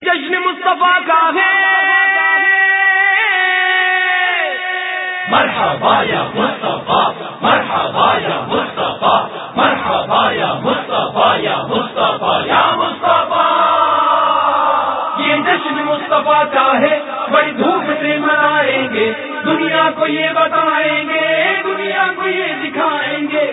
جشن مصطفیٰ کا ہے۔ مرحبا یا مصطفیٰ، مرحبا یا مصطفیٰ، مرحبا یا مصطفیٰ یا مصطفیٰ یا مصطفیٰ۔ یہ جشن مصطفیٰ کا ہے۔ بڑی دھوپ سے منائیں گے۔ دنیا کو یہ بتائیں گے، دنیا کو یہ دکھائیں گے۔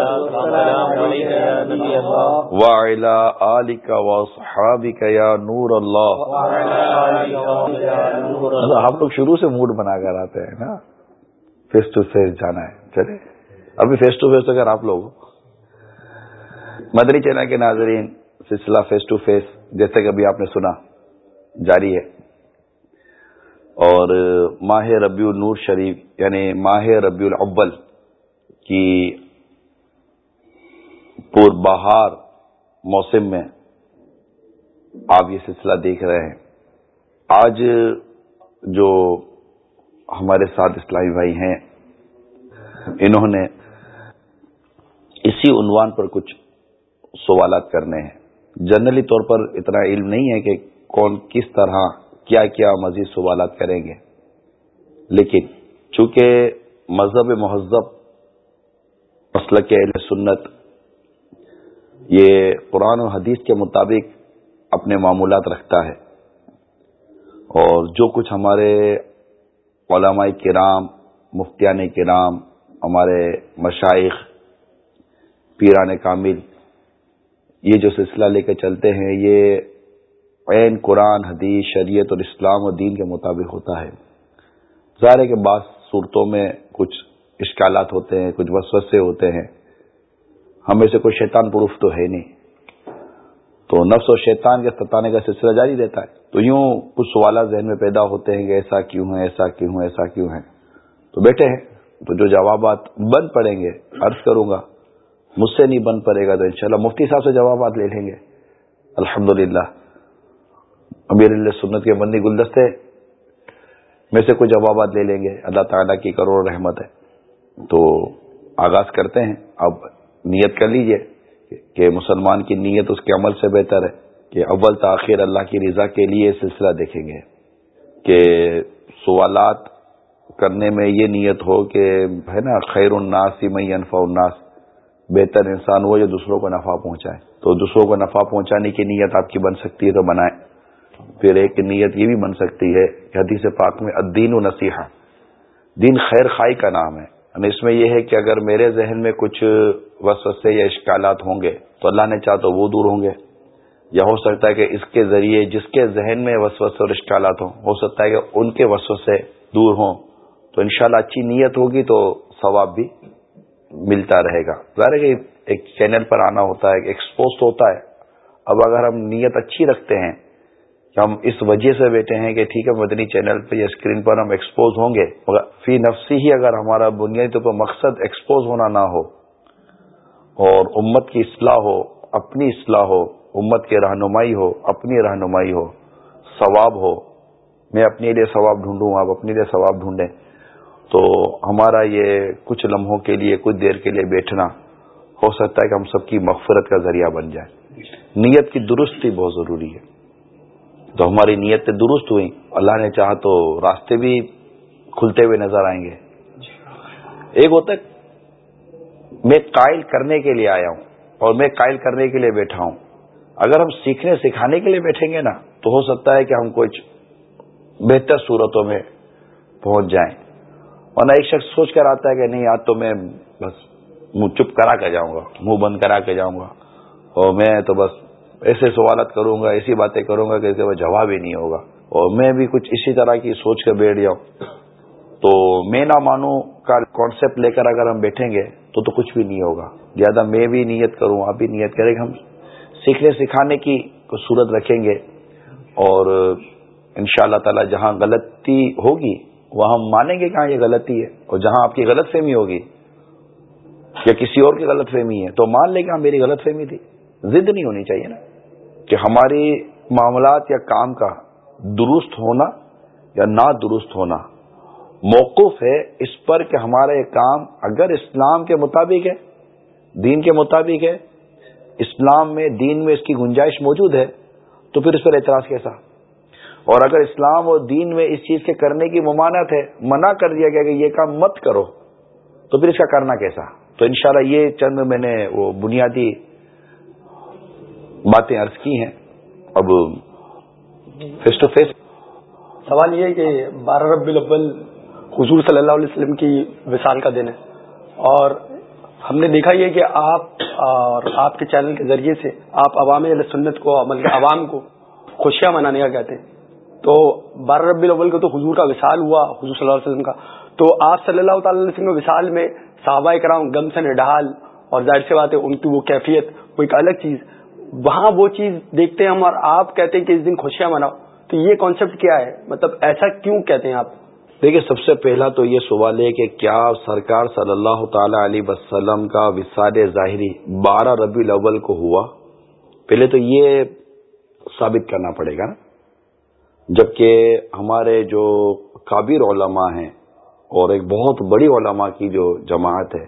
وعلى آلك واصحابك يا نور الله ہم لوگ شروع سے موڈ بنا کر آتے ہیں نا فیس ٹو فیس جانا ہے، چلے۔ ابھی فیس ٹو فیس اگر آپ لوگ مدری چینل کے ناظرین سلسلہ فیس ٹو فیس جیسے کہ ابھی آپ نے سنا جاری ہے۔ اور ماہ ربیع النور شریف یعنی ماہ ربیع الاول کی پور بہار موسم میں آپ یہ سلسلہ دیکھ رہے ہیں۔ آج جو ہمارے ساتھ اسلامی بھائی ہیں، انہوں نے اسی عنوان پر کچھ سوالات کرنے ہیں۔ جنرلی طور پر اتنا علم نہیں ہے کہ کون کس طرح کیا کیا مزید سوالات کریں گے۔ لیکن چونکہ مذہب مہذب، مسلک اہل سنت یہ قرآن و حدیث کے مطابق اپنے معمولات رکھتا ہے۔ اور جو کچھ ہمارے علماء کرام، مفتیان کرام، ہمارے مشائق پیران کامل، یہ جو سلسلہ لے کے چلتے ہیں، یہ عین قرآن، حدیث، شریعت اور اسلام و دین کے مطابق ہوتا ہے۔ ظاہر ہے کہ بعض صورتوں میں کچھ اشکالات ہوتے ہیں، کچھ وسوسے ہوتے ہیں۔ ہمیں سے کوئی شیطان پروف تو ہے نہیں۔ تو نفس و شیطان کے ستانے کا سلسلہ جاری رہتا ہے۔ تو یوں کچھ سوالات ذہن میں پیدا ہوتے ہیں کہ ایسا کیوں ہے، ایسا کیوں ہے، ایسا کیوں ہے۔ تو بیٹھے ہیں۔ تو جو جوابات بند پڑیں گے، عرض کروں گا، مجھ سے نہیں بند پڑے گا تو انشاءاللہ مفتی صاحب سے جوابات لے لیں گے۔ الحمد للہ امیر اللہ سنت کے بندی گلدستے میں سے کچھ جوابات لے لیں گے۔ اللہ تعالیٰ کی کروڑ رحمت ہے۔ تو آغاز کرتے ہیں۔ اب نیت کر لیجیے کہ مسلمان کی نیت اس کے عمل سے بہتر ہے کہ اول تاخیر اللہ کی رضا کے لیے سلسلہ دیکھیں گے کہ سوالات کرنے میں یہ نیت ہو کہ ہے نا، خیر الناس میں انفا الناس، بہتر انسان ہو جو دوسروں کو نفع پہنچائے۔ تو دوسروں کو نفع پہنچانے کی نیت آپ کی بن سکتی ہے تو بنائیں۔ پھر ایک نیت یہ بھی بن سکتی ہے کہ حدیث پاک میں الدین و نصیحہ دین خیر خائی کا نام ہے۔ اس میں یہ ہے کہ اگر میرے ذہن میں کچھ وسوسے یا اشکالات ہوں گے تو اللہ نے چاہ تو وہ دور ہوں گے۔ یا ہو سکتا ہے کہ اس کے ذریعے جس کے ذہن میں وسوسے اور اشکالات ہوں، ہو سکتا ہے کہ ان کے وسوسے دور ہوں۔ تو انشاءاللہ اچھی نیت ہوگی تو ثواب بھی ملتا رہے گا۔ ظاہر ہے کہ ایک چینل پر آنا ہوتا ہے ایکسپوز ہوتا ہے۔ اب اگر ہم نیت اچھی رکھتے ہیں، کہ ہم اس وجہ سے بیٹھے ہیں کہ ٹھیک ہے مدنی چینل پہ یا اسکرین پر ہم ایکسپوز ہوں گے، مگر فی نفسی ہی اگر ہمارا بنیادی طور پر مقصد ایکسپوز ہونا نہ ہو اور امت کی اصلاح ہو، اپنی اصلاح ہو، امت کی رہنمائی ہو، اپنی رہنمائی ہو، ثواب ہو۔ میں اپنے لیے ثواب ڈھونڈوں، آپ اپنے لیے ثواب ڈھونڈیں۔ تو ہمارا یہ کچھ لمحوں کے لیے، کچھ دیر کے لیے بیٹھنا ہو سکتا ہے کہ ہم سب کی مغفرت کا ذریعہ بن جائے نیت کی درستی بہت ضروری ہے۔ تو ہماری نیتیں درست ہوئی اللہ نے چاہا تو راستے بھی کھلتے ہوئے نظر آئیں گے۔ ایک ہوتا ہے میں قائل کرنے کے لیے آیا ہوں اور میں قائل کرنے کے لیے بیٹھا ہوں۔ اگر ہم سیکھنے سکھانے کے لیے بیٹھیں گے نا، تو ہو سکتا ہے کہ ہم کچھ بہتر صورتوں میں پہنچ جائیں۔ ورنہ ایک شخص سوچ کر آتا ہے کہ نہیں، آج تو میں بس منہ چپ کرا کے جاؤں گا، منہ بند کرا کے جاؤں گا۔ اور میں تو بس ایسے سوالات کروں گا، ایسی باتیں کروں گا کہ اس جواب ہی نہیں ہوگا۔ اور میں بھی کچھ اسی طرح کی سوچ کر بیٹھ جاؤں۔ تو میں نہ مانوں کا کانسیپٹ لے کر اگر ہم بیٹھیں گے تو تو کچھ بھی نہیں ہوگا۔ زیادہ میں بھی نیت کروں، آپ بھی نیت کریں ہم سیکھنے سکھانے کی صورت رکھیں گے۔ اور ان شاء اللہ تعالی جہاں غلطی ہوگی، وہاں ہم مانیں گے کہاں یہ غلطی ہے۔ اور جہاں آپ کی غلط فہمی ہوگی یا کسی اور کی غلط فہمی ہے، تو مان لیں کہ ہاں میری غلط فہمی تھی۔ ضد نہیں ہونی چاہیے نا کہ ہماری معاملات یا کام کا درست ہونا یا نہ درست ہونا۔ موقف ہے اس پر کہ ہمارا یہ کام اگر اسلام کے مطابق ہے، دین کے مطابق ہے، اسلام میں، دین میں اس کی گنجائش موجود ہے، تو پھر اس پر اعتراض کیسا؟ اور اگر اسلام اور دین میں اس چیز کے کرنے کی ممانت ہے، منع کر دیا گیا کہ یہ کام مت کرو، تو پھر اس کا کرنا کیسا؟ تو انشاءاللہ یہ چند میں نے وہ بنیادی باتیں عرض کی ہیں۔ اب فیس ٹو فیس سوال یہ ہے کہ بارہ رب الاول حضور صلی اللہ علیہ وسلم کی وصال کا دن ہے۔ اور ہم نے دیکھا یہ کہ آپ اور آپ کے چینل کے ذریعے سے آپ عوام علیہ سنت کو، عمل عوام کو خوشیاں منانے کا کہتے ہیں۔ تو بارہ ربی الاول کو تو حضور کا وصال ہوا، حضور صلی اللہ علیہ وسلم کا۔ تو آپ صلی اللہ تعالی علیہ وسلم کے وصال میں صحابہ کرام گم سے نڈال اور ظاہر سی بات ہے ان کی وہ کیفیت، وہ ایک الگ چیز۔ وہاں وہ چیز دیکھتے ہیں ہم اور آپ کہتے ہیں کہ اس دن خوشیاں مناؤ۔ تو یہ کانسیپٹ کیا ہے؟ مطلب ایسا کیوں کہتے ہیں آپ؟ دیکھیے، سب سے پہلا تو یہ سوال ہے کہ کیا سرکار صلی اللہ تعالی علیہ وسلم کا وساد ظاہری بارہ ربی الاول کو ہوا؟ پہلے تو یہ ثابت کرنا پڑے گا نا۔ جبکہ ہمارے جو کابر علماء ہیں اور ایک بہت بڑی علماء کی جو جماعت ہے،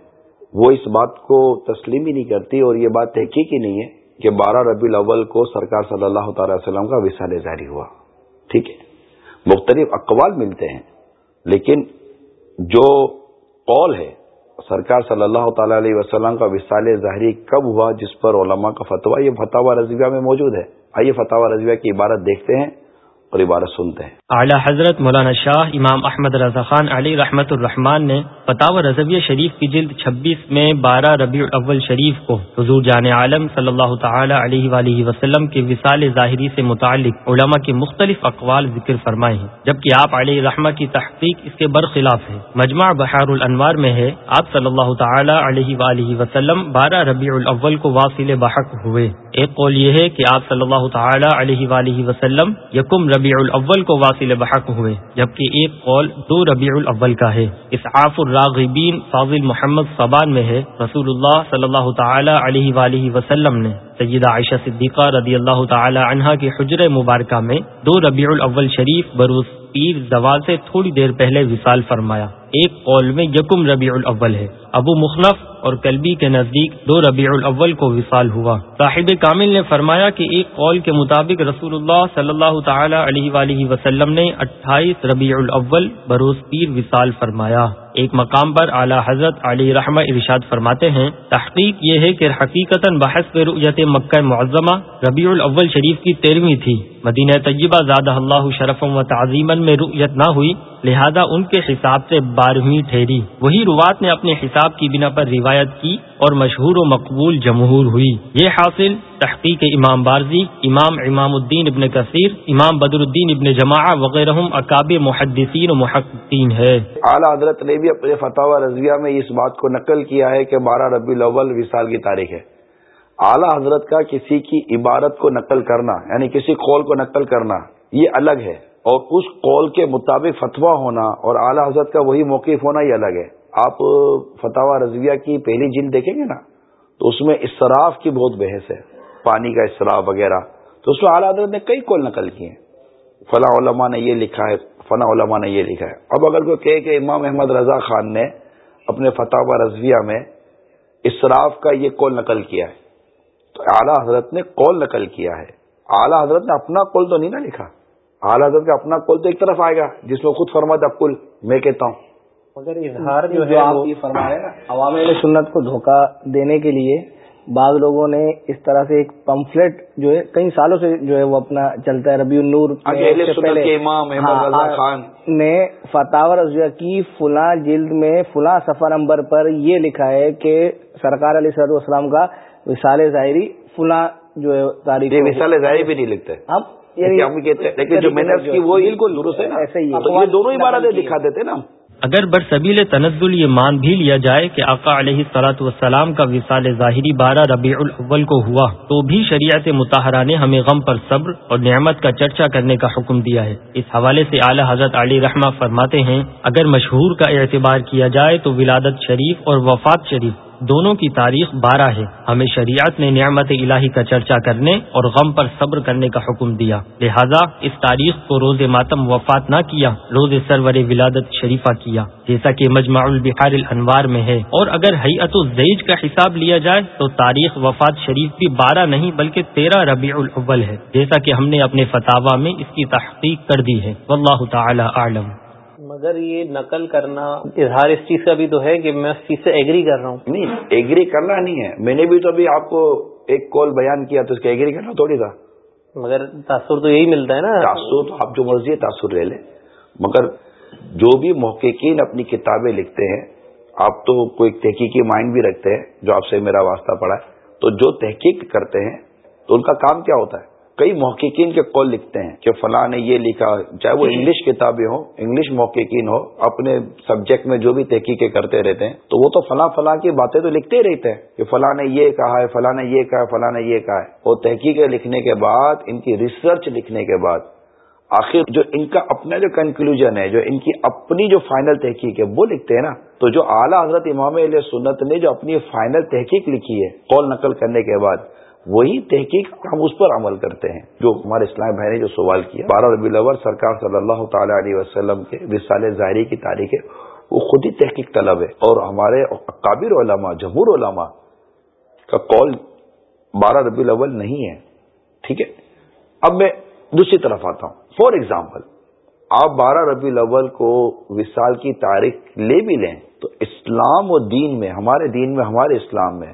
وہ اس بات کو تسلیم ہی نہیں کرتی اور یہ بات تحقیق ہی نہیں ہے کہ بارہ ربی الاول کو سرکار صلی اللہ تعالی وسلم کا وسال ظاہری ہوا۔ ٹھیک ہے۔ مختلف اقوال ملتے ہیں۔ لیکن جو قول ہے، سرکار صلی اللہ تعالی علیہ وسلم کا وصال ظاہری کب ہوا، جس پر علماء کا فتویٰ، یہ فتح رضویہ میں موجود ہے۔ آئیے فتح رضویہ کی عبارت دیکھتے ہیں۔ اور عبارت سنتے ہیں۔ اعلی حضرت مولانا شاہ امام احمد رضا خان علی رحمت الرحمان نے فتح رضویہ شریف کی جلد چھبیس میں بارہ ربیع الاول شریف کو حضور جان عالم صلی اللہ تعالی علیہ وآلہ وسلم کے وصال ظاہری سے متعلق علماء کے مختلف اقوال ذکر فرمائے ہیں۔ جبکہ آپ علیہ رحمہ کی تحقیق اس کے برخلاف ہے مجمع بحار الانوار میں ہے، آپ صلی اللہ تعالی علیہ وآلہ وسلم بارہ ربیع الاول کو واصل بحق ہوئے۔ ایک قول یہ ہے کہ آپ صلی اللہ تعالی علیہ وآلہ وسلم یکم ربیع الاول کو واصل بحق ہوئے، جبکہ ایک قول دو ربیع الاول کا ہے۔ اسعاف الراغبین فاضل محمد صبان میں ہے۔ رسول اللہ صلی اللہ تعالی علیہ وآلہ وسلم نے سیدہ عائشہ صدیقہ رضی اللہ تعالی عنہا کی حجر مبارکہ میں دو ربیع الاول شریف بروس پیر زوال سے تھوڑی دیر پہلے وصال فرمایا۔ ایک قول میں یکم ربیع الاول ہے۔ ابو مخلف اور کلبی کے نزدیک دو ربیع الاول کو وصال ہوا۔ صاحب کامل نے فرمایا کہ ایک قول کے مطابق رسول اللہ صلی اللہ تعالی علیہ وآلہ وسلم نے اٹھائیس ربیع الاول بروز پیر وصال فرمایا۔ ایک مقام پر اعلی حضرت علی رحمہ ارشاد فرماتے ہیں، تحقیق یہ ہے کہ حقیقت بحث پہ رؤیت مکہ معظمہ ربیع الاول شریف کی تیرہویں تھی۔ مدینہ طیبہ زادہ اللہ شرف و تعظیمن میں رؤیت نہ ہوئی، لہذا ان کے حساب سے بارہویں ٹھہری۔ وہی روات نے اپنے حساب کی بنا پر روایت کی اور مشہور و مقبول جمہور ہوئی۔ یہ حاصل تحقیق امام بارزی، امام امام الدین ابن کثیر، امام بدر الدین ابن جماع وغیرہ اکاب محدثین و محققین ہے۔ اعلیٰ حضرت نے بھی اپنے فتح رضویہ میں اس بات کو نقل کیا ہے کہ بارہ ربی الاول وصال کی تاریخ ہے۔ اعلیٰ حضرت کا کسی کی عبارت کو نقل کرنا یعنی کسی قول کو نقل کرنا، یہ الگ ہے۔ اور اس قول کے مطابق فتویٰ ہونا اور اعلیٰ حضرت کا وہی موقف ہونا یہ الگ ہے۔ آپ فتح رضویہ کی پہلی جلد دیکھیں گے نا، تو اس میں اسراف کی بہت بحث ہے، پانی کا اسراف وغیرہ۔ تو اس میں اعلیٰ حضرت نے کئی قول نقل کیے ہیں۔ فلاں علماء نے یہ لکھا ہے، فلاں علماء نے یہ لکھا ہے۔ اب اگر کوئی کہے کہ امام احمد رضا خان نے اپنے فتح رضویہ میں اسراف کا یہ قول نقل کیا ہے، تو اعلیٰ حضرت نے قول نقل کیا ہے۔ اعلیٰ حضرت نے اپنا قول تو نہیں نا لکھا۔ اعلیٰ حضرت کا اپنا قول تو ایک طرف آئے گا، جس میں خود فرماتا کل میں کہتا ہوں۔ مگر اظہار جو ہے آپ یہ فرمائے عوام سنت کو دھوکہ دینے کے لیے بعض لوگوں نے اس طرح سے ایک پمفلٹ جو ہے کئی سالوں سے جو ہے وہ اپنا چلتا ہے ربیع النور خان۔ نے فتح رضویہ کی فلاں جلد میں فلاں سفر نمبر پر یہ لکھا ہے کہ سرکار علیہ صد والسلام کا وصال ظاہری فلاں جو ہے تاریخ وصال ظاہری بھی نہیں لکھتے۔ اب یعنی لیکن جو میں نے وہ بالکل درست ہے نا ایسے ہی دونوں عبارتیں دکھا دیتے نا اگر برسبیل تنزل یہ مان بھی لیا جائے کہ آقا علیہ صلاحت والسلام کا وصال ظاہری بارہ ربیع الاول کو ہوا، تو بھی شریعت مطالعہ نے ہمیں غم پر صبر اور نعمت کا چرچا کرنے کا حکم دیا ہے۔ اس حوالے سے اعلی حضرت علی رحمہ فرماتے ہیں، اگر مشہور کا اعتبار کیا جائے تو ولادت شریف اور وفات شریف دونوں کی تاریخ بارہ ہے۔ ہمیں شریعت نے نعمت الہی کا چرچا کرنے اور غم پر صبر کرنے کا حکم دیا۔ لہذا اس تاریخ کو روز ماتم وفات نہ کیا، روز سرور ولادت شریفہ کیا۔ جیسا کہ مجمع البحار الانوار میں ہے۔ اور اگر حیت الزیج کا حساب لیا جائے تو تاریخ وفات شریف بھی بارہ نہیں بلکہ تیرہ ربیع الاول ہے۔ جیسا کہ ہم نے اپنے فتوا میں اس کی تحقیق کر دی ہے۔ واللہ تعالی عالم مگر یہ نقل کرنا اظہار اس چیز کا بھی تو ہے کہ میں اس چیز سے ایگری کر رہا ہوں۔ نہیں ایگری کرنا نہیں ہے۔ میں نے بھی تو ابھی آپ کو ایک کال بیان کیا تو اس کا ایگری کرنا تھوڑی تھا۔ مگر تاثر تو یہی ملتا ہے نا۔ تاثر تو آپ جو مرضی ہے تاثر لے لیں۔ مگر جو بھی محققین اپنی کتابیں لکھتے ہیں آپ تو کوئی تحقیقی مائنڈ بھی رکھتے ہیں جو آپ سے میرا واسطہ پڑا ہے۔ تو جو تحقیق کرتے ہیں تو ان کا کام کیا ہوتا ہے؟ کئی محققین کے قول لکھتے ہیں کہ فلاں نے یہ لکھا چاہے وہ انگلش کتابیں ہوں انگلش محققین ہو اپنے سبجیکٹ میں جو بھی تحقیقیں کرتے رہتے ہیں تو وہ تو فلاں فلاں کی باتیں تو لکھتے ہی رہتے ہیں کہ فلاں نے یہ کہا ہے فلاں نے یہ کہا ہے فلاں نے یہ کہا ہے۔ وہ تحقیقیں لکھنے کے بعد ان کی ریسرچ لکھنے کے بعد آخر جو ان کا اپنا جو کنکلوژن ہے جو ان کی اپنی جو فائنل تحقیق ہے وہ لکھتے ہیں نا۔ تو جو اعلیٰ حضرت امام علیہ سنت نے جو اپنی فائنل تحقیق لکھی ہے قول نقل کرنے کے بعد وہی تحقیق ہم اس پر عمل کرتے ہیں۔ جو ہمارے اسلام بھائی نے جو سوال کیا، بارہ ربی الاول سرکار صلی اللہ تعالی علیہ وسلم کے وصال ظاہری کی تاریخ ہے، وہ خود ہی تحقیق طلب ہے۔ اور ہمارے قابر علماء، جمہور علماء کا قول بارہ ربی الاول نہیں ہے۔ ٹھیک ہے؟ اب میں دوسری طرف آتا ہوں۔ فار ایگزامپل آپ بارہ ربی الاول کو وصال کی تاریخ لے بھی لیں، تو اسلام و دین میں، ہمارے دین میں، ہمارے اسلام میں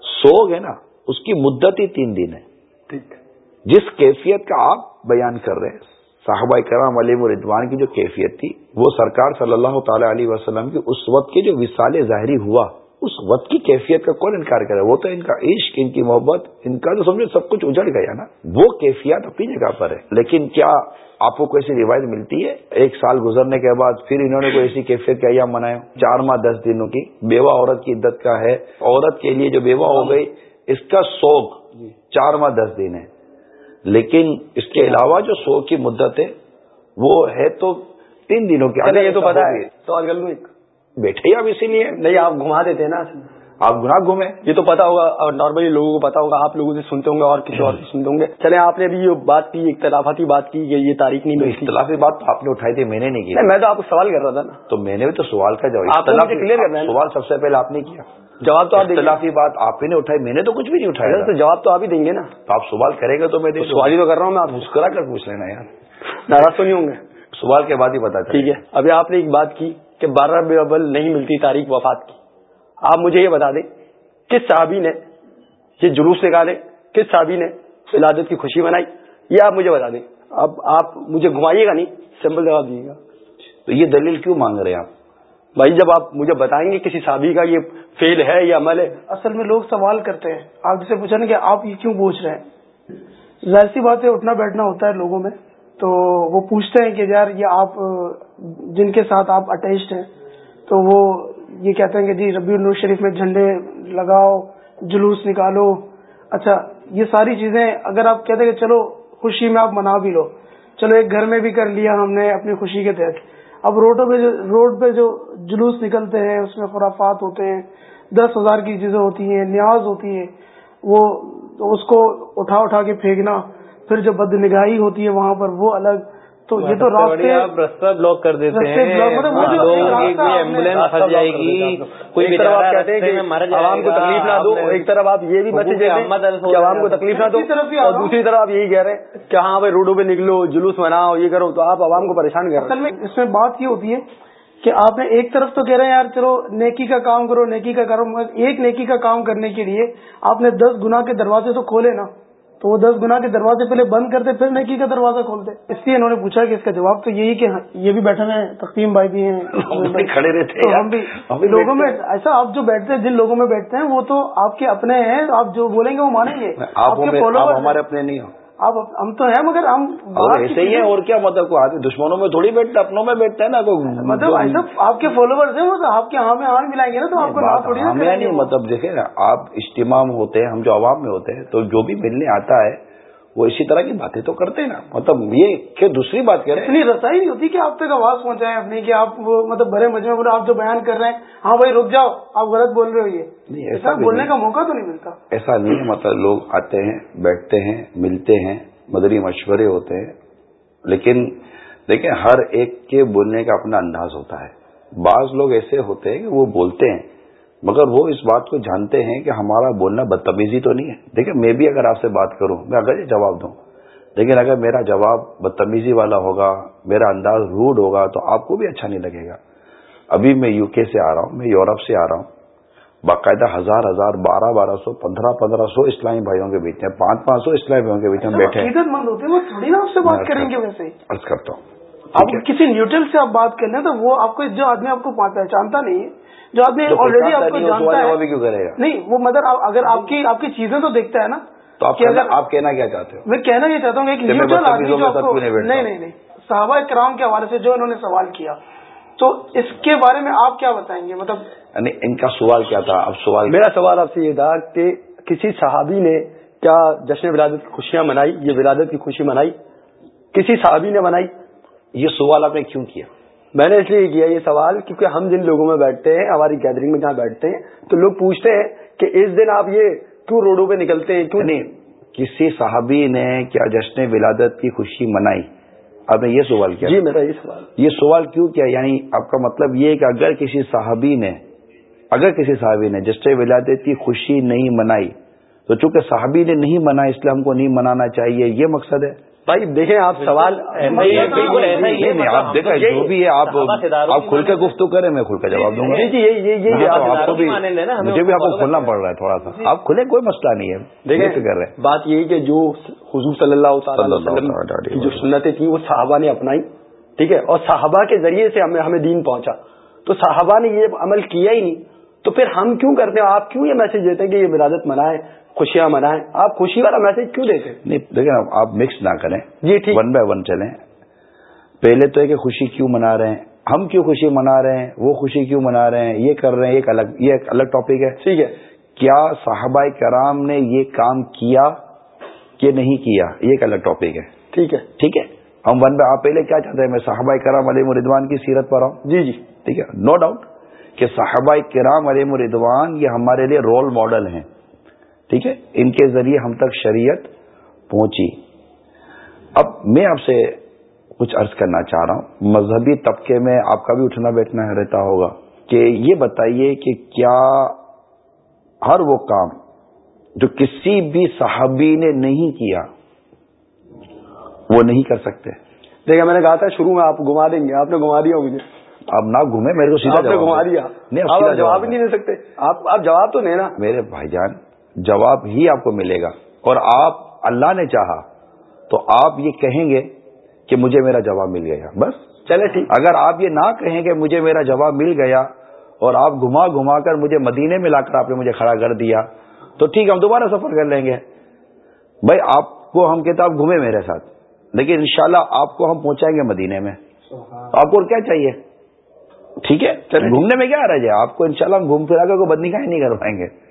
سوگ ہے نا۔ اس کی مدت ہی تین دن ہے۔ جس کیفیت کا آپ بیان کر رہے ہیں صاحبہ کرام علیہ ردوان کی جو کیفیت تھی وہ سرکار صلی اللہ تعالی علیہ وسلم کی اس وقت کے جو وصال ظاہری ہوا اس وقت کی کیفیت کا کون انکار کرے؟ وہ تو ان کا عشق ان کی محبت ان کا جو سمجھو سب کچھ اجڑ گیا نا۔ وہ کیفیت اپنی جگہ پر ہے۔ لیکن کیا آپ کو کوئی ایسی روایت ملتی ہے؟ ایک سال گزرنے کے بعد پھر انہوں نے کوئی ایسی کیفیت کا ایام منایا؟ چار ماہ دس دنوں کی۔ بیوہ عورت کی عدت کا ہے۔ عورت کے لیے جو بیوہ ہو گئی اس کا سوگ چار ماہ دس دن ہے۔ لیکن اس کے علاوہ جو سوگ کی مدت ہے وہ ہے تو تین دنوں کی۔ یہ تو پتا ہے۔ سوال کر لوں بیٹھے آپ اسی لیے۔ نہیں آپ گھما دیتے ہیں نا۔ آپ گناہ گھومے یہ تو پتا ہوگا اور نارملی لوگوں کو پتا ہوگا آپ لوگوں سے سنتے ہوں گے اور کسی اور سے سنتے ہوں گے۔ چلے آپ نے بھی یہ بات کی اختلافاتی بات کی کہ یہ تاریخ نہیں اختلافی بات آپ نے اٹھائی تھی میں نے نہیں کی۔ میں تو آپ کو سوال کر رہا تھا نا۔ تو میں نے بھی تو سوال کا جواب۔ کلیئر کرنا ہے سوال سب سے پہلے آپ نے کیا۔ جواب تو آپ اختلافی بات آپ نے اٹھائی میں نے تو کچھ بھی نہیں اٹھایا۔ تو جواب تو آپ ہی دیں گے نا۔ تو آپ سوال کریں گے تو میں سوال ہی تو کر رہا ہوں میں آپ مسکرا کر پوچھ لینا یار۔ ناراض تو نہیں ہوں گے؟ سوال کے بعد ہی بتا ٹھیک ہے۔ ابھی آپ نے ایک بات کی کہ بارہ بے نہیں ملتی تاریخ وفات کی۔ آپ مجھے یہ بتا دیں کس صحابی نے یہ جلوس نکالے؟ کس صحابی نے ولادت کی خوشی منائی؟ یہ آپ مجھے بتا دیں۔ اب آپ مجھے گھمائیے گا نہیں سمپل جواب دیجیے گا۔ تو یہ دلیل کیوں مانگ رہے ہیں آپ؟ بھائی جب آپ مجھے بتائیں گے کسی صحابی کا یہ فیل ہے یا عمل ہے۔ اصل میں لوگ سوال کرتے ہیں۔ آپ جسے پوچھا نا کہ آپ یہ کیوں پوچھ رہے ہیں؟ ظاہر سی بات ہے اٹھنا بیٹھنا ہوتا ہے لوگوں میں۔ تو وہ پوچھتے ہیں کہ یار یہ آپ جن کے ساتھ آپ اٹیچڈ ہیں تو وہ یہ کہتے ہیں کہ جی ربیع النور شریف میں جھنڈے لگاؤ، جلوس نکالو۔ اچھا یہ ساری چیزیں اگر آپ کہتے ہیں کہ چلو خوشی میں آپ منا بھی لو، چلو ایک گھر میں بھی کر لیا ہم نے اپنی خوشی کے تحت۔ اب روڈوں پہ جو، روڈ پہ جو جلوس نکلتے ہیں، اس میں خرافات ہوتے ہیں، دس ہزار کی چیزیں ہوتی ہیں، نیاز ہوتی ہیں، وہ اس کو اٹھا اٹھا کے پھینکنا، پھر جو بد نگاہی ہوتی ہے وہاں پر وہ الگ تو یہ تو راستے آپ رستہ بلاک کر دیتے ہیں۔ ایمبولینس پھنس جائے گی۔ کوئی عوام کو تکلیف نہ دو ایک طرف آپ یہ بھی میسج عوام کو تکلیف نہ دو اور دوسری طرف آپ یہی کہہ رہے ہیں کہ ہاں بھائی روڈوں پہ نکلو جلوس مناؤ یہ کرو تو آپ عوام کو پریشان کر رہے ہیں۔ اس میں بات یہ ہوتی ہے کہ آپ نے ایک طرف تو کہہ رہے ہیں یار چلو نیکی کا کام کرو نیکی کا کرو ایک نیکی کا کام کرنے کے لیے آپ نے دس گنا کے دروازے تو کھولے نا۔ تو وہ دس گنا کے دروازے پہلے بند کرتے پھر نیکی کا دروازہ کھولتے اس لیے انہوں نے پوچھا کہ اس کا جواب تو یہی کہ یہ بھی بیٹھے ہیں تقسیم بھائی بھی ہیں کھڑے رہتے ہم بھی لوگوں میں ایسا آپ جو بیٹھتے ہیں جن لوگوں میں بیٹھتے ہیں وہ تو آپ کے اپنے ہیں آپ جو بولیں گے وہ مانیں گے۔ آپ ہمارے اپنے نہیں ہو آپ ہم تو ہیں مگر ہم ایسے ہی ہیں اور کیا مطلب کو دشمنوں میں تھوڑی بیٹھتے اپنوں میں بیٹھتے ہیں نا مطلب ایسا آپ کے فالوورز ہیں مطلب آپ کے ہاں میں ہاں ملائیں گے نا تو آپ کو نہیں مطلب دیکھیں نا آپ اجتماع ہوتے ہیں ہم جو عوام میں ہوتے ہیں تو جو بھی ملنے آتا ہے وہ اسی طرح کی باتیں تو کرتے ہیں نا۔ مطلب یہ کہ دوسری بات کر رہے ہیں۔ اتنی رسائی نہیں ہوتی کہ آپ تک آواز پہنچائیں اپنی کہ آپ مطلب بڑے مجمے بولے آپ جو بیان کر رہے ہیں ہاں بھائی رک جاؤ آپ غلط بول رہے ہو یہ۔ ایسا بولنے کا موقع تو نہیں ملتا۔ ایسا نہیں ہے مطلب لوگ آتے ہیں بیٹھتے ہیں ملتے ہیں مدری مشورے ہوتے ہیں۔ لیکن دیکھیں ہر ایک کے بولنے کا اپنا انداز ہوتا ہے۔ بعض لوگ ایسے ہوتے ہیں کہ وہ بولتے ہیں۔ مگر وہ اس بات کو جانتے ہیں کہ ہمارا بولنا بدتمیزی تو نہیں ہے۔ دیکھیں میں بھی اگر آپ سے بات کروں میں اگر یہ جواب دوں لیکن اگر میرا جواب بدتمیزی والا ہوگا میرا انداز روڈ ہوگا تو آپ کو بھی اچھا نہیں لگے گا۔ ابھی میں یو کے سے آ رہا ہوں میں یورپ سے آ رہا ہوں۔ باقاعدہ ہزار ہزار بارہ بارہ سو پندرہ پندرہ سو اسلامی بھائیوں کے بیچ میں پانچ پانچ سو اسلامی بھائیوں کے بیچ میں بیٹھے مند ہوتے ہیں تھوڑی نا آپ سے بات کریں گے ویسے۔ عرض کرتا ہوں۔ آپ کسی نیوٹرل سے آپ بات کر لیں تو وہ آپ کو جو آدمی آپ کو پہچانتا نہیں ہے جو آدمی آلریڈی آپ کو جانتا ہے۔ کیوں کرے گا؟ نہیں وہ مدر اگر آپ کی آپ کی چیزیں تو دیکھتا ہے نا تو آپ کہنا کیا چاہتے ہو؟ میں کہنا یہ چاہتا ہوں کہ نیوٹرل آدمی نہیں نہیں نہیں صحابہ کرام کے حوالے سے جو انہوں نے سوال کیا تو اس کے بارے میں آپ کیا بتائیں گے؟ مطلب یعنی ان کا سوال کیا تھا؟ اب سوال میرا سوال آپ سے یہ تھا کہ کسی صحابی نے کیا جشن ولادت کی خوشیاں منائی؟ یہ ولادت کی خوشی منائی؟ کسی صحابی نے منائی؟ یہ سوال آپ نے کیوں کیا؟ میں نے اس لیے کیا یہ سوال کیونکہ ہم جن لوگوں میں بیٹھتے ہیں ہماری گیدرنگ میں جہاں بیٹھتے ہیں تو لوگ پوچھتے ہیں کہ اس دن آپ یہ کیوں روڈوں پہ نکلتے ہیں کیوں نہیں؟ کسی صحابی نے کیا جشن ولادت کی خوشی منائی؟ آپ نے یہ سوال کیا؟ جی میرا یہ سوال۔ یہ سوال کیوں کیا؟ یعنی آپ کا مطلب یہ کہ اگر کسی صحابی نے اگر کسی صحابی نے جشن ولادت کی خوشی نہیں منائی تو چونکہ صحابی نے نہیں منا اس لیے ہم کو نہیں منانا چاہیے یہ مقصد ہے۔ بھائی دیکھیں آپ سوال آپ دیکھیں جو بھی ہے آپ آپ کھل کے گفتگو کریں میں کھل کے جواب دوں گا۔ آپ کو بھی مجھے بھی آپ کو کھلنا پڑ رہا ہے تھوڑا سا۔ آپ کھلے کوئی مسئلہ نہیں ہے۔ دیکھیں کر رہے بات یہی کہ جو حضور صلی اللہ تعالی کی جو سنتیں تھیں وہ صحابہ نے اپنائی ٹھیک ہے؟ اور صحابہ کے ذریعے سے ہمیں ہمیں دین پہنچا۔ تو صحابہ نے یہ عمل کیا ہی نہیں۔ تو پھر ہم کیوں کرتے ہیں؟ آپ کیوں یہ میسج دیتے ہیں کہ یہ ولادت منائے خوشیاں منائیں۔ آپ خوشی والا میسج کیوں دیتے نہیں دیکھیں آپ مکس نہ کریں۔ جی ٹھیک۔ ون بائی ون چلیں۔ پہلے تو ہے کہ خوشی کیوں منا رہے ہیں؟ ہم کیوں خوشی منا رہے ہیں؟ وہ خوشی کیوں منا رہے ہیں؟ یہ کر رہے ہیں ایک الگ یہ ایک الگ ٹاپک ہے۔ ٹھیک ہے۔ کیا صحابہ کرام نے یہ کام کیا کہ نہیں کیا؟ یہ ایک الگ ٹاپک ہے۔ ٹھیک ہے۔ ٹھیک ہے؟ ہم ون بائی آپ پہلے کیا چاہتے ہیں؟ میں صحابہ کرام علیہ مردوان کی سیرت پر آؤں۔ جی جی۔ ٹھیک ہے۔ نو ڈاؤٹ کہ صحابہ کرام علیہ مردوان یہ ہمارے لیے رول ماڈل ہیں۔ ٹھیک ہے؟ ان کے ذریعے ہم تک شریعت پہنچی۔ اب میں آپ سے کچھ عرض کرنا چاہ رہا ہوں۔ مذہبی طبقے میں آپ کا بھی اٹھنا بیٹھنا رہتا ہوگا کہ یہ بتائیے کہ کیا ہر وہ کام جو کسی بھی صحابی نے نہیں کیا وہ نہیں کر سکتے؟ دیکھا میں نے کہا تھا شروع میں آپ گھما دیں گے آپ نے گھما دیا مجھے آپ نہ گھومے میرے کو سیدھا گھما دیا۔ نہیں جواب ہی نہیں دے سکتے۔ آپ آپ جواب تو نہیں نا۔ میرے بھائی جان جواب ہی آپ کو ملے گا۔ اور آپ اللہ نے چاہا تو آپ یہ کہیں گے کہ مجھے میرا جواب مل گیا۔ بس۔ چلے ٹھیک۔ اگر آپ یہ نہ کہیں کہ مجھے میرا جواب مل گیا اور آپ گھما گھما کر مجھے مدینے میں لا کر آپ نے مجھے کھڑا کر دیا تو ٹھیک ہم دوبارہ سفر کر لیں گے۔ بھائی آپ کو ہم کہتے آپ گھومے میرے ساتھ لیکن انشاءاللہ شاء آپ کو ہم پہنچائیں گے مدینے میں۔ آپ کو کیا چاہیے؟ ٹھیک ہے؟ گھومنے میں کیا رہ جائے؟ آپ کو انشاءاللہ ہم گھوم پھرا کر کوئی بدنی نہیں کر پائیں گے۔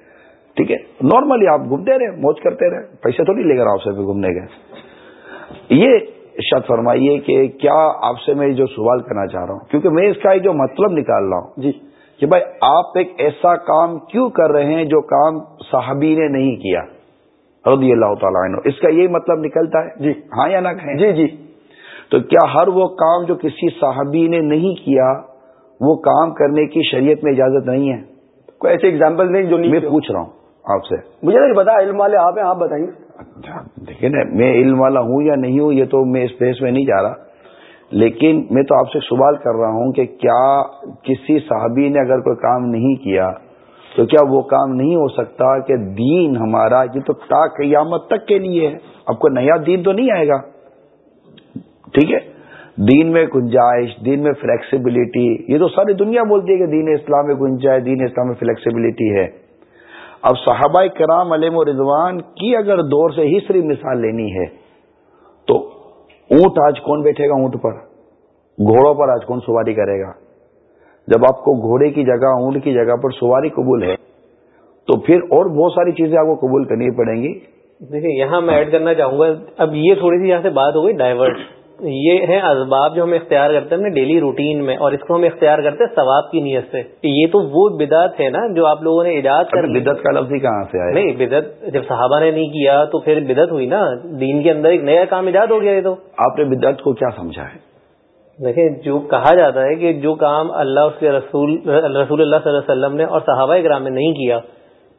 ٹھیک ہے؟ نارملی آپ گھومتے رہے موج کرتے رہے پیسے تو نہیں لے کر آپ سے گھومنے گئے۔ یہ شرط فرمائیے کہ کیا آپ سے میں جو سوال کرنا چاہ رہا ہوں کیونکہ میں اس کا جو مطلب نکال رہا ہوں جی۔ کہ بھائی آپ ایک ایسا کام کیوں کر رہے ہیں جو کام صحابی نے نہیں کیا؟ رضی اللہ تعالیٰ عنہ۔ اس کا یہی مطلب نکلتا ہے؟ جی۔ ہاں یا نہ کہیں؟ جی جی۔ تو کیا ہر وہ کام جو کسی صحابی نے نہیں کیا وہ کام کرنے کی شریعت میں اجازت نہیں ہے؟ کوئی ایسے ایگزامپل نہیں جو میں پوچھ رہا ہوں۔ آپ سے۔ مجھے نہیں پتا علم والے آپ ہیں آپ بتائیں اچھا دیکھیں نا میں علم والا ہوں یا نہیں ہوں یہ تو میں اس میں نہیں جا رہا۔ لیکن میں تو آپ سے سوال کر رہا ہوں کہ کیا کسی صحابی نے اگر کوئی کام نہیں کیا تو کیا وہ کام نہیں ہو سکتا کہ دین ہمارا یہ تو تا قیامت تک کے لیے ہے؟ اب کو نیا دین تو نہیں آئے گا۔ ٹھیک ہے؟ دین میں گنجائش دین میں فلیکسیبلٹی یہ تو ساری دنیا بولتی ہے کہ دین اسلام میں گنجائش دین اسلام میں فلیکسیبلٹی ہے۔ اب صحابہ کرام علیم و رضوان کی اگر دور سے ہی صرف مثال لینی ہے، تو اونٹ آج کون بیٹھے گا اونٹ پر؟ گھوڑوں پر آج کون سواری کرے گا؟ جب آپ کو گھوڑے کی جگہ، اونٹ کی جگہ پر سواری قبول ہے، تو پھر اور بہت ساری چیزیں آپ کو قبول کرنی پڑیں گی۔ دیکھیں، یہاں میں ایڈ کرنا چاہوں گا۔ اب یہ تھوڑی سی یہاں سے بات ہو گئی، ڈائیورٹ۔ یہ ہیں اسباب جو ہم اختیار کرتے ہیں اپنے ڈیلی روٹین میں اور اس کو ہم اختیار کرتے ہیں ثواب کی نیت سے یہ تو وہ بدعت ہے نا جو آپ لوگوں نے ایجاد کر بدعت کا لفظ ہی کہاں سے آیا؟ نہیں بدعت جب صحابہ نے نہیں کیا تو پھر بدعت ہوئی نا۔ دین کے اندر ایک نیا کام ایجاد ہو گیا یہ تو۔ آپ نے بدعت کو کیا سمجھا ہے؟ دیکھیں جو کہا جاتا ہے کہ جو کام اللہ اس کے رسول رسول اللہ صلی اللہ علیہ وسلم نے اور صحابہ اکرام نے نہیں کیا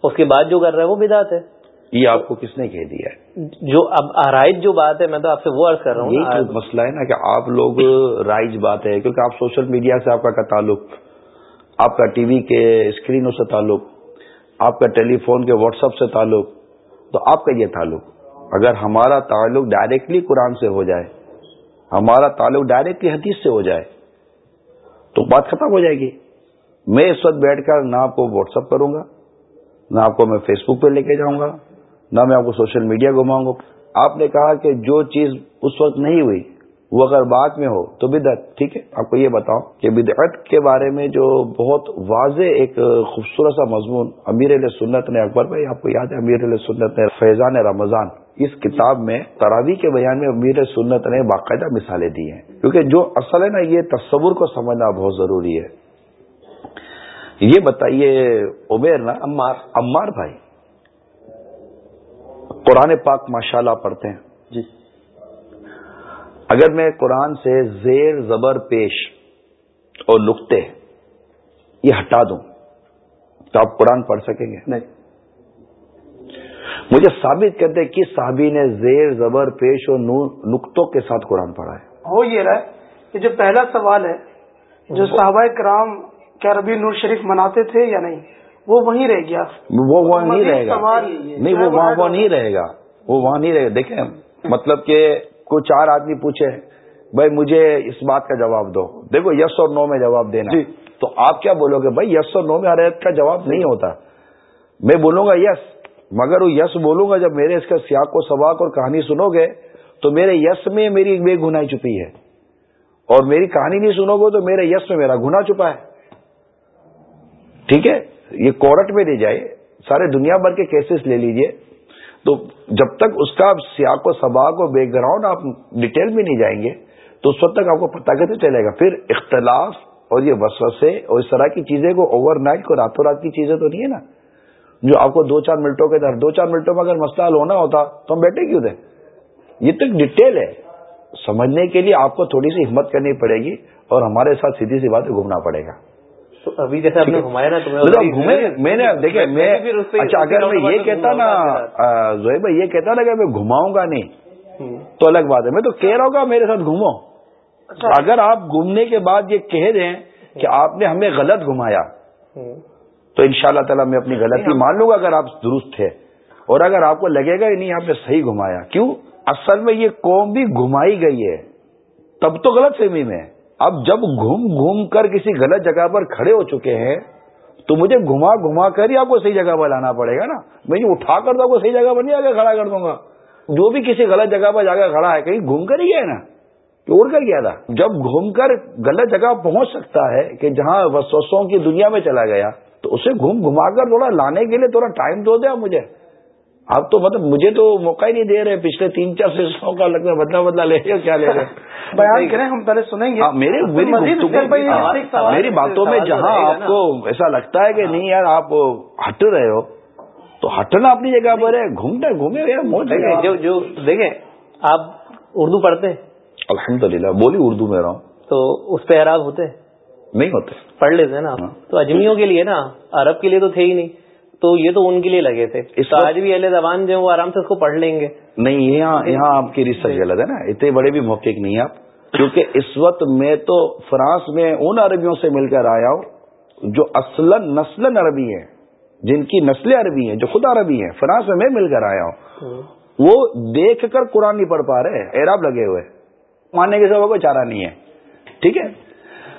اس کے بعد جو کر رہا ہے وہ بدعت ہے۔ یہ آپ کو کس نے کہہ دیا ہے؟ جو اب آرائج جو بات ہے میں تو آپ سے وہ عرض کر رہا ہوں یہ مسئلہ ہے نا کہ آپ لوگ رائج بات ہے کیونکہ آپ سوشل میڈیا سے آپ کا تعلق؟ آپ کا ٹی وی کے اسکرینوں سے تعلق آپ کا ٹیلی فون کے واٹس ایپ سے تعلق تو آپ کا یہ تعلق۔ اگر ہمارا تعلق ڈائریکٹلی قرآن سے ہو جائے ہمارا تعلق ڈائریکٹلی حدیث سے ہو جائے تو بات ختم ہو جائے گی۔ میں اس وقت بیٹھ کر نہ آپ کو واٹس ایپ کروں گا نہ آپ کو میں فیس بک پہ لے کے جاؤں گا۔ نہ میں آپ کو سوشل میڈیا گھماؤں گا۔ آپ نے کہا کہ جو چیز اس وقت نہیں ہوئی، وہ اگر بعد میں ہو تو بدعت، ٹھیک ہے؟ آپ کو یہ بتاؤں کہ بدعت کے بارے میں جو بہت واضح ایک خوبصورت سا مضمون امیر علیہ سنت نے اکبر بھائی، آپ کو یاد ہے امیر علیہ سنت نے فیضان رمضان اس کتاب میں تراوی کے بیان میں امیر سنت نے باقاعدہ مثالیں دی ہیں۔ کیونکہ جو اصل ہے نا، یہ تصور کو سمجھنا بہت ضروری ہے۔ یہ بتائیے عمیر نا عمار بھائی۔ قرآن پاک ماشاء اللہ پڑھتے ہیں۔ جی۔ اگر میں قرآن سے زیر زبر پیش اور نقطے یہ ہٹا دوں تو آپ قرآن پڑھ سکیں گے؟ نہیں۔ مجھے ثابت کرتے کس صحابی نے زیر زبر پیش اور نقطوں کے ساتھ قرآن پڑھا ہے۔ ہو یہ رہا ہے کہ جو پہلا سوال ہے جو صحابہ کرام کیا ربی نور شریف مناتے تھے یا نہیں؟ وہ وہیں رہ گیا۔ وہ وہاں نہیں رہے گا۔ نہیں وہ وہاں وہ نہیں رہے گا۔ وہ وہاں نہیں رہے گا۔ دیکھیں مطلب کہ کوئی چار آدمی پوچھے بھائی مجھے اس بات کا جواب دو۔ دیکھو یس اور نو میں جواب دینا۔ جی۔ تو آپ کیا بولو گے؟ بھائی یس اور نو میں ہر ایک کا جواب نہیں ہوتا۔ میں بولوں گا یس مگر وہ یس بولوں گا۔ جب میرے اس کا سیاق و سباق اور کہانی سنو گے تو میرے یس میں میری بے گنائی چپی ہے۔ اور میری کہانی نہیں سنو گے تو میرے یس میں میرا گنا چھپا ہے۔ ٹھیک ہے؟ یہ کورٹ میں لے جائے، سارے دنیا بھر کے کیسز لے لیجیے۔ تو جب تک اس کا سیاق و سباق و بیک گراؤنڈ آپ ڈیٹیل میں نہیں جائیں گے، تو اس وقت تک آپ کو پتہ کیسے چلے گا؟ پھر اختلاف اور یہ وسوسے اور اس طرح کی چیزیں کو اوور نائٹ کو راتوں رات کی چیزیں تو نہیں ہے نا؟ جو آپ کو دو چار منٹوں کے در دو چار منٹوں میں اگر مسئلہ حل ہونا ہوتا تو ہم بیٹھے کیوں تھے؟ یہ تو ایک ڈیٹیل ہے۔ سمجھنے کے لیے آپ کو تھوڑی سی ہمت کرنی پڑے گی اور ہمارے ساتھ سیدھی سی باتیں گھومنا پڑے گا۔ ابھی جیسے آپ نے گھمایا نا میں نے دیکھے میں اچھا اگر میں یہ کہتا نا زوہی بھائی یہ کہتا نا کہ میں گھماؤں گا نہیں تو الگ بات ہے۔ میں تو کہہ رہا ہوں گا میرے ساتھ گھومو۔ اچھا۔ اگر آپ گھومنے کے بعد یہ کہہ دیں کہ آپ نے ہمیں غلط گھمایا تو ان شاء اللہ تعالیٰ میں اپنی غلطی مان لوں گا اگر آپ درست تھے اور اگر آپ کو لگے گا نہیں آپ نے صحیح گھمایا۔ کیوں؟ اصل میں یہ قوم بھی گھمائی گئی ہے۔ تب تو غلط فہمی میں اب جب گھوم گھوم کر کسی غلط جگہ پر کھڑے ہو چکے ہیں، تو مجھے گھما گھما کر ہی آپ کو صحیح جگہ پر لانا پڑے گا نا۔ میں یہ اٹھا کر تو آپ کو صحیح جگہ پر نہیں آگے کھڑا کر دوں گا۔ جو بھی کسی غلط جگہ پر جا کر کھڑا ہے، کہیں گھوم کر ہی گیا نا۔ اڑ کر گیا تھا۔ جب گھوم کر غلط جگہ پہنچ سکتا ہے کہ جہاں وسوسوں کی دنیا میں چلا گیا، تو اسے گھوم گھما کر تھوڑا لانے کے لیے تھوڑا ٹائم دو دیا مجھے۔ آپ تو مطلب مجھے تو موقع ہی نہیں دے رہے پچھلے تین چار سیزنوں کا لگتا ہے بدلا بدلا لے رہے کیا لے رہے بیان کریں ہم پہلے سنیں گے۔ ہاں، میری باتوں میں جہاں آپ کو ایسا لگتا ہے کہ نہیں یار آپ ہٹ رہے ہو تو ہٹنا اپنی جگہ پر ہے گھومتے گھومے جو جو دیکھیں آپ اردو پڑھتے الحمد للہ بولی اردو میں رہا ہوں۔ تو اس پہ اعراب ہوتے؟ نہیں ہوتے۔ پڑھ لیتے نا ہاں۔ تو اجمیوں کے لیے نا عرب کے لیے تو تھے ہی نہیں۔ تو یہ تو ان کے لیے لگے تھے۔ اس آج بھی اہل زبان جو وہ آرام سے اس کو پڑھ لیں گے۔ نہیں یہاں یہاں آپ کی ریسرچ غلط ہے نا۔ اتنے بڑے بھی موقع نہیں آپ۔ کیونکہ اس وقت میں تو فرانس میں ان عربیوں سے مل کر آیا ہوں جو اصل نسل عربی ہے جن کی نسل عربی ہیں جو خود عربی ہیں فرانس میں میں مل کر آیا ہوں۔ وہ دیکھ کر قرآن نہیں پڑھ پا رہے اعراب لگے ہوئے۔ ماننے کے سب کوئی چارہ نہیں ہے۔ ٹھیک ہے؟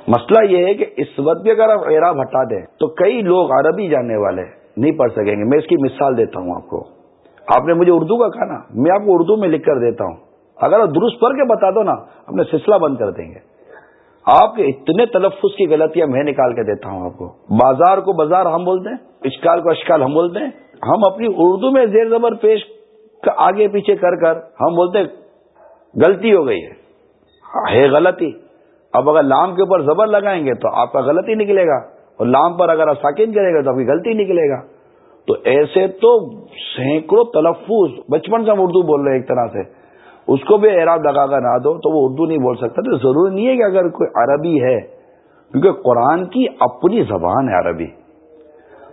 مسئلہ یہ ہے کہ اس وقت بھی اگر آپ اعراب ہٹا دیں تو کئی لوگ عربی جاننے والے نہیں پڑھ سکیں گے۔ میں اس کی مثال دیتا ہوں آپ کو۔ آپ نے مجھے اردو کا کہا نا، میں آپ کو اردو میں لکھ کر دیتا ہوں۔ اگر آپ درست پڑھ کے بتا دو نا اپنے سلسلہ بند کر دیں گے۔ آپ کے اتنے تلفظ کی غلطیاں میں نکال کے دیتا ہوں آپ کو۔ بازار کو بازار ہم بولتے ہیں اشکال کو اشکال ہم بولتے ہیں ہم اپنی اردو میں زیر زبر پیش آگے پیچھے کر کر ہم بولتے ہیں، غلطی ہو گئی ہے۔ ہے غلطی۔ اب اگر لام کے اوپر زبر لگائیں گے تو آپ کا غلطی نکلے گا۔ اور لام پر اگر آپ ساکن کرے گا تو آپ کی غلطی نکلے گا۔ تو ایسے تو سینکڑوں تلفظ بچپن سے ہم اردو بول رہے ہیں ایک طرح سے۔ اس کو بھی اعراب لگا کر نہ دو تو وہ اردو نہیں بول سکتا۔ تو ضروری نہیں ہے کہ اگر کوئی عربی ہے، کیونکہ قرآن کی اپنی زبان ہے عربی۔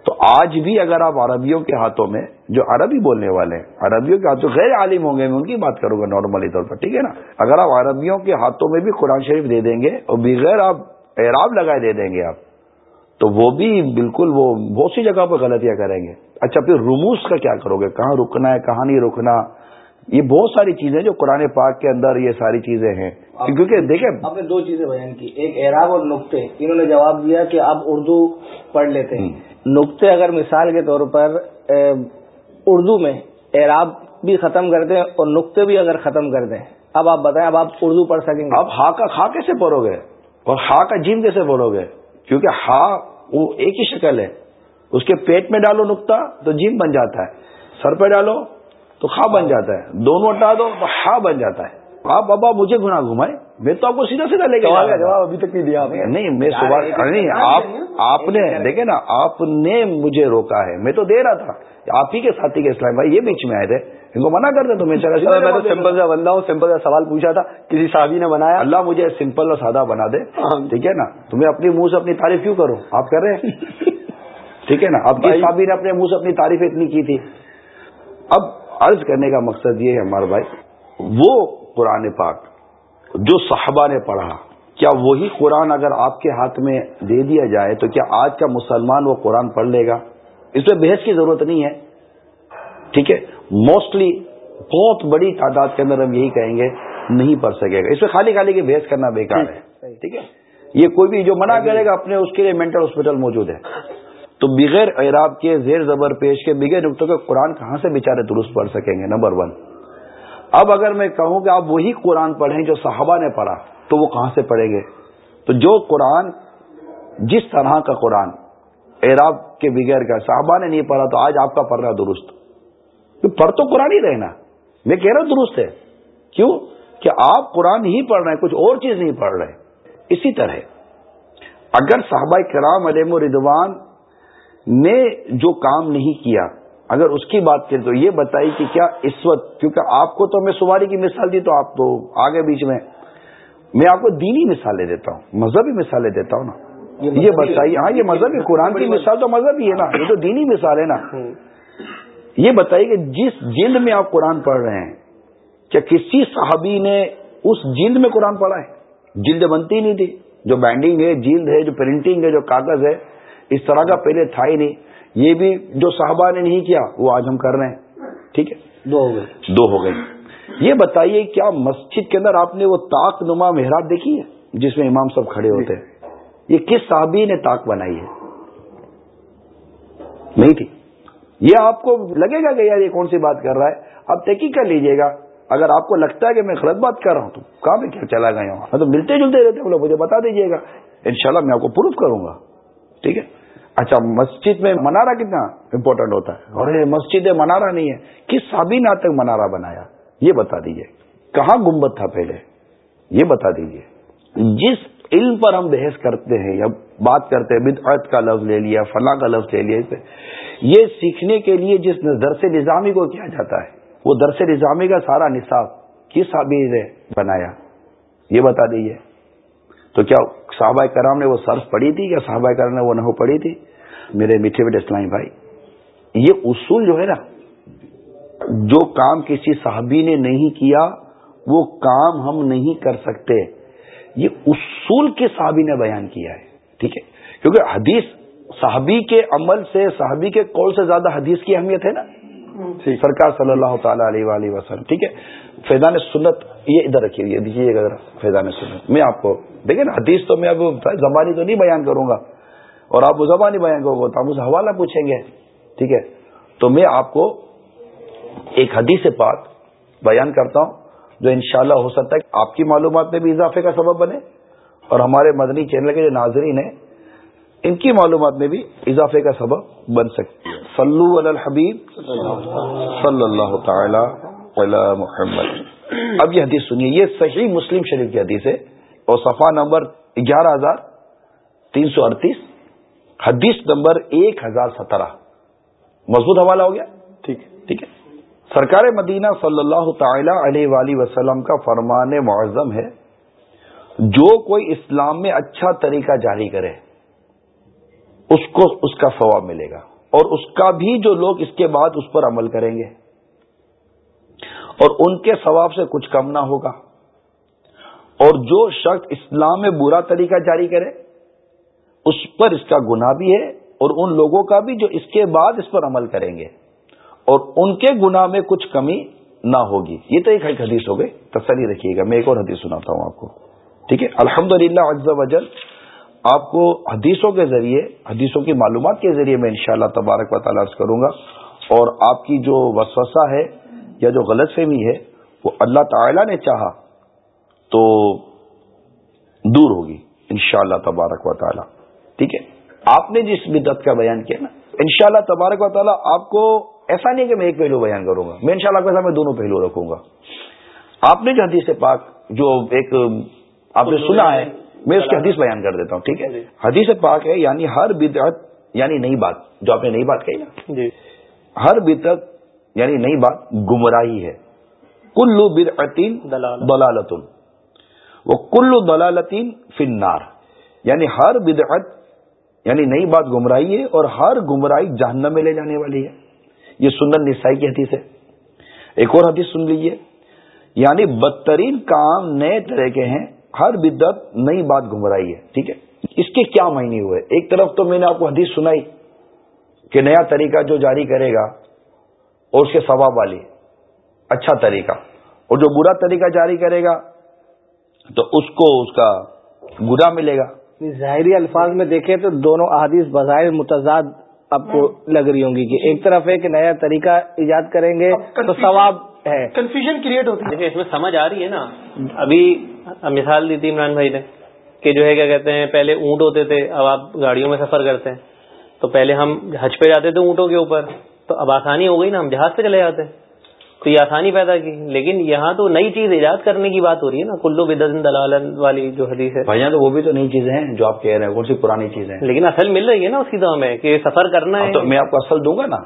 تو آج بھی اگر آپ عربیوں کے ہاتھوں میں، جو عربی بولنے والے ہیں، عربیوں کے ہاتھوں غیر عالم ہوں گے، میں ان کی بات کروں گا نارملی طور پر، ٹھیک ہے نا؟ اگر آپ عربیوں کے ہاتھوں میں بھی قرآن شریف دے دیں گے اور بغیر آپ اعراب لگائے دے دیں گے آپ تو وہ بھی بالکل وہ بہت سی جگہ پہ غلطیاں کریں گے۔ اچھا پھر رموس کا کیا کرو گے؟ کہاں رکنا ہے؟ کہاں نہیں رکنا؟ یہ بہت ساری چیزیں جو قرآن پاک کے اندر یہ ساری چیزیں ہیں۔ کیونکہ دیکھیں آپ نے دو چیزیں بیان کی۔ ایک اعراب اور نقطے۔ انہوں نے جواب دیا کہ آپ اردو پڑھ لیتے ہیں۔ نقطے اگر مثال کے طور پر اردو میں اعراب بھی ختم کر دیں اور نقطے بھی اگر ختم کر دیں۔ اب آپ بتائیں اب آپ اردو پڑھ سکیں گے۔ اب ہا کا خا کیسے پڑھو گے؟ اور ہا کا جیم کیسے پڑھو گے؟ کیونکہ ہا وہ ایک ہی شکل ہے۔ اس کے پیٹ میں ڈالو نقطہ تو جیم بن جاتا ہے۔ سر پہ ڈالو تو خا بن جاتا ہے۔ دونوں ہٹا دو تو ہا بن جاتا ہے۔ آپ ابا مجھے گنا گھمائے۔ میں تو آپ کو سیدھا سیدھا لے کے جواب ابھی تک نہیں دیا نہیں میں صبح نہیں آپ آپ نے دیکھے نا آپ نے مجھے روکا ہے۔ میں تو دے رہا تھا۔ آپ ہی کے ساتھی کے اسلام بھائی یہ بیچ میں آئے تھے۔ ان کو منع کر دیں تو میں تو سمپل سا بندہ ہوں سمپل سا سوال پوچھا تھا۔ کسی صحابی نے بنایا۔ اللہ مجھے سمپل اور سادہ بنا دے۔ ہاں۔ ٹھیک ہے نا؟ تمہیں اپنی منہ سے اپنی تعریف کیوں کرو آپ کر رہے ہیں؟ ٹھیک ہے نا؟ اب کس صحابی نے اپنے منہ سے اپنی تعریف اتنی کی تھی۔ اب عرض کرنے کا مقصد یہ ہے ہمارا بھائی وہ قرآن پاک جو صحابہ نے پڑھا کیا وہی قرآن اگر آپ کے ہاتھ میں دے دیا جائے تو کیا آج کا مسلمان وہ قرآن پڑھ لے گا؟ اس میں بحث کی ضرورت نہیں ہے ٹھیک ہے؟ موسٹلی بہت بڑی تعداد کے اندر ہم یہی کہیں گے نہیں پڑھ سکے گا۔ اس میں خالی خالی کی بحث کرنا بیکار ہے ٹھیک ہے؟ یہ کوئی بھی جو منع کرے گا اپنے اس کے لیے مینٹل ہاسپٹل موجود ہے۔ تو بغیر اعراب کے زیر زبر پیش کے بغیر نقطوں کے قرآن کہاں سے بےچارے درست پڑھ سکیں گے؟ نمبر ون اب اگر میں کہوں کہ آپ وہی قرآن پڑھیں جو صحابہ نے پڑھا، تو وہ کہاں سے پڑھیں گے؟ تو جو قرآن، جس طرح کا قرآن، اعراب کے بغیر کا، صحابہ نے نہیں پڑھا تو آج آپ کا پڑھنا درست۔ پڑھ تو قرآن ہی رہنا۔ میں کہہ رہا ہوں درست ہے۔ کیوں؟ کہ آپ قرآن ہی پڑھ رہے ہیں، کچھ اور چیز نہیں پڑھ رہے۔ اسی طرح، اگر صحابہ کرام علیم و ردوان نے جو کام نہیں کیا اگر اس کی بات کریں تو یہ بتائی کہ کیا اس وقت کیونکہ آپ کو تو میں سواری کی مثال دی تو آپ تو آگے بیچ میں میں آپ کو دینی مثالیں دیتا ہوں مذہبی مثالیں دیتا ہوں نا۔ یہ بتائیے ہاں یہ مذہبی قرآن کی مثال تو مذہب ہی ہے نا یہ تو دینی مثال ہے نا۔ یہ بتائیے کہ جس جلد میں آپ قرآن پڑھ رہے ہیں کیا کسی صحابی نے اس جلد میں قرآن پڑھا ہے؟ جلد بنتی نہیں تھی۔ جو بینڈنگ ہے جلد ہے جو پرنٹنگ ہے جو کاغذ ہے اس طرح کا پہلے تھا ہی نہیں۔ یہ بھی جو صحابہ نے نہیں کیا وہ آج ہم کر رہے ہیں۔ ٹھیک ہے؟ دو ہو گئے۔ دو ہو گئے۔ یہ بتائیے کیا مسجد کے اندر آپ نے وہ تاک نما محراب دیکھی ہے جس میں امام سب کھڑے ہوتے ہیں؟ یہ کس صحابی نے تاک بنائی ہے؟ نہیں تھی۔ یہ آپ کو لگے گا کہ یار یہ کون سی بات کر رہا ہے؟ آپ تحقیق کر لیجیے گا۔ اگر آپ کو لگتا ہے کہ میں غلط بات کر رہا ہوں تو کہاں میں کیا چلا گیا ہوں؟ تو ملتے جلتے رہتے بولے مجھے بتا دیجیے گا۔ انشاءاللہ میں آپ کو پروف کروں گا۔ ٹھیک ہے؟ اچھا مسجد میں منارا کتنا امپورٹنٹ ہوتا ہے؟ اور مسجد منارا نہیں ہے۔ کس سابی تک منارا بنایا؟ یہ بتا دیجیے کہاں گمبت تھا پہلے؟ یہ بتا دیجیے جس علم پر ہم بحث کرتے ہیں یا بات کرتے ہیں، بدعت کا لفظ لے لیا، فلاں کا لفظ لے لیا یہ سیکھنے کے لیے جس درس نظامی کو کیا جاتا ہے، وہ درس نظامی کا سارا نصاب کس سابی نے بنایا؟ یہ بتا دیجیے تو کیا صحابہ کرام نے وہ صرف پڑھی تھی کیا صحابہ کرام نے وہ نہ پڑھی تھی؟ میرے میٹھے بیٹے اسلامی بھائی، یہ اصول جو ہے نا، جو کام کسی صحابی نے نہیں کیا، وہ کام ہم نہیں کر سکتے۔ یہ اصول کے صحابی نے بیان کیا ہے، ٹھیک ہے؟ کیونکہ حدیث صحابی کے عمل سے، صحابی کے قول سے زیادہ حدیث کی اہمیت ہے نا۔ سرکار صلی اللہ تعالی علیہ وسلم۔ ٹھیک ہے؟ فیضان سنت یہ ادھر رکھیے دیجیے گا فیضان سنت۔ میں آپ کو دیکھیں نا، حدیث تو میں اب زبانی تو نہیں بیان کروں گا۔ اور آپ وہ زبانی بیان کرو گے تو آپ اسے حوالہ پوچھیں گے۔ ٹھیک ہے؟ تو میں آپ کو ایک حدیث پاک بیان کرتا ہوں، جو انشاءاللہ ہو سکتا ہے آپ کی معلومات میں بھی اضافے کا سبب بنے اور ہمارے مدنی چینل کے جو ناظرین ہیں، ان کی معلومات میں بھی اضافے کا سبب بن سکتی ہے۔ صلو علی الحبیب صلی اللہ تعالی علی محمد۔ اب یہ حدیث سنیے۔ یہ صحیح مسلم شریف کی حدیث ہے اور صفحہ نمبر گیارہ ہزار تین سو اڑتیس حدیث نمبر ایک ہزار سترہ۔ مضبوط حوالہ ہو گیا؟ ٹھیک ٹھیک ہے۔ سرکار مدینہ صلی اللہ تعالی علیہ وآلہ وسلم کا فرمان معظم ہے جو کوئی اسلام میں اچھا طریقہ جاری کرے اس کو اس کا ثواب ملے گا۔ اور اس کا بھی جو لوگ اس کے بعد اس پر عمل کریں گے۔ اور ان کے ثواب سے کچھ کم نہ ہوگا۔ اور جو شخص اسلام میں برا طریقہ جاری کرے، اس پر اس کا گناہ بھی ہے اور ان لوگوں کا بھی جو اس کے بعد اس پر عمل کریں گے۔ اور ان کے گناہ میں کچھ کمی نہ ہوگی۔ یہ تو ایک حدیث ہو گئی۔ تسلی رکھیے گا۔ میں ایک اور حدیث سناتا ہوں آپ کو۔ ٹھیک ہے؟ الحمد للہ وجل آپ کو حدیثوں کے ذریعے حدیثوں کی معلومات کے ذریعے میں انشاءاللہ تبارک و تعالیٰ کروں گا۔ اور آپ کی جو وسوسہ ہے یا جو غلط فہمی ہے وہ اللہ تعالی نے چاہا تو دور ہوگی انشاءاللہ تبارک و تعالیٰ۔ ٹھیک ہے؟ آپ نے جس بدت کا بیان کیا نا انشاءاللہ تبارک و تعالیٰ آپ کو ایسا نہیں کہ میں ایک پہلو بیان کروں گا میں انشاءاللہ شاء اللہ دونوں پہلو رکھوں گا۔ آپ نے جو حدیث پاک جو ایک آپ نے سنا ہے میں اس کی حدیث بیان کر دیتا ہوں ٹھیک ہے؟ حدیث پاک ہے یعنی ہر بدعت یعنی نئی بات جو آپ نے نئی بات کہی نا۔ جی. ہر بدعت یعنی نئی بات گمراہی ہے۔ کلو بدعتین دلالتن۔ وہ کلو دلالتین فنار یعنی ہر بدعت یعنی نئی بات گمراہی ہے اور ہر گمراہی جہنم میں لے جانے والی ہے۔ یہ سنن نسائی کی حدیث ہے۔ ایک اور حدیث سن لیجیے یعنی بدترین کام نئے طرح کے ہیں۔ ہر بدت نئی بات گمرائی ہے ٹھیک ہے؟ اس کے کیا معنی ہوئے؟ ایک طرف تو میں نے آپ کو حدیث سنائی کہ نیا طریقہ جو جاری کرے گا اور اس کے ثواب والی اچھا طریقہ اور جو برا طریقہ جاری کرے گا تو اس کو اس کا گنا ملے گا۔ ظاہری الفاظ میں دیکھیں تو دونوں احادیث بظاہر متضاد آپ کو لگ رہی ہوں گی کہ ایک طرف ایک نیا طریقہ ایجاد کریں گے تو ثواب ہے۔ کنفیوژن کریٹ ہوتی ہے۔ اس میں سمجھ آ رہی ہے نا۔ ابھی مثال دی تھی عمران بھائی نے کہ جو ہے کیا کہتے ہیں پہلے اونٹ ہوتے تھے اب آپ گاڑیوں میں سفر کرتے ہیں۔ تو پہلے ہم حج پہ جاتے تھے اونٹوں کے اوپر۔ تو اب آسانی ہو گئی نا ہم جہاز پہ چلے جاتے ہیں۔ تو یہ آسانی پیدا کی۔ لیکن یہاں تو نئی چیز ایجاد کرنے کی بات ہو رہی ہے نا۔ کلو بدن دلال والی جو حدیث ہے۔ بھائی تو وہ بھی تو نئی چیزیں ہیں جو آپ کہہ رہے ہیں کون سی پرانی چیزیں لیکن اصل مل رہی ہے نا اس کی تو ہمیں کہ سفر کرنا ہے۔ تو میں آپ کو اصل دوں گا نا۔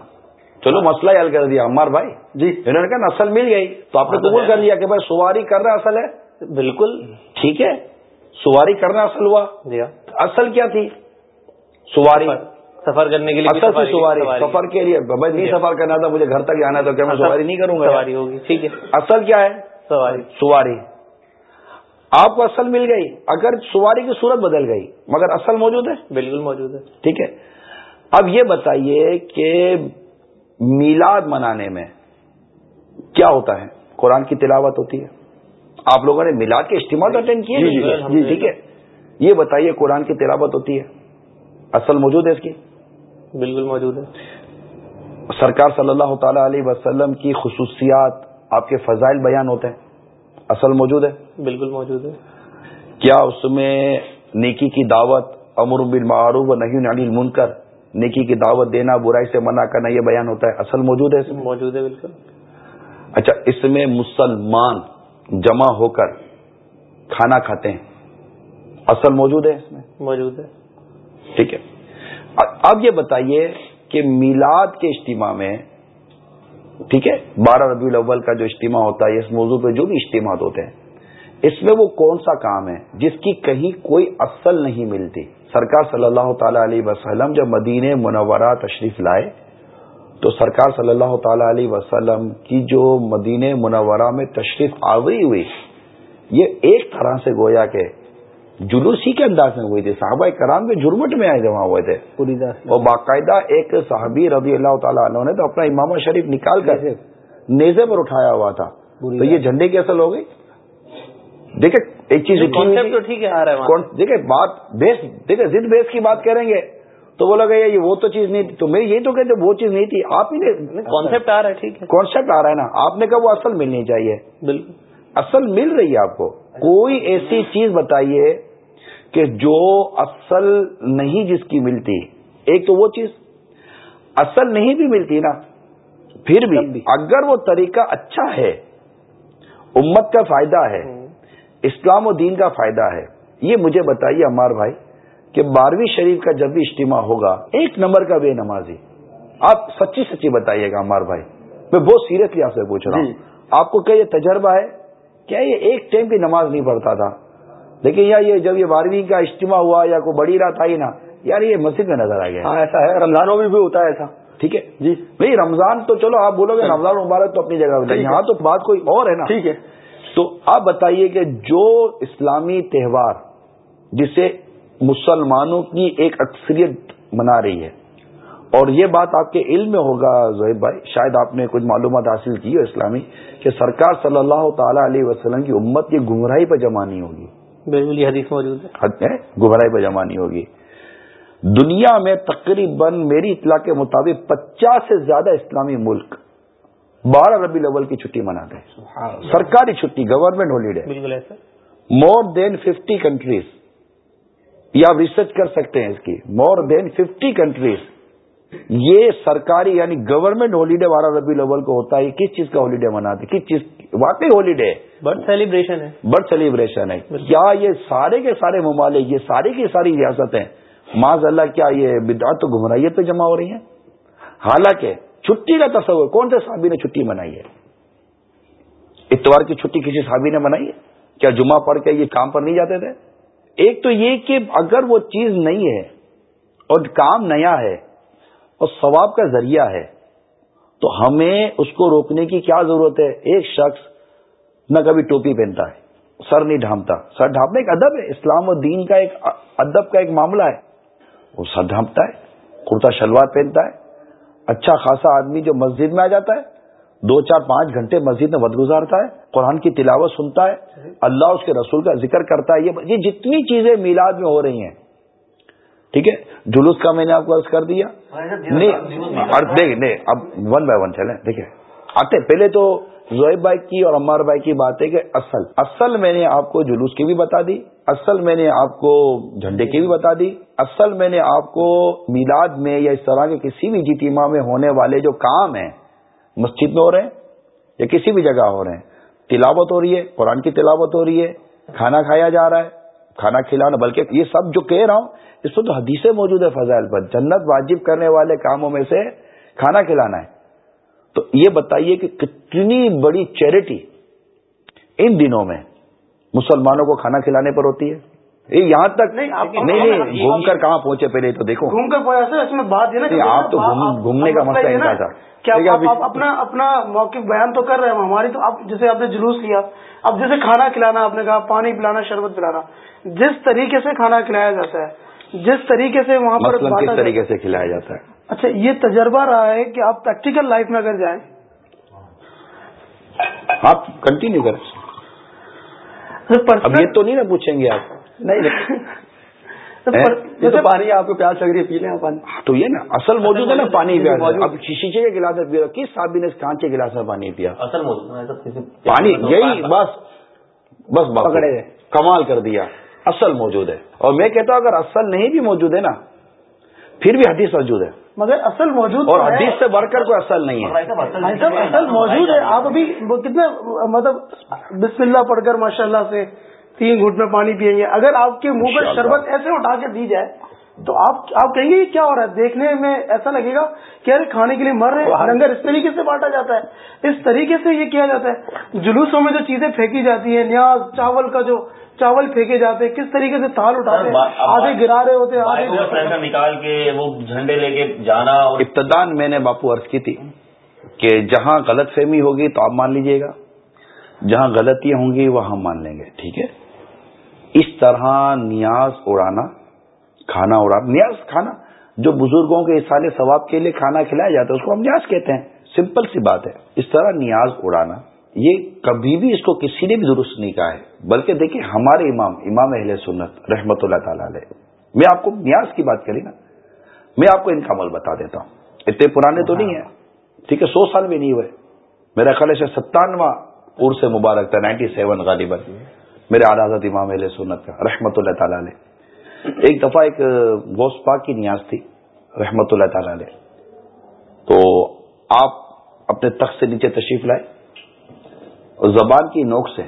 چلو مسئلہ حل کر دیا۔ عمار بھائی جی۔ انہوں نے کہا نسل مل گئی۔ تو آپ نے قبول کر لیا کہ بھائی سواری کرنا اصل ہے۔ بالکل ٹھیک ہے۔ سواری کرنا اصل ہوا۔ جی ہاں۔ اصل کیا تھی؟ سواری۔ سفر۔ کرنے کے لیے اصل سواری۔ سفر۔ کے لیے۔ بھائی نہیں سفر کرنا تھا مجھے گھر تک جانا تھا کیا میں سواری نہیں کروں گا۔ سواری ہوگی۔ ٹھیک ہے۔ اصل کیا ہے؟ سواری۔ سواری۔ آپ کو اصل مل گئی۔ اگر سواری کی صورت بدل گئی مگر اصل موجود ہے؟ بالکل موجود ہے۔ ٹھیک ہے۔ اب یہ بتائیے کہ میلاد منانے میں کیا ہوتا ہے؟ قرآن کی تلاوت ہوتی ہے۔ آپ لوگوں نے میلاد کے اجتماع اٹینڈ کیے جی، جی، جی، ٹھیک ہے یہ بتائیے قرآن کی تلاوت ہوتی ہے؟ اصل موجود ہے اس کی؟ بالکل موجود ہے۔ سرکار صلی اللہ تعالی علیہ وسلم کی خصوصیات آپ کے فضائل بیان ہوتے ہیں۔ اصل موجود ہے؟ بالکل موجود ہے۔ کیا اس میں نیکی کی دعوت امر بالمعروف و نہیں علی المنکر نیکی کی دعوت دینا برائی سے منع کرنا یہ بیان ہوتا ہے؟ اصل موجود ہے اس میں؟ موجود ہے بالکل۔ اچھا اس میں مسلمان جمع ہو کر کھانا کھاتے ہیں۔ اصل موجود ہے اس میں۔ موجود ہے۔ ٹھیک ہے۔ اب یہ بتائیے کہ میلاد کے اجتماع میں ٹھیک ہے بارہ ربیع الاول کا جو اجتماع ہوتا ہے اس موضوع پہ جو بھی اجتماعات ہوتے ہیں اس میں وہ کون سا کام ہے جس کی کہیں کوئی اصل نہیں ملتی؟ سرکار صلی اللہ تعالی علیہ وسلم جب مدین منورہ تشریف لائے تو سرکار صلی اللہ تعالی علیہ وسلم کی جو مدین منورہ میں تشریف آوری ہوئی یہ ایک طرح سے گویا کہ جلوس ہی کے انداز میں ہوئی تھی۔ صحابہ کرام کے جرمٹ میں آئے جمع ہوئے تھے۔ اور باقاعدہ ایک صحابی رضی اللہ تعالیٰ عنہ نے تو اپنا امام شریف نکال کر نیزے پر اٹھایا ہوا تھا۔ تو یہ جھنڈے کی اصل ہو گئی۔ دیکھیں ایک چیز ٹھیک ہے دیکھیں بات بیس دیکھیں ضد بیس کی بات کریں گے۔ تو وہ لگا یہ وہ تو چیز نہیں تھی۔ تو میں یہی تو کہتے وہ چیز نہیں تھی۔ آپ ہی نے کانسیپٹ آ رہا ہے ٹھیک ہے۔ کانسیپٹ آ رہا ہے نا۔ آپ نے کہا وہ اصل ملنی چاہیے۔ بالکل۔ اصل مل رہی ہے آپ کو۔ کوئی ایسی چیز بتائیے کہ جو اصل نہیں جس کی ملتی۔ ایک تو وہ چیز۔ اصل نہیں بھی ملتی نا۔ پھر بھی اگر وہ طریقہ اچھا ہے امت کا فائدہ ہے اسلام و دین کا فائدہ ہے یہ مجھے بتائیے امار بھائی۔ کہ بارہویں شریف کا جب بھی اجتماع ہوگا ایک نمبر کا بے نمازی۔ آپ سچی سچی بتائیے گا امار بھائی میں بہت سیریسلی آپ سے پوچھ رہا ہوں۔ جی۔ آپ کو کیا یہ تجربہ ہے؟ کیا یہ ایک ٹائم کی نماز نہیں پڑھتا تھا؟ لیکن یا یہ جب یہ بارہویں کا اجتماع ہوا یا کوئی بڑی رات آئی نا یار یہ مسجد میں نظر آ گیا ہاں ایسا ہے۔ رمضانوں میں بھی ہوتا ہے ایسا۔ ٹھیک ہے؟ جی۔ بھائی رمضان تو چلو آپ بولو گے رمضان مبارک تو اپنی جگہ یہاں تو بات کوئی اور ہے نا۔ ٹھیک ہے۔ تو آپ بتائیے کہ جو اسلامی تہوار جسے مسلمانوں کی ایک اکثریت منا رہی ہے۔ اور یہ بات آپ کے علم میں ہوگا زہیب بھائی۔ شاید آپ نے کچھ معلومات حاصل کی ہو اسلامی کہ سرکار صلی اللہ تعالی علیہ وسلم کی امت کی گمراہی پہ جمع نہیں ہوگی۔ بالکل حدیث موجود ہے۔ گمراہی پہ جمع نہیں ہوگی۔ دنیا میں تقریباً میری اطلاع کے مطابق پچاس سے زیادہ اسلامی ملک بارہ ربی الاول کی چھٹی مناتے ہیں۔ سرکاری چھٹی government holiday more than fifty countries یا ریسرچ کر سکتے ہیں اس کی. مور دین ففٹی کنٹریز یہ سرکاری یعنی گورنمنٹ ہالیڈے بارہ ربی الاول کو ہوتا ہے. کس چیز کا ہالیڈے مناتے کس چیز واقعی ہالیڈے برتھ سیلیبریشن ہے. برتھ سیلیبریشن ہے. کیا یہ سارے کے سارے ممالک یہ ساری کی ساری ریاستیں معذ اللہ کیا یہ بدعت تو گمراہیت پہ جمع ہو رہی ہیں؟ حالانکہ چھٹی کا تصور کون سے صحابی نے چھٹی منائی ہے؟ اتوار کی چھٹی کسی صحابی نے منائی ہے؟ کیا جمعہ پڑھ کے یہ کام پر نہیں جاتے تھے؟ ایک تو یہ کہ اگر وہ چیز نہیں ہے اور کام نیا ہے اور ثواب کا ذریعہ ہے، تو ہمیں اس کو روکنے کی کیا ضرورت ہے؟ ایک شخص نہ کبھی ٹوپی پہنتا ہے، سر نہیں ڈھانپتا۔ سر ڈھانپنے ایک ادب ہے، اسلام و دین کا ایک ادب کا ایک معاملہ ہے۔ وہ سر ڈھانپتا ہے، کرتا شلوار پہنتا ہے اچھا خاصا آدمی جو مسجد میں آ جاتا ہے دو چار پانچ گھنٹے مسجد میں ود گزارتا ہے، قرآن کی تلاوت سنتا ہے، اللہ اس کے رسول کا ذکر کرتا ہے، یہ جتنی چیزیں میلاد میں ہو رہی ہیں۔ ٹھیک ہے؟ جلوس کا میں نے آپ کو عرض کر دیا۔ نہیں اب ون بائی ون چلیں۔ دیکھیں، آتے پہلے تو زویب بھائی کی اور عمار بھائی کی بات ہے کہ اصل اصل میں نے آپ کو جلوس کی بھی بتا دی، اصل میں نے آپ کو جھنڈے کی بھی بتا دی، اصل میں نے آپ کو میلاد میں یا اس طرح کے کسی بھی جیتیما میں ہونے والے جو کام ہیں مسجد میں ہو رہے ہیں یا کسی بھی جگہ ہو رہے ہیں؟ تلاوت ہو رہی ہے، قرآن کی تلاوت ہو رہی ہے، کھانا کھایا جا رہا ہے، کھانا کھلانا، بلکہ یہ سب جو کہہ رہا ہوں، اس میں تو حدیثیں موجود ہے فضائل پر۔ جنت واجب کرنے والے کاموں میں سے کھانا کھلانا ہے۔ تو یہ بتائیے کہ کتنی بڑی چیریٹی ان دنوں میں مسلمانوں کو کھانا کھلانے پر ہوتی ہے؟ یہاں تک نہیں نہیں گھوم کر کہاں پہنچے پہلے تو دیکھو۔ گھوم کر پہنچا اس میں بات ہے نا آپ تو گھومنے کا مسئلہ نہیں تھا کیا آپ اپنا اپنا موقف بیان تو کر رہے ہیں ہماری تو اب جیسے آپ نے جلوس لیا اب جیسے کھانا کھلانا آپ نے کہا پانی پلانا شربت پلانا جس طریقے سے کھانا کھلایا جاتا ہے جس طریقے سے وہاں پر کس طریقے سے کھلایا جاتا ہے؟ اچھا یہ تجربہ رہا ہے کہ آپ پریکٹیکل لائف میں اگر جائیں۔ آپ کنٹینیو کریں اب یہ تو نہیں نا پوچھیں گے آپ۔ نہیں تو پانی آپ کو پیاس لگ رہی ہے پی لیں پانی۔ تو یہ نا اصل موجود ہے نا پانی پیا اب شیشے کے گلاس میں کس صاحب نے کانچ کے گلاس میں پانی پیا۔ اصل موجود پانی یہی بس بس پکڑے کمال کر دیا۔ اصل موجود ہے۔ اور میں کہتا ہوں اگر اصل نہیں بھی موجود ہے نا پھر بھی حدیث موجود ہے۔ مگر اصل موجود اور حدیث سے بڑھ کر کوئی اصل نہیں ہے۔ اصل موجود ہے۔ آپ ابھی کتنے مطلب بسم اللہ پڑھ کر ماشاء اللہ سے تین گھٹ میں پانی پیئیں گے۔ اگر آپ کے منہ پر شربت ایسے اٹھا کے دی جائے تو آپ آپ کہیں گے یہ کیا ہو رہا ہے؟ دیکھنے میں ایسا لگے گا کہ ارے کھانے کے لیے مر رہے ہیں لنگر اس طریقے سے بانٹا جاتا ہے۔ اس طریقے سے یہ کیا جاتا ہے؟ جلوسوں میں جو چیزیں پھینکی جاتی ہیں نیاز چاول کا جو چاول پھینکے جاتے ہیں کس طریقے سے تھال اٹھاتے ہیں؟ آدھے گرا رہے ہوتے آدھے نکال کے وہ جھنڈے لے کے جانا ابتدان میں نے باپو عرض کی تھی کہ جہاں غلط فہمی ہوگی تو آپ مان لیجیے گا جہاں غلطیاں ہوں گی وہ ہم مان لیں گے ٹھیک ہے؟ اس طرح نیاز اڑانا، کھانا اڑانا، نیاز کھانا، جو بزرگوں کے سال ثواب کے لیے کھانا کھلایا جاتا ہے، اس کو ہم نیاز کہتے ہیں۔ سمپل سی بات ہے۔ اس طرح نیاز اڑانا، یہ کبھی بھی اس کو کسی نے بھی درست نہیں کہا ہے۔ بلکہ دیکھیں، ہمارے امام امام اہل سنت رحمت اللہ تعالی علیہ۔ میں آپ کو نیاز کی بات کری نا، میں آپ کو ان کا عمل بتا دیتا ہوں۔ اتنے پرانے تو نہیں ہیں۔ ٹھیک ہے، سو سال بھی نہیں ہوئے۔ میرا خیال ہے ستانواں عرس مبارک تھا، نائنٹی سیون غالباً۔ میرے حضرت امام علیہ سنت کا، رحمت اللہ تعالی علیہ۔ ایک دفعہ ایک گوشت پاک کی نیاز تھی، رحمت اللہ تعالی علیہ۔ تو آپ اپنے تخت سے نیچے تشریف لائے، اور زبان کی نوک سے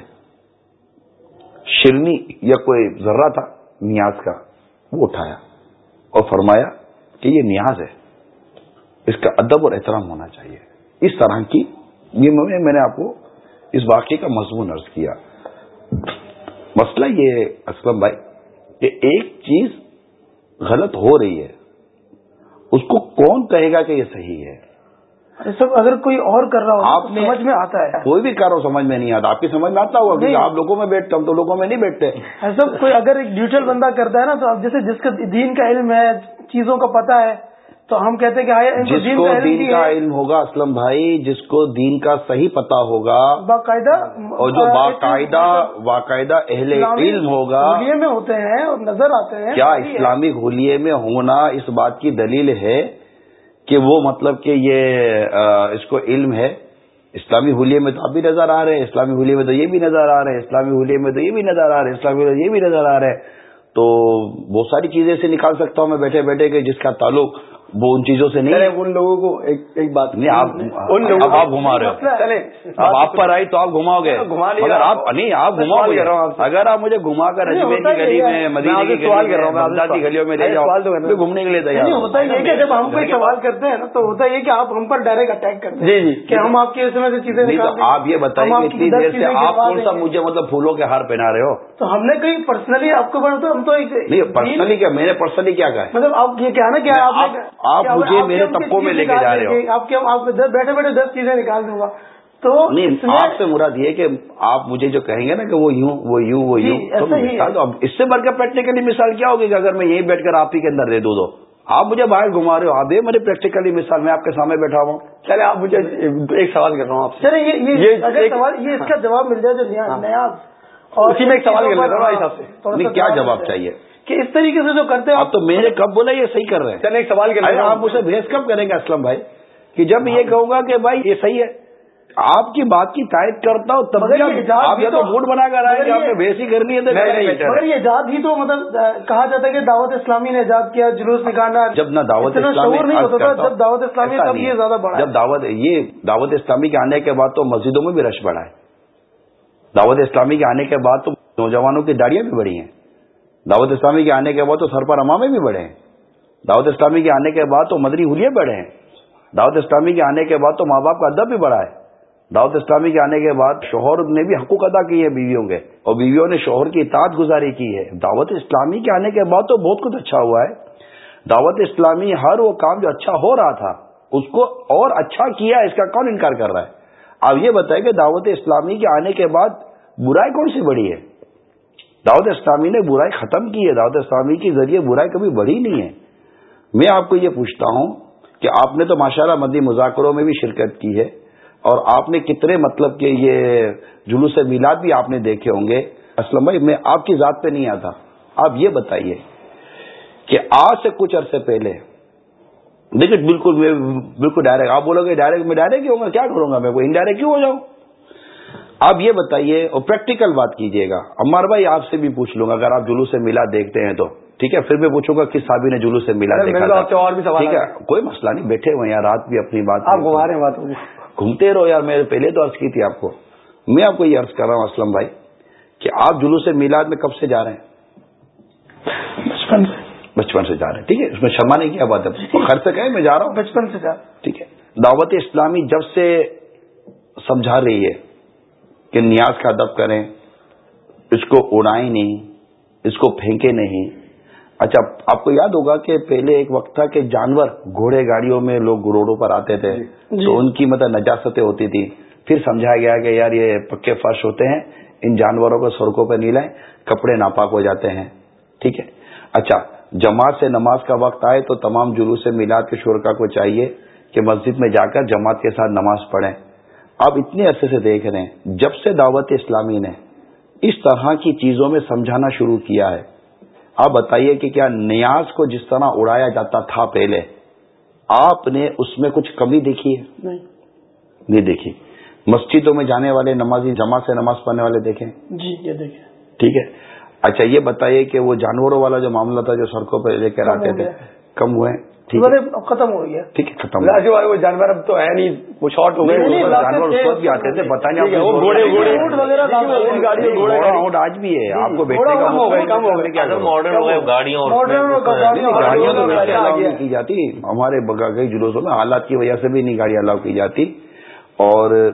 شرنی یا کوئی ذرہ تھا، نیاز کا، وہ اٹھایا اور فرمایا کہ یہ نیاز ہے، اس کا ادب اور احترام ہونا چاہیے۔ اس طرح کی یہ میں نے آپ کو اس واقعے کا مضمون عرض کیا۔ مسئلہ یہ اسلم بھائی کہ ایک چیز غلط ہو رہی ہے۔ اس کو کون کہے گا کہ یہ صحیح ہے؟ سب اگر کوئی اور کر رہا ہو آپ سمجھ میں آتا ہے۔ کوئی بھی کر رہا ہو سمجھ میں نہیں آتا۔ آپ کی سمجھ میں آتا ہوگا آپ لوگوں میں بیٹھتے ہم تو لوگوں میں نہیں بیٹھتے۔ سب کوئی اگر ایک ڈیوٹل بندہ کرتا ہے نا تو جیسے جس کا دین کا علم ہے چیزوں کا پتا ہے تو ہم کہتے ہیں کہ جس کو دین کا علم ہوگا اسلم بھائی جس کو دین کا صحیح پتا ہوگا باقاعدہ اور جو باقاعدہ باقاعدہ اہل علم ہوگا میں ہوتے ہیں اور نظر آتے ہیں کیا اسلامی ہولیے میں ہونا اس بات کی دلیل ہے کہ وہ مطلب کہ یہ اس کو علم ہے؟ اسلامی ہولیے میں تو اب بھی نظر آ رہے ہیں اسلامی ہولیے میں تو یہ بھی نظر آ رہے ہیں اسلامی ہولیے میں تو یہ بھی نظر آ رہے ہیں اسلامی ہولیے یہ بھی نظر آ رہے ہیں۔ تو بہت ساری چیزیں سے نکال سکتا ہوں میں بیٹھے بیٹھے کہ جس کا تعلق وہ ان چیزوں سے نہیں ان لوگوں کو ایک بات نہیں آپ ان لوگوں آپ گھما رہے ہو۔ اب آپ پر آئی تو آپ گھماؤ گے اگر آپ نہیں آپ گھماؤ گے اگر آپ مجھے گھما کر اجمیر کی گلی میں مدینہ کی سوال کر رہا ہوں کی گلیوں میں لے جاؤ۔ گھومنے کے لیے تیار ہوتا یہ کہ جب ہم کوئی سوال کرتے ہیں نا تو ہوتا یہ کہ آپ ہم پر ڈائریکٹ اٹیک کرتے ہیں۔ جی جی۔ کہ ہم آپ کی اس میں سے چیزیں آپ یہ بتائیے اتنی دیر سے آپ کون سا مجھے مطلب پھولوں کے ہار پہنا رہے ہو؟ تو ہم نے کہیں پرسنلی آپ کو ہم تو نہیں پرسنلی کیا؟ میں نے پرسنلی کیا کہا مطلب آپ یہ کہنا کیا آپ مجھے میرے طبقوں میں لے کے جا رہے ہو؟ آپ کے آپ بیٹھے بیٹھے دس چیزیں نکال دوں گا؟ تو نہیں آپ سے مراد یہ کہ آپ مجھے جو کہیں گے نا کہ وہ یوں وہ یوں وہ یوں تو اس سے بڑھ کر پریکٹیکلی مثال کیا ہوگی کہ اگر میں یہیں بیٹھ کر آپ ہی کے اندر دے دوں تو؟ آپ مجھے باہر گھما رہے ہو آپ میرے پریکٹیکلی مثال میں آپ کے سامنے بیٹھا ہوا ہوں۔ چلے آپ مجھے ایک سوال کر رہا ہوں آپ سے۔ یہ اس کا جواب مل جائے جو نیاز اور اسی میں ایک سوال کر رہا ہوں کیا جواب چاہیے؟ کہ اس طریقے سے جو کرتے ہیں آپ تو میں نے کب بولا یہ صحیح کر رہے ہیں؟ چلے ایک سوال کر آپ مجھے بحث کب کریں گے اسلم بھائی؟ کہ جب یہ کہوں گا کہ بھائی یہ صحیح ہے آپ کی بات کی تائید کرتا ہوں تب آپ یہ تو موڈ بنا کر آئے آپ نے بحث ہی کرنی ہے مگر یہ ایجاد ہی تو مطلب کہا جاتا ہے کہ دعوت اسلامی نے ایجاد کیا جلوس نکالنا جب نہ دعوت اسلامی نہیں ہوتا جب دعوت اسلامی تب یہ زیادہ بڑا جب دعوت یہ دعوت اسلامی کے آنے کے بعد تو مسجدوں میں بھی رش بڑھا ہے۔ دعوت اسلامی کے آنے کے بعد تو نوجوانوں کی داڑیاں بھی بڑی ہیں۔ دعوت اسلامی کے آنے کے بعد تو سر پر امامے بھی بڑھے ہیں دعوت اسلامی کے آنے کے بعد تو مدری ہولیے بڑھے ہیں دعوت اسلامی کے آنے کے بعد تو ماں باپ کا ادب بھی بڑھا ہے دعوت اسلامی کے آنے کے بعد شوہر نے بھی حقوق ادا کیے بیویوں کے۔ اور بیویوں نے شوہر کی اطاعت گزاری کی ہے۔ دعوت اسلامی کے آنے کے بعد تو بہت کچھ اچھا ہوا ہے۔ دعوت اسلامی ہر وہ کام جو اچھا ہو رہا تھا، اس کو اور اچھا کیا اس کا کون انکار کر رہا ہے؟ اب یہ بتائیں کہ دعوت اسلامی کے آنے کے بعد برائی کون سی بڑی ہے؟ دعوت اسلامی نے برائی ختم کی ہے دعوت اسلامی کے ذریعے برائی کبھی بڑھی نہیں ہے۔ میں آپ کو یہ پوچھتا ہوں کہ آپ نے تو ماشاء اللہ مدی مذاکروں میں بھی شرکت کی ہے اور آپ نے کتنے مطلب کہ یہ جلوس میلاد بھی آپ نے دیکھے ہوں گے۔ اسلم بھائی، میں آپ کی ذات پہ نہیں آتا۔ آپ یہ بتائیے کہ آج سے کچھ عرصے پہلے دیکھیے بالکل بالکل ڈائریکٹ آپ بولو گے ڈائریکٹ میں ڈائریکٹ ہوں گا، کیا کروں گا میں؟ کوئی انڈائریکٹ کیوں ہو جاؤں؟ آپ یہ بتائیے اور پریکٹیکل بات کیجیے گا۔ امار بھائی آپ سے بھی پوچھ لوں گا اگر آپ جلوس سے ملا دیکھتے ہیں تو۔ ٹھیک ہے پھر میں پوچھوں گا کس صابی نے جلوس سے ملا دیکھا اور بھی ٹھیک ہے کوئی مسئلہ نہیں بیٹھے ہوئے یار رات بھی اپنی بات آپ گھما رہے ہیں بات گھومتے رہو یار میں پہلے تو عرض کی تھی آپ کو۔ میں آپ کو یہ عرض کر رہا ہوں اسلم بھائی کہ آپ جلوس سے میلاد میں کب سے جا رہے ہیں؟ بچپن سے۔ بچپن سے جا رہے ہیں ٹھیک ہے اس میں شرما نہیں کیا بات ہے خرچ سے کہیں میں جا رہا ہوں۔ بچپن سے جا۔ ٹھیک ہے دعوت اسلامی جب سے سمجھا رہی ہے کہ نیاز کا ادب کریں اس کو اڑائیں نہیں اس کو پھینکے نہیں۔ اچھا آپ کو یاد ہوگا کہ پہلے ایک وقت تھا کہ جانور گھوڑے گاڑیوں میں لوگ روڈوں پر آتے تھے جی۔ تو ان کی مطلب نجاستیں ہوتی تھی۔ پھر سمجھایا گیا کہ یار یہ پکے فرش ہوتے ہیں ان جانوروں کو سڑکوں پہ نہیں لائیں کپڑے ناپاک ہو جاتے ہیں۔ ٹھیک ہے۔ اچھا جماعت سے نماز کا وقت آئے تو تمام جلوس سے میلاد کے شرکا کو چاہیے کہ مسجد میں جا کر جماعت کے ساتھ نماز پڑھیں۔ آپ اتنے عرصے سے دیکھ رہے ہیں جب سے دعوت اسلامی نے اس طرح کی چیزوں میں سمجھانا شروع کیا ہے آپ بتائیے کہ کیا نیاز کو جس طرح اڑایا جاتا تھا پہلے آپ نے اس میں کچھ کمی دیکھی ہے؟ نہیں۔ دیکھی۔ مسجدوں میں جانے والے نمازی جماعت سے نماز پڑھنے والے دیکھیں۔ جی یہ دیکھیں۔ ٹھیک ہے۔ اچھا یہ بتائیے کہ وہ جانوروں والا جو معاملہ تھا جو سڑکوں پہ لے کر آتے تھے۔ کم ہوئے۔ ختم ہو گیا ٹھیک ہے ختم وہ جانور اب تو ہے نہیں وہ شارٹ ہو گئے جانور اس وقت بھی آتے تھے پتہ نہیں اونٹ گاڑی گاڑی آج بھی ہے آپ کو بیٹھنے کا کم ہو موقع گیا، ہے، کم ہو کرنے کیا اگر ضرورت؟ ماڈرن ہو گئے گاڑیوں تو ویسے الاؤ۔ نہیں کی جاتی ہمارے بگا- کئی جلوسوں میں حالات کی وجہ سے بھی نہیں گاڑیاں الاؤ کی جاتی۔ اور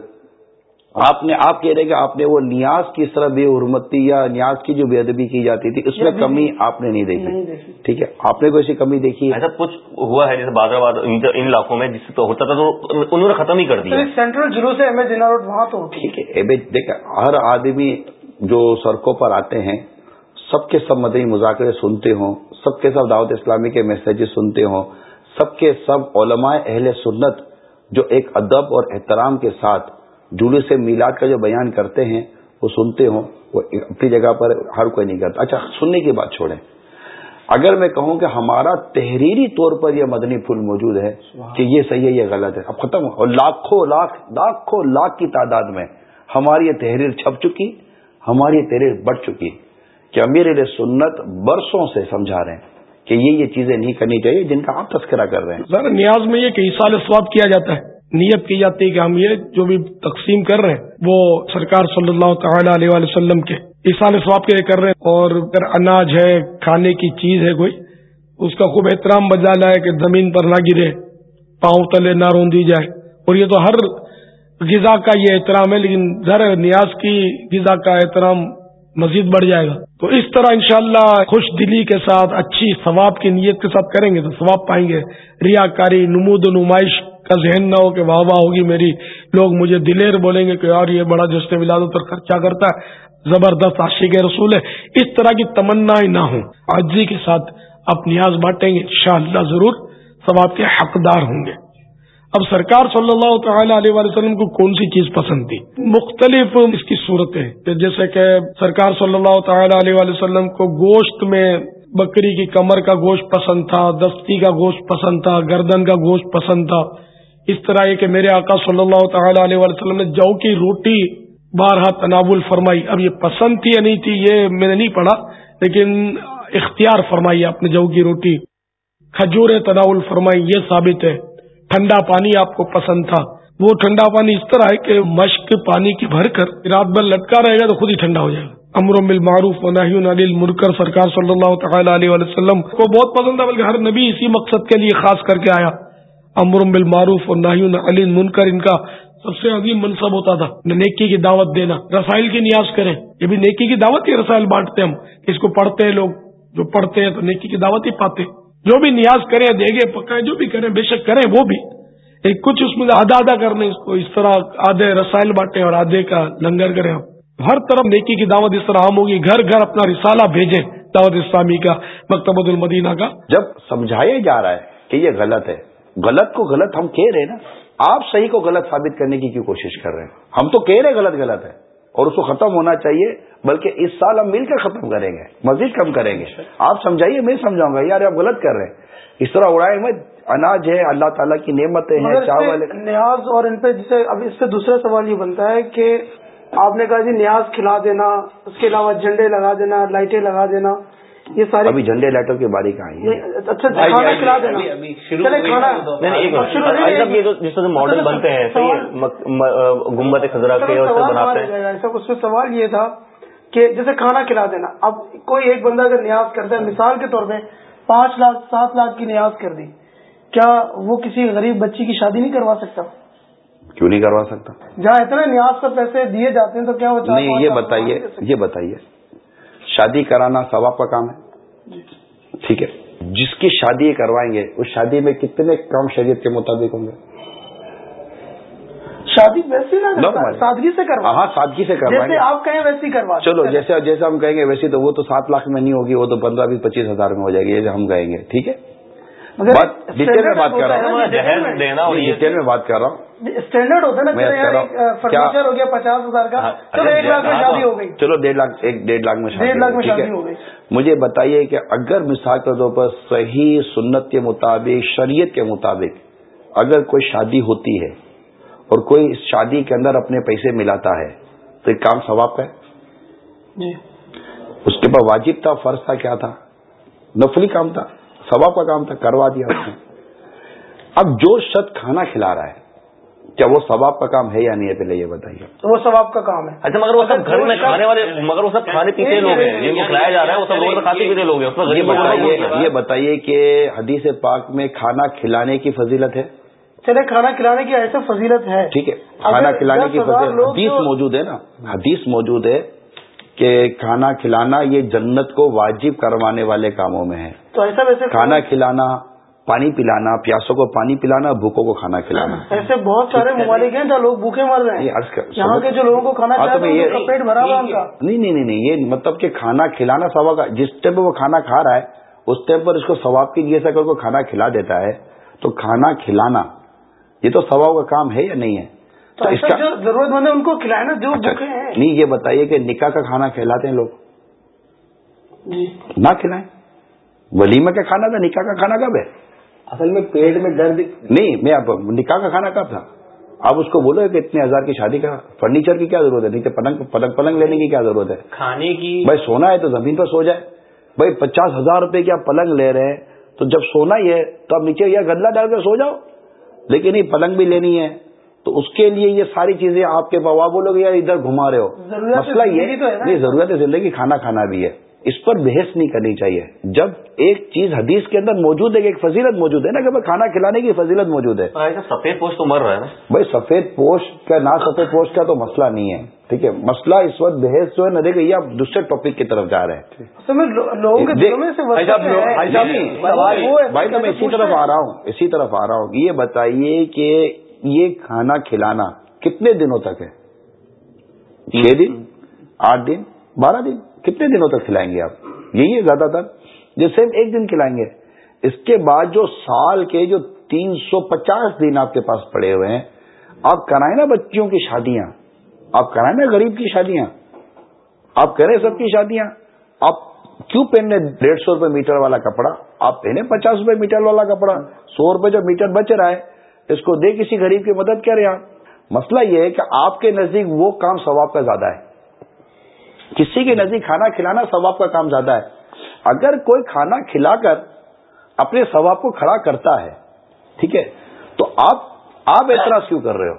آپ نے آپ کہہ رہے کہ آپ نے وہ نیاز کی اس طرح بے حرمتی یا نیاز کی جو بے ادبی کی جاتی تھی اس میں کمی آپ نے نہیں دیکھی۔ ٹھیک ہے آپ نے کوئی ایسی کمی دیکھی؟ ہے ایسا کچھ ہوا ہے جیسے بادرآباد ان ان علاقوں میں جس سے تو ہوتا تھا تو انہوں نے ختم ہی کر دیا۔ سینٹرل جلوس ہے ایم اے جنا روڈ وہاں تو ٹھیک ہے دیکھ ہر آدمی جو سڑکوں پر آتے ہیں سب کے سب مدنی مذاکرے سنتے ہوں سب کے سب دعوت اسلامی کے میسیجز سنتے ہوں سب کے سب علماء اہل سنت جو ایک ادب اور احترام کے ساتھ جلوس سے میلاد کا جو بیان کرتے ہیں وہ سنتے ہوں وہ اپنی جگہ پر ہر کوئی نہیں کرتا۔ اچھا سننے کی بات چھوڑیں۔ اگر میں کہوں کہ ہمارا تحریری طور پر یہ مدنی پھول موجود ہے کہ یہ صحیح ہے یہ غلط ہے اب ختم ہو۔ اور لاکھوں لاکھ لاکھوں لاکھ کی تعداد میں ہماری یہ تحریر چھپ چکی ہماری یہ تحریر بڑھ چکی کہ امیر علیہ سنت برسوں سے سمجھا رہے ہیں کہ یہ یہ چیزیں نہیں کرنی چاہیے جن کا آپ تذکرہ کر رہے ہیں۔ سر نیاز میں یہ کہ ایسال ثواب کیا جاتا ہے۔ نیت کی جاتی ہے کہ ہم یہ جو بھی تقسیم کر رہے ہیں، وہ سرکار صلی اللہ تعالی علیہ وآلہ وسلم کے ایسال ثواب کے لیے کر رہے ہیں۔ اور اگر اناج ہے، کھانے کی چیز ہے کوئی، اس کا خوب احترام بجا لائے کہ زمین پر نہ گرے پاؤں تلے نہ روندی جائے۔ اور یہ تو ہر غذا کا یہ احترام ہے، لیکن ذرا نیاز کی غذا کا احترام مزید بڑھ جائے گا۔ تو اس طرح انشاءاللہ خوش دلی کے ساتھ، اچھی ثواب کی نیت کے ساتھ کریں گے تو ثواب پائیں گے۔ ریاکاری، نمود و نمائش کا ذہن نہ ہو کہ واہ واہ ہوگی میری۔ لوگ مجھے دلیر بولیں گے کہ یار یہ بڑا جشن ولادت پر خرچہ کرتا ہے۔ زبردست عاشق رسول ہے۔ اس طرح کی تمنا نہ ہوں۔ عاجزی کے ساتھ آپ نیاز بانٹیں گے۔ انشاءاللہ ضرور ثواب کے حقدار ہوں گے۔ اب سرکار صلی اللہ تعالی علیہ وآلہ وسلم کو کون سی چیز پسند تھی؟ مختلف اس کی صورتیں۔ جیسے کہ سرکار صلی اللہ تعالی علیہ وآلہ وسلم کو گوشت میں بکری کی کمر کا گوشت پسند تھا، دستی کا گوشت پسند تھا، گردن کا گوشت پسند تھا۔ اس طرح یہ کہ میرے آقا صلی اللہ تعالی علیہ وسلم نے جو کی روٹی بارہا تناول فرمائی۔ اب یہ پسند تھی یا نہیں تھی یہ میں نے نہیں پڑھا، لیکن اختیار فرمائی آپ نے جو کی روٹی۔ کھجور تناول فرمائی، یہ ثابت ہے۔ ٹھنڈا پانی آپ کو پسند تھا۔ وہ ٹھنڈا پانی اس طرح ہے کہ مشق پانی کی بھر کر رات بھر لٹکا رہے گا تو خود ہی ٹھنڈا ہو جائے گا۔ امر بالمعروف و نہی عن المنکر، سرکار صلی اللہ تعالی علیہ وسلم کو بہت پسند ہے بلکہ ہر نبی اسی مقصد کے لیے خاص کر کے آیا۔ امر بالمعروف و نہی عن المنکر، ان کا سب سے عظیم منصب ہوتا تھا نیکی کی دعوت دینا۔ رسائل کی نیاز کریں۔ یہ بھی نیکی کی دعوت ہی رسائل بانٹتے ہم اس کو پڑھتے ہیں لوگ۔ جو پڑھتے ہیں تو نیکی کی دعوت ہی پاتے۔ جو بھی نیاز کریں دیگے پکائیں، جو بھی کریں، بے شک کریں، وہ بھی۔ ایک کچھ اس میں آدھا آدھا کرنے، اس کو اس طرح آدھے رسائل بانٹے اور آدھے کا لنگر کریں ہم۔ ہر طرف نیکی کی دعوت اس طرح عام ہوگی۔ گھر گھر اپنا رسالہ بھیجیں دعوت اسلامی کا، مکتبۃ المدینہ کا۔ جب سمجھایا جا رہا ہے کہ یہ غلط ہے غلط کو غلط ہم کہہ رہے ہیں نا آپ صحیح کو غلط ثابت کرنے کی کیوں کوشش کر رہے ہیں؟ ہم تو کہہ رہے ہیں غلط غلط ہے اور اس کو ختم ہونا چاہیے بلکہ اس سال ہم مل کر ختم کریں گے مزید کم کریں گے۔ آپ سمجھائیے میں سمجھاؤں گا یار آپ غلط کر رہے ہیں۔ اس طرح اڑائے میں اناج ہے اللہ تعالیٰ کی نعمتیں ہیں چاول نیاز اور ان پہ جسے اب اس پہ دوسرا سوال یہ بنتا ہے کہ آپ نے کہا جی نیاز کھلا دینا اس کے علاوہ جھنڈے لگا دینا لائٹیں لگا دینا۔ یہ ساری ابھی جھنڈے لائٹوں کی باری کہاں نہیں، اچھا کھانا کھلا دینا جس طرح ماڈل اچھا، بنتے ہیں گنبد خزرہ کے بناتے ہیں۔ اس میں سوال یہ تھا کہ جیسے کھانا کھلا دینا اب کوئی ایک بندہ اگر نیاز کرتا ہے مثال کے طور پہ پانچ لاکھ سات لاکھ کی نیاز کر دی کیا وہ کسی غریب بچی کی شادی نہیں کروا سکتا؟ کیوں نہیں کروا سکتا؟ جہاں اتنے نیاز پر پیسے دیے جاتے ہیں تو کیا نہیں یہ بتائیے؟ یہ بتائیے۔ شادی کرانا ثواب کا کام ہے؟ ٹھیک ہے۔ جس کی شادی کروائیں گے اس شادی میں کتنے کام شریعت کے مطابق ہوں گے؟ شادی ویسی ہمارے- سادگی سے کروا۔ ہاں سادگی سے کروائیں جیسے آپ کہیں ویسی کروا چلو۔ جیسے جیسے ہم کہیں گے ویسے تو وہ تو سات لاکھ میں نہیں ہوگی وہ تو پندرہ بیس پچیس ہزار میں ہو جائے گی جیسے ہم کہیں گے ٹھیک ہے؟ ڈیٹیل میں بات کر رہا ہوں. جہیز دینا اور ڈیٹیل میں بات کر رہا ہوں. اسٹینڈرڈ ہوتا ہے نا فرنیچر ہو گیا پچاس ہزار کا ہاں، چلو اچھا، ایک لاکھ میں ہاں، شادی تو- ہو گئی۔ چلو ڈیڑھ لاکھ ایک ڈیڑھ لاکھ میں شادی ڈیڑھ لاکھ میں؟ شادی ہو گئی۔ مجھے بتائیے کہ اگر مثال کے طور پر صحیح سنت کے مطابق شریعت کے مطابق اگر کوئی شادی ہوتی ہے اور کوئی اس شادی کے اندر اپنے پیسے ملاتا ہے تو ایک کام ثواب کا ہے؟ جی۔ اس کے بعد واجب تھا فرض تھا کیا تھا؟ نفلی کام تھا؟ ثواب کا کام تھا کروا دیا اس نے۔ اب جو شخص کھانا کھلا رہا ہے کیا وہ ثواب کا کام ہے یا نہیں ہے پہلے یہ بتائیے تو وہ ثواب کا کام ہے۔ اچھا مگر وہ سب گھر میں کھانے والے مگر وہ سب کھانے پیتے لوگ ہیں جن کو کھلایا جا رہا ہے وہ سب روز کھاتے پیتے لوگ ہیں بتائیے۔ یہ بتائیے کہ حدیث پاک میں کھانا کھلانے کی فضیلت ہے؟ چلے کھانا کھلانے کی ایسے فضیلت ہے۔ ٹھیک ہے کھانا کھلانے کی فضیلت حدیث جو- موجود ہے نا حدیث موجود ہے کہ کھانا کھلانا یہ جنت کو واجب کروانے والے کاموں میں ہے۔ تو ایسا ویسے کھانا کھلانا پانی پلانا پیاسوں کو پانی پلانا بھوکوں کو کھانا کھلانا۔ ایسے بہت سارے ممالک ہیں جہاں لوگ بھوکے مر رہے ہیں۔ یہاں کے جو لوگوں کو کھانا ہاں، پیٹ بھرا ہوا نہیں نہیں نہیں یہ مطلب کہ کھانا کھلانا ثواب کا جس ٹائم پہ وہ کھانا کھا رہا ہے اس ٹائم پر اس کو ثواب نیت سے اگر کوئی کھانا کھلا دیتا ہے تو کھانا کھلانا یہ تو ثواب کا کام ہے یا نہیں ہے؟ تو اس کا ضرورت مند ہے ان کو کھلانا جو اچھا، نہیں یہ بتائیے کہ نکاح کا کھانا کھلاتے ہیں لوگ؟ جی۔ نہ کھلائیں۔ ولیمہ کا کھانا تھا نکاح کا کھانا کب ہے؟ اصل میں پیٹ میں درد نہیں میں اب نکاح کا کھانا کب تھا؟ آپ اس کو بولو کہ اتنے ہزار کی شادی کا فرنیچر کی کیا ضرورت ہے؟ نیچے پلنگ پلنگ پلنگ لینے کی کیا ضرورت ہے؟ کھانے کی بھائی سونا ہے تو زمین پر سو جائے۔ بھائی پچاس ہزار روپے کی آپ پلنگ لے رہے ہیں تو جب سونا ہی ہے تو آپ نیچے یا گدلا ڈال کر سو جاؤ۔ لیکن یہ پلنگ بھی لینی ہے۔ تو اس کے لیے یہ ساری چیزیں آپ کے بابا بولو گے یار ادھر گھما رہے ہو۔ مسئلہ یہ تو۔ نہیں ضرورت ہے زندگی کھانا کھانا بھی ہے۔ اس پر بحث نہیں کرنی چاہیے۔ جب ایک چیز حدیث کے اندر موجود ہے کہ ایک فضیلت موجود ہے نا کہ کھانا کھلانے کی فضیلت موجود ہے۔ سفید پوش تو مر رہا ہے نا۔ بھائی سفید پوش کا نہ سفید پوش کا تو مسئلہ نہیں ہے ٹھیک ہے۔ مسئلہ اس وقت بحث جو ہے نہ دیکھیں یہ آپ دوسرے ٹاپک کی طرف جا رہے ہیں۔ بھائی میں اسی طرف آ رہا ہوں اسی طرف آ رہا ہوں۔ یہ بتائیے کہ یہ کھانا کھلانا کتنے دنوں تک ہے؟ چھ دن آٹھ دن بارہ دن؟ کتنے دنوں تک کھلائیں گے آپ؟ یہی ہے زیادہ تر جیسے ہم ایک دن کھلائیں گے۔ اس کے بعد جو سال کے جو تین سو پچاس دن آپ کے پاس پڑے ہوئے ہیں، آپ کرائیں نا بچیوں کی شادیاں۔ آپ کرائیں نا غریب کی شادیاں۔ آپ کریں سب کی شادیاں۔ آپ کیوں پہننے ڈیڑھ سو روپے میٹر والا کپڑا؟ آپ پہنے پچاس روپے میٹر والا کپڑا۔ سو روپے جو میٹر بچ رہا ہے، اس کو دے کسی غریب کی مدد کریں آپ۔ مسئلہ یہ ہے کہ آپ کے نزدیک وہ کام ثواب کا زیادہ ہے۔ کسی کے نزدیک کھانا کھلانا ثواب کا کام زیادہ ہے۔ اگر کوئی کھانا کھلا کر اپنے ثواب کو کھڑا کرتا ہے ٹھیک ہے تو آپ آپ اعتراض کیوں کر رہے ہو؟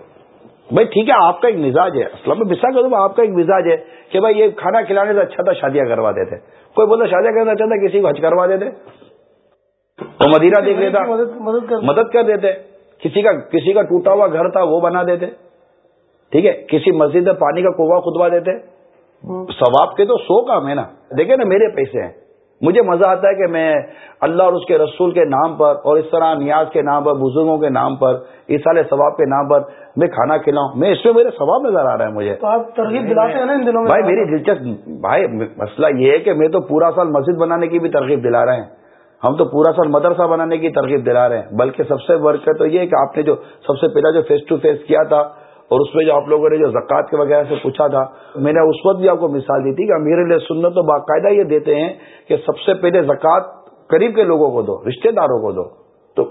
بھائی ٹھیک ہے آپ کا ایک مزاج ہے۔ اسلام میں بسا کروں آپ کا ایک مزاج ہے کہ بھائی یہ کھانا کھلانے سے اچھا تھا شادیاں کروا دیتے۔ کوئی بولتا شادیاں کرنا چاہتا کسی کو حج کروا دیتے۔ تو مدینہ دیکھ لیتا کر۔ مدد کر دیتے۔ کسی کا کسی کا ٹوٹا ہوا گھر تھا وہ بنا دیتے۔ ٹھیک ہے کسی مسجد میں پانی کا کنواں کھدوا دیتے۔ ثواب کے تو سو کام ہے نا۔ دیکھیں نا میرے پیسے ہیں۔ مجھے مزہ آتا ہے کہ میں اللہ اور اس کے رسول کے نام پر اور اس طرح نیاز کے نام پر بزرگوں کے نام پر سال ثواب کے نام پر میں کھانا کھلاؤں۔ میں اس میں میرے ثواب نظر آ رہا ہے مجھے۔ تو آپ ترغیب دلاتے ہیں نا ان دنوں میں؟ بھائی میری دلچسپ بھائی مسئلہ یہ ہے کہ میں تو پورا سال مسجد بنانے کی بھی ترغیب دلا رہے ہیں ہم تو پورا سال مدرسہ بنانے کی ترغیب دلا رہے ہیں۔ بلکہ سب سے بڑھ کر تو یہ ہے کہ آپ نے جو سب سے پہلا جو فیس ٹو فیس کیا تھا اور اس میں جو آپ لوگوں نے جو زکوٰۃ کے وغیرہ سے پوچھا تھا، میں نے اس وقت بھی آپ کو مثال دی تھی کہ امیر علیہ سنت تو باقاعدہ یہ دیتے ہیں کہ سب سے پہلے زکوٰۃ قریب کے لوگوں کو دو، رشتہ داروں کو دو۔ تو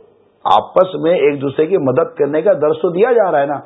آپس میں ایک دوسرے کی مدد کرنے کا درس تو دیا جا رہا ہے نا۔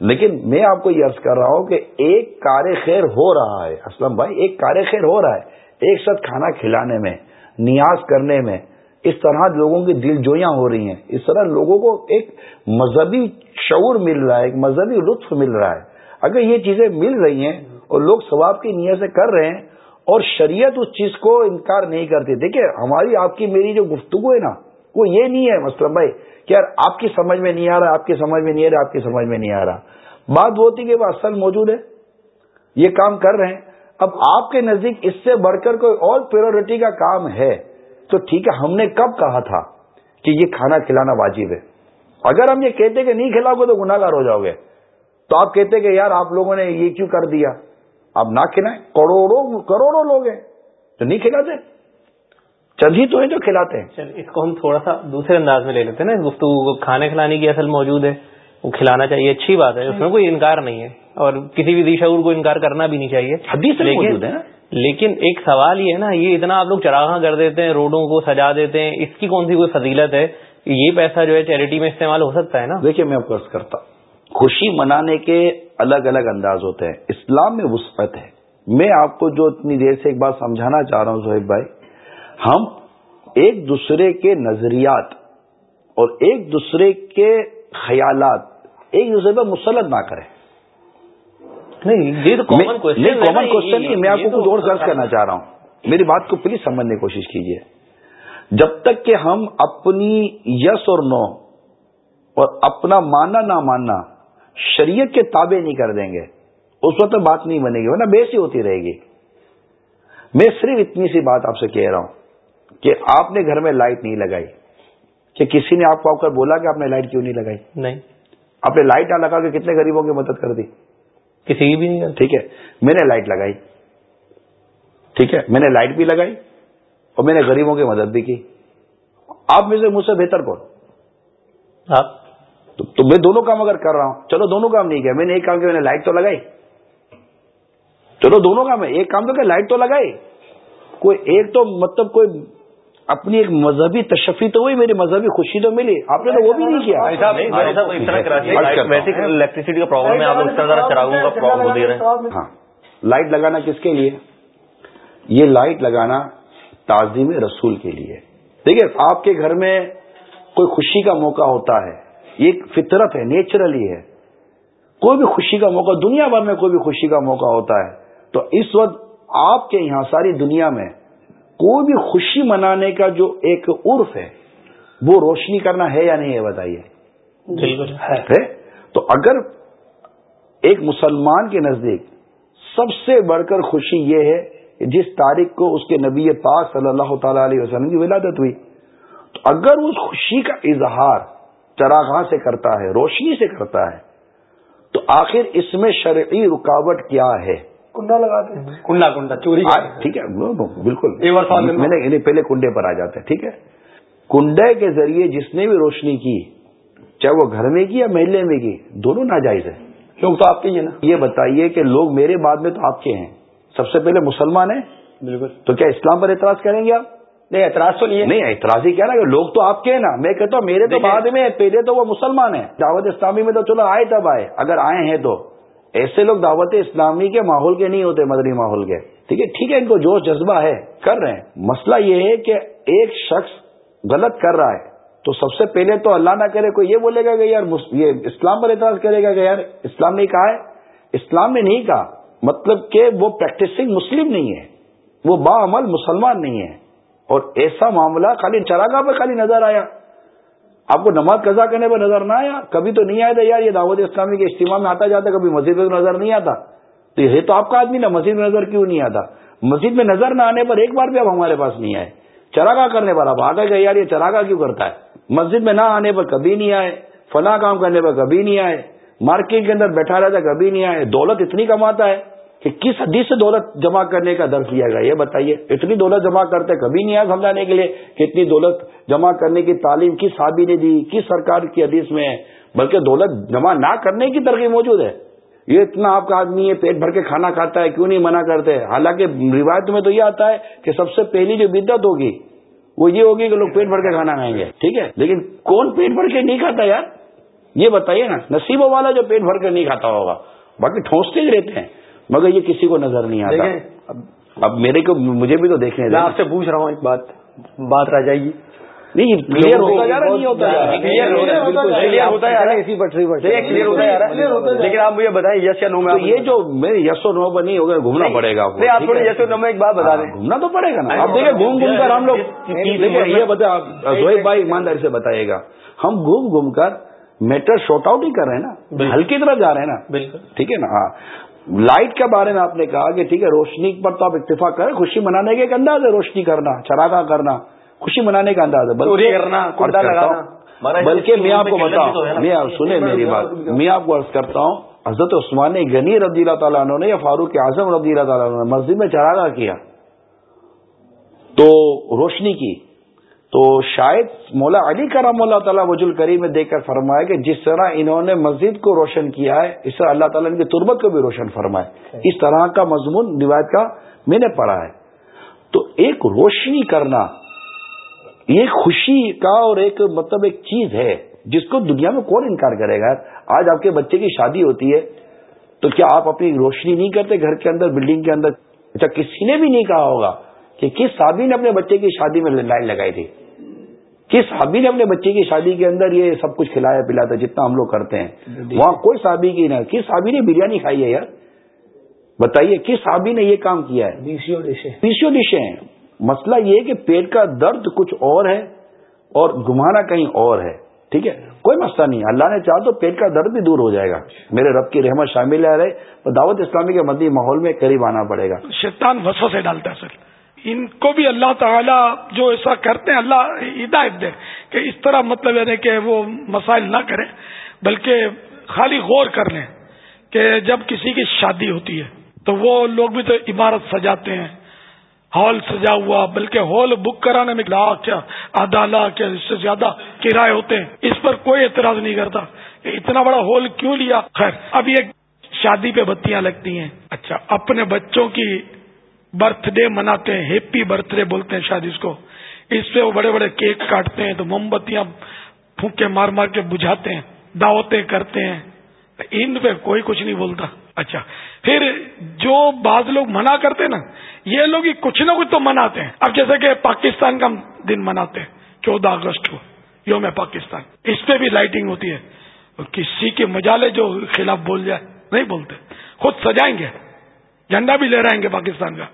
لیکن میں آپ کو یہ عرض کر رہا ہوں کہ ایک کار خیر ہو رہا ہے، اسلم بھائی، ایک کار خیر ہو رہا ہے۔ ایک ساتھ کھانا کھلانے میں، نیاز کرنے میں اس طرح لوگوں کی دل جویاں ہو رہی ہیں۔ اس طرح لوگوں کو ایک مذہبی شعور مل رہا ہے، ایک مذہبی لطف مل رہا ہے۔ اگر یہ چیزیں مل رہی ہیں اور لوگ ثواب کی نیت سے کر رہے ہیں اور شریعت اس چیز کو انکار نہیں کرتی، دیکھیں ہماری، آپ کی میری جو گفتگو ہے نا، وہ یہ نہیں ہے مسلم بھائی کہ یار آپ کی سمجھ میں نہیں آ رہا، آپ کی سمجھ میں نہیں آ رہا، آپ کی سمجھ میں نہیں آ رہا۔ بات وہ ہوتی کہ وہ اصل موجود ہے، یہ کام کر رہے ہیں۔ اب آپ کے نزدیک اس سے بڑھ کر کوئی اور پیورٹی کا کام ہے۔ تو ٹھیک ہے ہم نے کب کہا تھا کہ یہ کھانا کھلانا واجب ہے؟ اگر ہم یہ کہتے کہ نہیں کھلاؤ گے تو گناگار ہو جاؤ گے۔ تو آپ کہتے کہ یار آپ لوگوں نے یہ کیوں کر دیا؟ آپ نہ کھلائیں کروڑوں کروڑوں لوگ ہیں تو نہیں کھلاتے۔ چند ہی تو ہیں جو کھلاتے ہیں۔ چل اس کو ہم تھوڑا سا دوسرے انداز میں لے لیتے ہیں نا۔ گفتگو کو کھانے کھلانے کی اصل موجود ہے۔ وہ کھلانا چاہیے اچھی بات ہے۔ اس میں کوئی انکار نہیں ہے۔ اور کسی بھی شعور کو انکار کرنا بھی نہیں چاہیے۔ حدیث موجود ہے نا۔ لیکن ایک سوال یہ ہے نا، یہ اتنا آپ لوگ چراغاں کر دیتے ہیں، روڈوں کو سجا دیتے ہیں، اس کی کون سی کوئی فضیلت ہے؟ یہ پیسہ جو ہے چیریٹی میں استعمال ہو سکتا ہے نا؟ دیکھیے، میں آپ کو عرض کرتا خوشی منانے کے الگ الگ انداز ہوتے ہیں۔ اسلام میں وسعت ہے۔ میں آپ کو جو اتنی دیر سے ایک بات سمجھانا چاہ رہا ہوں سہیب بھائی، ہم ایک دوسرے کے نظریات اور ایک دوسرے کے خیالات ایک دوسرے پہ مسلط نہ کریں۔ نہیں کامن کوشچن میں آپ کو کچھ اور سرچ کرنا چاہ رہا ہوں۔ میری بات کو پلیز سمجھنے کی کوشش کیجیے۔ جب تک کہ ہم اپنی یس اور نو اور اپنا ماننا نہ ماننا شریعت کے تابع نہیں کر دیں گے اس وقت بات نہیں بنے گی ورنہ بیسی ہوتی رہے گی۔ میں صرف اتنی سی بات آپ سے کہہ رہا ہوں کہ آپ نے گھر میں لائٹ نہیں لگائی کہ کسی نے آپ کو آ کر بولا کہ آپ نے لائٹ کیوں نہیں لگائی؟ نہیں۔ آپ نے لائٹ نہ لگا کے کتنے غریبوں کی مدد کر دی؟ کسی کی بھی نہیں ٹھیک ہے۔ میں نے لائٹ لگائی۔ ٹھیک ہے۔ میں نے لائٹ بھی لگائی اور میں نے غریبوں کی مدد بھی کی۔ آپ میں سے مجھ سے بہتر کون؟ آپ۔ تو میں دونوں کام اگر کر رہا ہوں چلو دونوں کام نہیں کیا۔ میں نے ایک کام کیا میں نے لائٹ تو لگائی۔ چلو دونوں کام ہے۔ ایک کام تو کیا لائٹ تو لگائی۔ کوئی ایک تو مطلب کوئی اپنی ایک مذہبی تشفی تو ہوئی میری مذہبی خوشی تو ملی۔ آپ نے تو وہ بھی نہیں کیا۔ الیکٹریسٹی کا پرابلم ہے آپ اس طرح چراغوں کا پرابلم دے رہے ہیں۔ ہاں۔ لائٹ لگانا کس کے لیے؟ یہ لائٹ لگانا تعظیم رسول کے لیے۔ دیکھیے آپ کے گھر میں کوئی خوشی کا موقع ہوتا ہے یہ ایک فطرت ہے نیچرلی ہے۔ کوئی بھی خوشی کا موقع دنیا بھر میں کوئی بھی خوشی کا موقع ہوتا ہے تو اس وقت آپ کے یہاں ساری دنیا میں کوئی بھی خوشی منانے کا جو ایک عرف ہے وہ روشنی کرنا ہے یا نہیں ہے بتائیے؟ تو اگر ایک مسلمان کے نزدیک سب سے بڑھ کر خوشی یہ ہے کہ جس تاریخ کو اس کے نبی پاک صلی اللہ تعالی علیہ وسلم کی ولادت ہوئی تو اگر اس خوشی کا اظہار چراغاں سے کرتا ہے روشنی سے کرتا ہے تو آخر اس میں شرعی رکاوٹ کیا ہے؟ کنڈا لگاتے ہیں۔ کنڈا کنڈا چوری ٹھیک ہے بالکل۔ میں نے پہلے کنڈے پر آ جاتے ہیں ٹھیک ہے۔ کنڈے کے ذریعے جس نے بھی روشنی کی چاہے وہ گھر میں کی یا محلے میں کی دونوں ناجائز ہے لوگ تو آپ کے ہی ہیں نا۔ یہ بتائیے کہ لوگ میرے بعد میں تو آپ کے ہیں۔ سب سے پہلے مسلمان ہیں؟ بالکل۔ تو کیا اسلام پر اعتراض کریں گے آپ؟ نہیں اعتراض تو نہیں ہے۔ نہیں اعتراض ہی کیا نا کہ لوگ تو آپ کے ہیں نا۔ میں کہتا ہوں میرے تو بعد میں پہلے تو وہ مسلمان ہیں۔ دعوت اسلامی میں تو چلو آئے تب آئے۔ اگر آئے ہیں تو۔ ایسے لوگ دعوت اسلامی کے ماحول کے نہیں ہوتے، مدنی ماحول کے۔ ٹھیک ہے ٹھیک ہے، ان کو جوش، جذبہ ہے، کر رہے ہیں۔ مسئلہ یہ ہے کہ ایک شخص غلط کر رہا ہے، تو سب سے پہلے تو اللہ نہ کرے، کوئی یہ بولے گا کہ یار یہ اسلام پر اعتراض کرے گا کہ یار اسلام نے کہا ہے۔ اسلام نے نہیں کہا مطلب کہ وہ پریکٹسنگ مسلم نہیں ہے، وہ با عمل مسلمان نہیں ہے۔ اور ایسا معاملہ خالی چراگاہ پہ خالی نظر آیا۔ آپ کو نماز قزا کرنے پہ نظر نہ آیا، کبھی تو نہیں آیا تھا یار، یہ دعوت اسلامی کے اجتماع میں آتا جاتا، کبھی مسجد میں نظر نہیں آتا۔ تو یہ تو آپ کا آدمی نا مسجد میں نظر کیوں نہیں آتا؟ مسجد میں نظر نہ آنے پر ایک بار بھی اب ہمارے پاس نہیں آئے۔ چراگاہ کرنے پر اب آ گئے یار یہ چراگاہ کیوں کرتا ہے؟ مسجد میں نہ آنے پر کبھی نہیں آئے، فلاں کام کرنے پر کبھی نہیں آئے، مارکیٹ کے اندر بیٹھا رہتا کبھی نہیں آئے، دولت اتنی کماتا ہے۔ کہ کس حدیث سے دولت جمع کرنے کا درد کیا گیا یہ بتائیے۔ اتنی دولت جمع کرتے کبھی نہیں آیا سمجھانے کے لیے کہ اتنی دولت جمع کرنے کی تعلیم کس صحابی نے دی، کس سرکار کی حدیث میں ہے؟ بلکہ دولت جمع نہ کرنے کی ترقی موجود ہے۔ یہ اتنا آپ کا آدمی ہے، پیٹ بھر کے کھانا کھاتا ہے، کیوں نہیں منع کرتے؟ حالانکہ روایت میں تو یہ آتا ہے کہ سب سے پہلی جو بدت ہوگی، وہ یہ ہوگی کہ لوگ پیٹ بھر کے کھانا کھائیں گے۔ ٹھیک ہے؟ لیکن کون پیٹ بھر کے نہیں کھاتا یار؟ یہ بتائیے نا، نصیبوں والا جو پیٹ بھر کے نہیں کھاتا ہوگا، باقی ٹھونستے ہی رہتے ہیں۔ مگر یہ کسی کو نظر نہیں آتا۔ اب میرے کو مجھے بھی تو دیکھنے میں آپ سے پوچھ رہا ہوں ایک بات بات رہ جائے گی۔ نہیں کلیئر ہوتا جا رہا نہیں ہوتا کلیئر ہوتا جا رہا ہے اسی پٹری پر کلیئر ہوتا جا رہا ہے۔ لیکن آپ مجھے بتائیں یس یا نو میں یہ جو میرے یس و نو پر نہیں ہوگا گھومنا پڑے گا آپ تھوڑے یس و نو میں ایک بات بتا دیں۔ گھومنا تو پڑے گا نا۔ آپ دیکھیں گھوم گھوم کر ہم لوگ یہ بتا زہیب بھائی ایمانداری سے بتائیے گا۔ ہم گھوم گھوم کر میٹر شارٹ آؤٹ ہی کر رہے ہیں نا۔ ہلکی طرح جا رہے ہیں نا۔ بالکل۔ ٹھیک ہے نا؟ ہاں۔ لائٹ کے بارے میں آپ نے کہا کہ ٹھیک ہے روشنی پر تو آپ اتفاق کریں خوشی منانے کا ایک انداز ہے روشنی کرنا چراغا کرنا خوشی منانے کا انداز ہے بلکہ میں آپ کو بتاؤں میں سنیں میری بات میں آپ کو عرض کرتا ہوں حضرت عثمان غنی رضی اللہ تعالیٰ عنہ نے یا فاروق اعظم رضی اللہ تعالیٰ عنہ نے مسجد میں چراغا کیا تو روشنی کی۔ تو شاید مولا علی کرم اللہ تعالیٰ وجول کریم میں دیکھ کر فرمایا کہ جس طرح انہوں نے مسجد کو روشن کیا ہے، اس طرح اللہ تعالیٰ نے تربت کو بھی روشن فرمایا اس طرح کا مضمون روایت کا میں نے پڑھا ہے۔ تو ایک روشنی کرنا یہ خوشی کا اور ایک مطلب ایک چیز ہے جس کو دنیا میں کون انکار کرے گا۔ آج آپ کے بچے کی شادی ہوتی ہے، تو کیا آپ اپنی روشنی نہیں کرتے گھر کے اندر بلڈنگ کے اندر؟ اچھا کسی نے بھی نہیں کہا ہوگا کہ کس صحابی نے اپنے بچے کی شادی میں لائن لگائی تھی؟ کس صحابی نے اپنے بچے کی شادی کے اندر یہ سب کچھ کھلایا پلاتا جتنا ہم لوگ کرتے ہیں؟ وہاں کوئی صحابی کی نہ کس صحابی نے بریانی کھائی ہے یار؟ بتائیے کس صحابی نے یہ کام کیا ہے؟ پیسیو ڈشیں. ہیں مسئلہ یہ کہ پیٹ کا درد کچھ اور ہے اور گمانا کہیں اور ہے ٹھیک ہے؟ کوئی مسئلہ نہیں اللہ نے چاہ تو پیٹ کا درد بھی دور ہو جائے گا۔ میرے رب کی رحمت شامل ہے۔ رہے دعوت اسلامی کے مدنی ماحول میں قریب آنا پڑے گا۔ شیطان وسو سے ڈالتا ہے سر۔ ان کو بھی اللہ تعالیٰ جو ایسا کرتے ہیں، اللہ ہدایت دے کہ اس طرح مطلب یعنی کہ وہ مسائل نہ کریں، بلکہ خالی غور کر لیں کہ جب کسی کی شادی ہوتی ہے تو وہ لوگ بھی تو عمارت سجاتے ہیں، ہال سجا ہوا، بلکہ ہال بک کرانے میں لاکھ کیا آدھا لاکھ کیا اس سے زیادہ کرائے ہوتے ہیں۔ اس پر کوئی اعتراض نہیں کرتا کہ اتنا بڑا ہال کیوں لیا؟ خیر، اب یہ شادی پہ بتیاں لگتی ہیں۔ اچھا اپنے بچوں کی برتھ ڈے مناتے ہیں ہیپی برتھ ڈے بولتے ہیں شاید اس کو۔ اس پہ وہ بڑے بڑے کیک کاٹتے ہیں تو موم بتیاں پھونکے مار مار کے بجھاتے ہیں، دعوتیں کرتے ہیں۔ ان پہ کوئی کچھ نہیں بولتا۔ اچھا پھر جو بعض لوگ منع کرتے نا، یہ لوگ کچھ نہ کچھ تو مناتے ہیں۔ اب جیسے کہ پاکستان کا دن مناتے ہیں، چودہ اگست کو، یوم پاکستان۔ اس پہ بھی لائٹنگ ہوتی ہے۔ کسی کے مجالے جو خلاف بول جائے، نہیں بولتے۔ خود سجائیں گے، جھنڈا بھی لے رہے ہیں گے پاکستان کا۔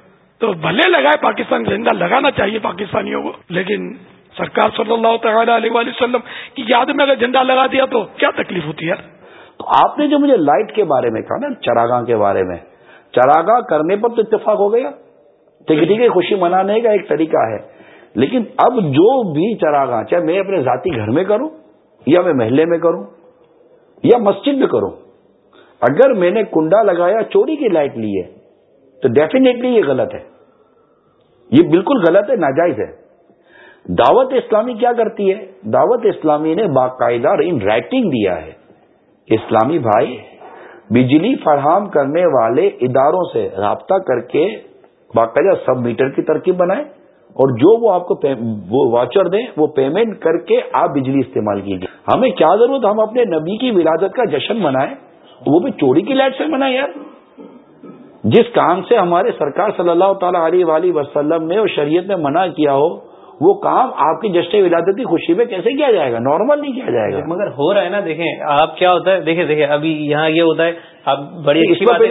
تو بھلے لگائے پاکستان کا جھنڈا لگانا چاہیے پاکستانیوں کو۔ لیکن سرکار صلی اللہ تعالی علیہ وسلم کی یاد میں اگر جھنڈا لگا دیا تو کیا تکلیف ہوتی ہے؟ تو آپ نے جو مجھے لائٹ کے بارے میں کہا نا چراگاہ کے بارے میں چراگاہ کرنے پر تو اتفاق ہو گیا ٹکٹی کی خوشی منانے کا ایک طریقہ ہے۔ لیکن اب جو بھی چراگاہ چاہے میں اپنے ذاتی گھر میں کروں یا میں محلے میں کروں یا مسجد میں کروں، اگر میں نے کنڈا لگایا، چوری کی لائٹ لی ہے تو ڈیفینیٹلی یہ غلط ہے۔ یہ بالکل غلط ہے، ناجائز ہے۔ دعوت اسلامی کیا کرتی ہے؟ دعوت اسلامی نے باقاعدہ ان رائٹنگ دیا ہے۔ اسلامی بھائی، بجلی فراہم کرنے والے اداروں سے رابطہ کر کے باقاعدہ سب میٹر کی ترکیب بنائیں اور جو وہ آپ کو وہ واچر دیں، وہ پیمنٹ کر کے آپ بجلی استعمال کیجیے۔ ہمیں کیا ضرورت؟ ہم اپنے نبی کی ولادت کا جشن منائیں، وہ بھی چوری کی لائٹ سے منائیں یار۔ جس کام سے ہمارے سرکار صلی اللہ تعالی علیہ وسلم نے اور شریعت میں منع کیا ہو وہ کام آپ کی جشن ولادت کی خوشی میں کیسے کیا جائے گا؟ نارمل نہیں کیا جائے گا۔ مگر ہو رہا ہے نا دیکھیں آپ کیا ہوتا ہے دیکھیں دیکھیں ابھی یہاں یہ ہوتا ہے آپ بڑی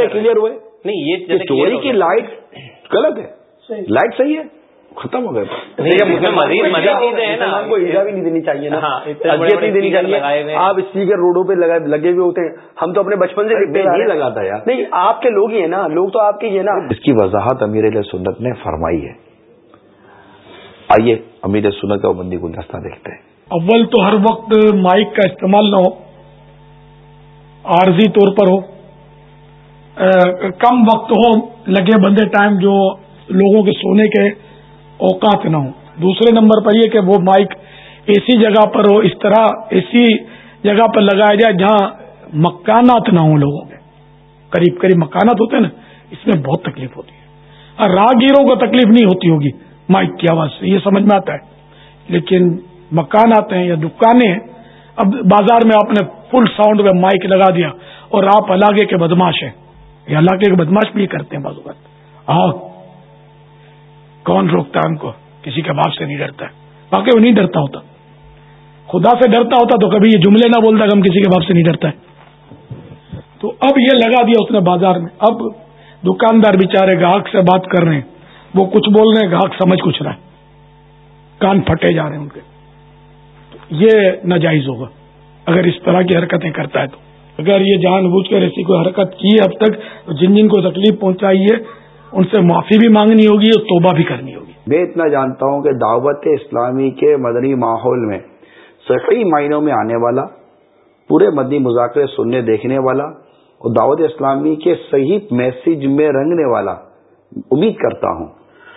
کلیئر ہوئے۔ نہیں یہ چوری کی لائٹ غلط ہے۔ لائٹ صحیح ہے۔ ختم ہو گئے۔ ایجا بھی نہیں دینی چاہیے نا۔ نہیں دینی چاہیے۔ آپ اسپیکر روڈوں پہ لگے ہوئے ہوتے ہیں۔ ہم تو اپنے بچپن سے نہیں لگاتا یار۔ نہیں آپ کے لوگ ہی ہیں نا۔ لوگ تو آپ کے ہی ہیں نا۔ اس کی وضاحت امیر علیہ سنت نے فرمائی ہے۔ آئیے امیر سنت کا بندی گلدستہ دیکھتے ہیں۔ اول تو ہر وقت مائک کا استعمال نہ ہو۔ عارضی طور پر ہو۔ کم وقت ہو لگے بندے ٹائم جو لوگوں کے سونے کے اوقات نہ ہوں۔ دوسرے نمبر پر یہ کہ وہ مائک ایسی جگہ پر ہو، اس طرح ایسی جگہ پر لگایا جائے جہاں مکانات نہ ہوں لوگوں کے قریب قریب مکانات ہوتے ہیں نا، اس میں بہت تکلیف ہوتی ہے۔ اور راہگیروں کو تکلیف نہیں ہوتی ہوگی، مائک کی آواز سے، یہ سمجھ میں آتا ہے۔ لیکن مکان آتے ہیں یا دکانیں ہیں، اب بازار میں آپ نے فل ساؤنڈ میں مائک لگا دیا اور آپ علاقے کے بدماش ہیں۔ یہ علاقے کے بدماش بھی کرتے ہیں بازو بات کون روکتا ہے ان کو؟ کسی کے باپ سے نہیں ڈرتا باقی وہ نہیں ڈرتا ہوتا۔ خدا سے ڈرتا ہوتا تو کبھی یہ جملے نہ بولتا کہ ہم کسی کے باپ سے نہیں ڈرتا ہے۔ تو اب یہ لگا دیا اس نے بازار میں۔ اب دکاندار بےچارے گاہک سے بات کر رہے ہیں۔ وہ کچھ بول رہے ہیں، گاہک سمجھ کچھ رہا ہے۔ کان پھٹے جا رہے ہیں ان کے۔ یہ ناجائز ہوگا۔ اگر اس طرح کی حرکتیں کرتا ہے تو۔ اگر یہ جان بوجھ کر ایسی کوئی حرکت کی ہے اب تک، جن جن کو تکلیف پہنچائی ہے ان سے معافی بھی مانگنی ہوگی اور توبہ بھی کرنی ہوگی۔ میں اتنا جانتا ہوں کہ دعوت اسلامی کے مدنی ماحول میں، صحیح معنوں میں آنے والا، پورے مدنی مذاکرے سننے، دیکھنے والا اور دعوت اسلامی کے صحیح میسج میں رنگنے والا، امید کرتا ہوں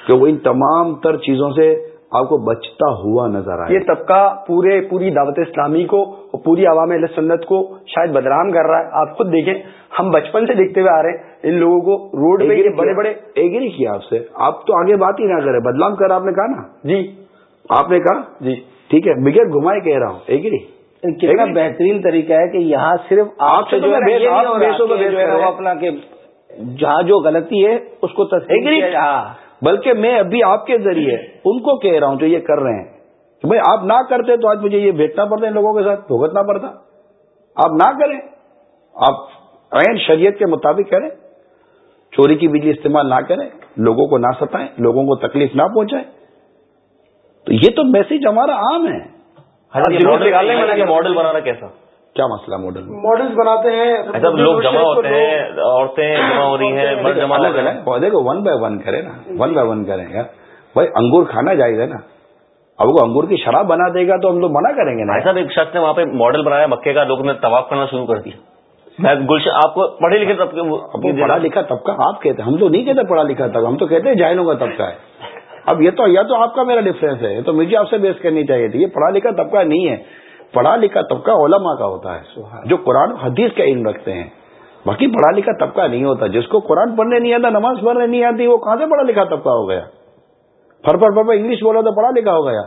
کہ وہ ان تمام تر چیزوں سے آپ کو بچتا ہوا نظر آئے۔ یہ طبقہ پورے پوری دعوت اسلامی کو اور پوری عوام علیہ سنت کو شاید بدرام کر رہا ہے۔ آپ خود دیکھیں ہم بچپن سے دیکھتے ہوئے آ رہے ہیں۔ ان لوگوں کو روڈ پہ بڑے بڑے ایگری کیا آپ سے؟ آپ تو آگے بات ہی نہ کرے بدلام کر آپ نے کہا نا؟ جی۔ آپ نے کہا؟ جی۔ ٹھیک ہے بغیر گھمائے کہہ رہا ہوں۔ ایگری۔ کتنا بہترین طریقہ ہے کہ یہاں صرف آپ سے جو ہے اپنا کہ جہاں جو غلطی ہے اس کو تصدیق بلکہ میں ابھی آپ کے ذریعے ان کو کہہ رہا ہوں جو یہ کر رہے ہیں بھائی آپ نہ کرتے تو آج مجھے یہ بھیجنا پڑتا ان لوگوں کے ساتھ بھگتنا پڑتا۔ آپ نہ کریں۔ آپ عین شریعت کے مطابق کریں۔ چوری کی بجلی استعمال نہ کریں۔ لوگوں کو نہ ستائیں لوگوں کو تکلیف نہ پہنچائیں۔ تو یہ تو میسج ہمارا عام ہے۔ ماڈل بنانا کیسا؟ کیا مسئلہ ماڈل ماڈلس بناتے ہیں لوگ جمع ہوتے ہیں عورتیں جمع ہو رہی ہیں جمع پودے کو ون بائی ون کرے نا ون بائی ون کریں گا بھائی انگور کھانا جائز ہے نا۔ اب وہ انگور کی شراب بنا دے گا تو ہم لوگ منع کریں گے نا۔ ایسا ایک شخص نے وہاں پہ ماڈل بنایا مکے کا لوگوں نے طواف کرنا شروع کر دیا۔ گلشن آپ کو پڑھے لکھے طبقے پڑھا لکھا طبقہ آپ کہتے ہم تو نہیں کہتے پڑھا لکھا طبقہ ہم تو کہتے ہیں جائلوں کا طبقہ ہے۔ اب یہ تو یا تو آپ کا میرا ڈفرینس ہے تو مجھے آپ سے بیس کرنی چاہیے تھی۔ یہ پڑھا لکھا طبقہ نہیں ہے۔ پڑھا لکھا طبقہ علماء کا ہوتا ہے جو قرآن حدیث کا علم رکھتے ہیں۔ باقی پڑھا لکھا طبقہ نہیں ہوتا جس کو قرآن پڑھنے نہیں آتا نماز پڑھنے نہیں آتی وہ کہاں سے پڑھا لکھا طبقہ ہو گیا؟ فر پر پر انگلش بولا تو پڑھا لکھا ہو گیا۔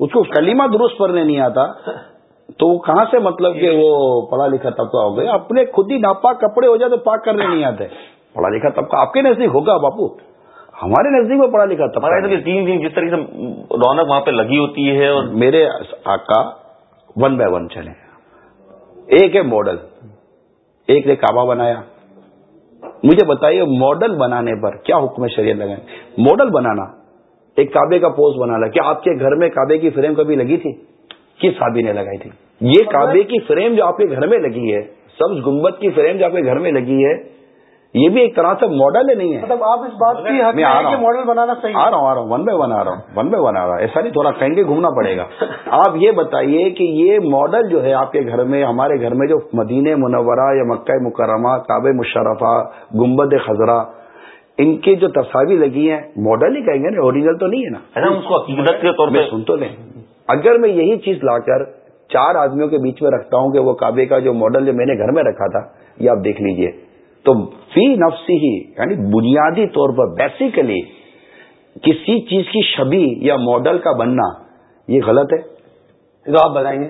اس کو کلیمہ درست پڑھنے نہیں آتا تو وہ کہاں سے مطلب کہ وہ پڑھا لکھا طبقہ ہو گیا؟ اپنے خود ہی ناپاک کپڑے ہو جائے تو پاک کرنے نہیں آتے۔ پڑھا لکھا طبقہ آپ کے نزدیک ہوگا باپو ہمارے نزدیک میں پڑھا لکھا طبقہ تین دن جس طریقے سے رونق وہاں پہ لگی ہوتی ہے اور میرے آقا ون بائی ون چلے۔ ایک ہے ماڈل ایک نے کعبہ بنایا۔ مجھے بتائیے ماڈل بنانے پر کیا حکم شریعت لگائیں ماڈل بنانا، ایک کعبے کا پوسٹ بنانا کیا آپ کے گھر میں کعبے کی فریم کبھی لگی تھی؟ کس صابی نے لگائی تھی؟ یہ کعبے کی فریم جو آپ کے گھر میں لگی ہے، سبز گمبت کی فریم جو آپ کے گھر میں لگی ہے یہ بھی ایک طرح سے ماڈل ہے نہیں ہے۔ مطلب آپ اس بات کی میں آ رہا ہوں۔ ماڈل بنانا صحیح آ رہا ہوں آ رہا ہوں۔ ون بائی ون آ رہا ہوں۔ ون بائی ون آ رہا ہے۔ ایسا نہیں تھوڑا کہیں گے گھومنا پڑے گا۔ آپ یہ بتائیے کہ یہ ماڈل جو ہے آپ کے گھر میں ہمارے گھر میں جو مدین منورہ یا مکہ مکرمہ کعب مشرفہ گمبد خزرہ ان کی جو تصاویر لگی ہیں ماڈل ہی کہیں گے نا اوریجنل تو نہیں ہے نا۔ اس کو عقیدت کے طور پہ سن تو لیں۔ اگر میں یہی چیز لا کر چار آدمیوں کے بیچ میں رکھتا ہوں کہ وہ کعبے کا جو ماڈل جو میں نے گھر میں رکھا تھا یہ آپ دیکھ لیجیے۔ تو فی نفسی ہی یعنی بنیادی طور پر بیسیکلی کسی چیز کی شبی یا ماڈل کا بننا یہ غلط ہے۔ تو آپ بتائیں گے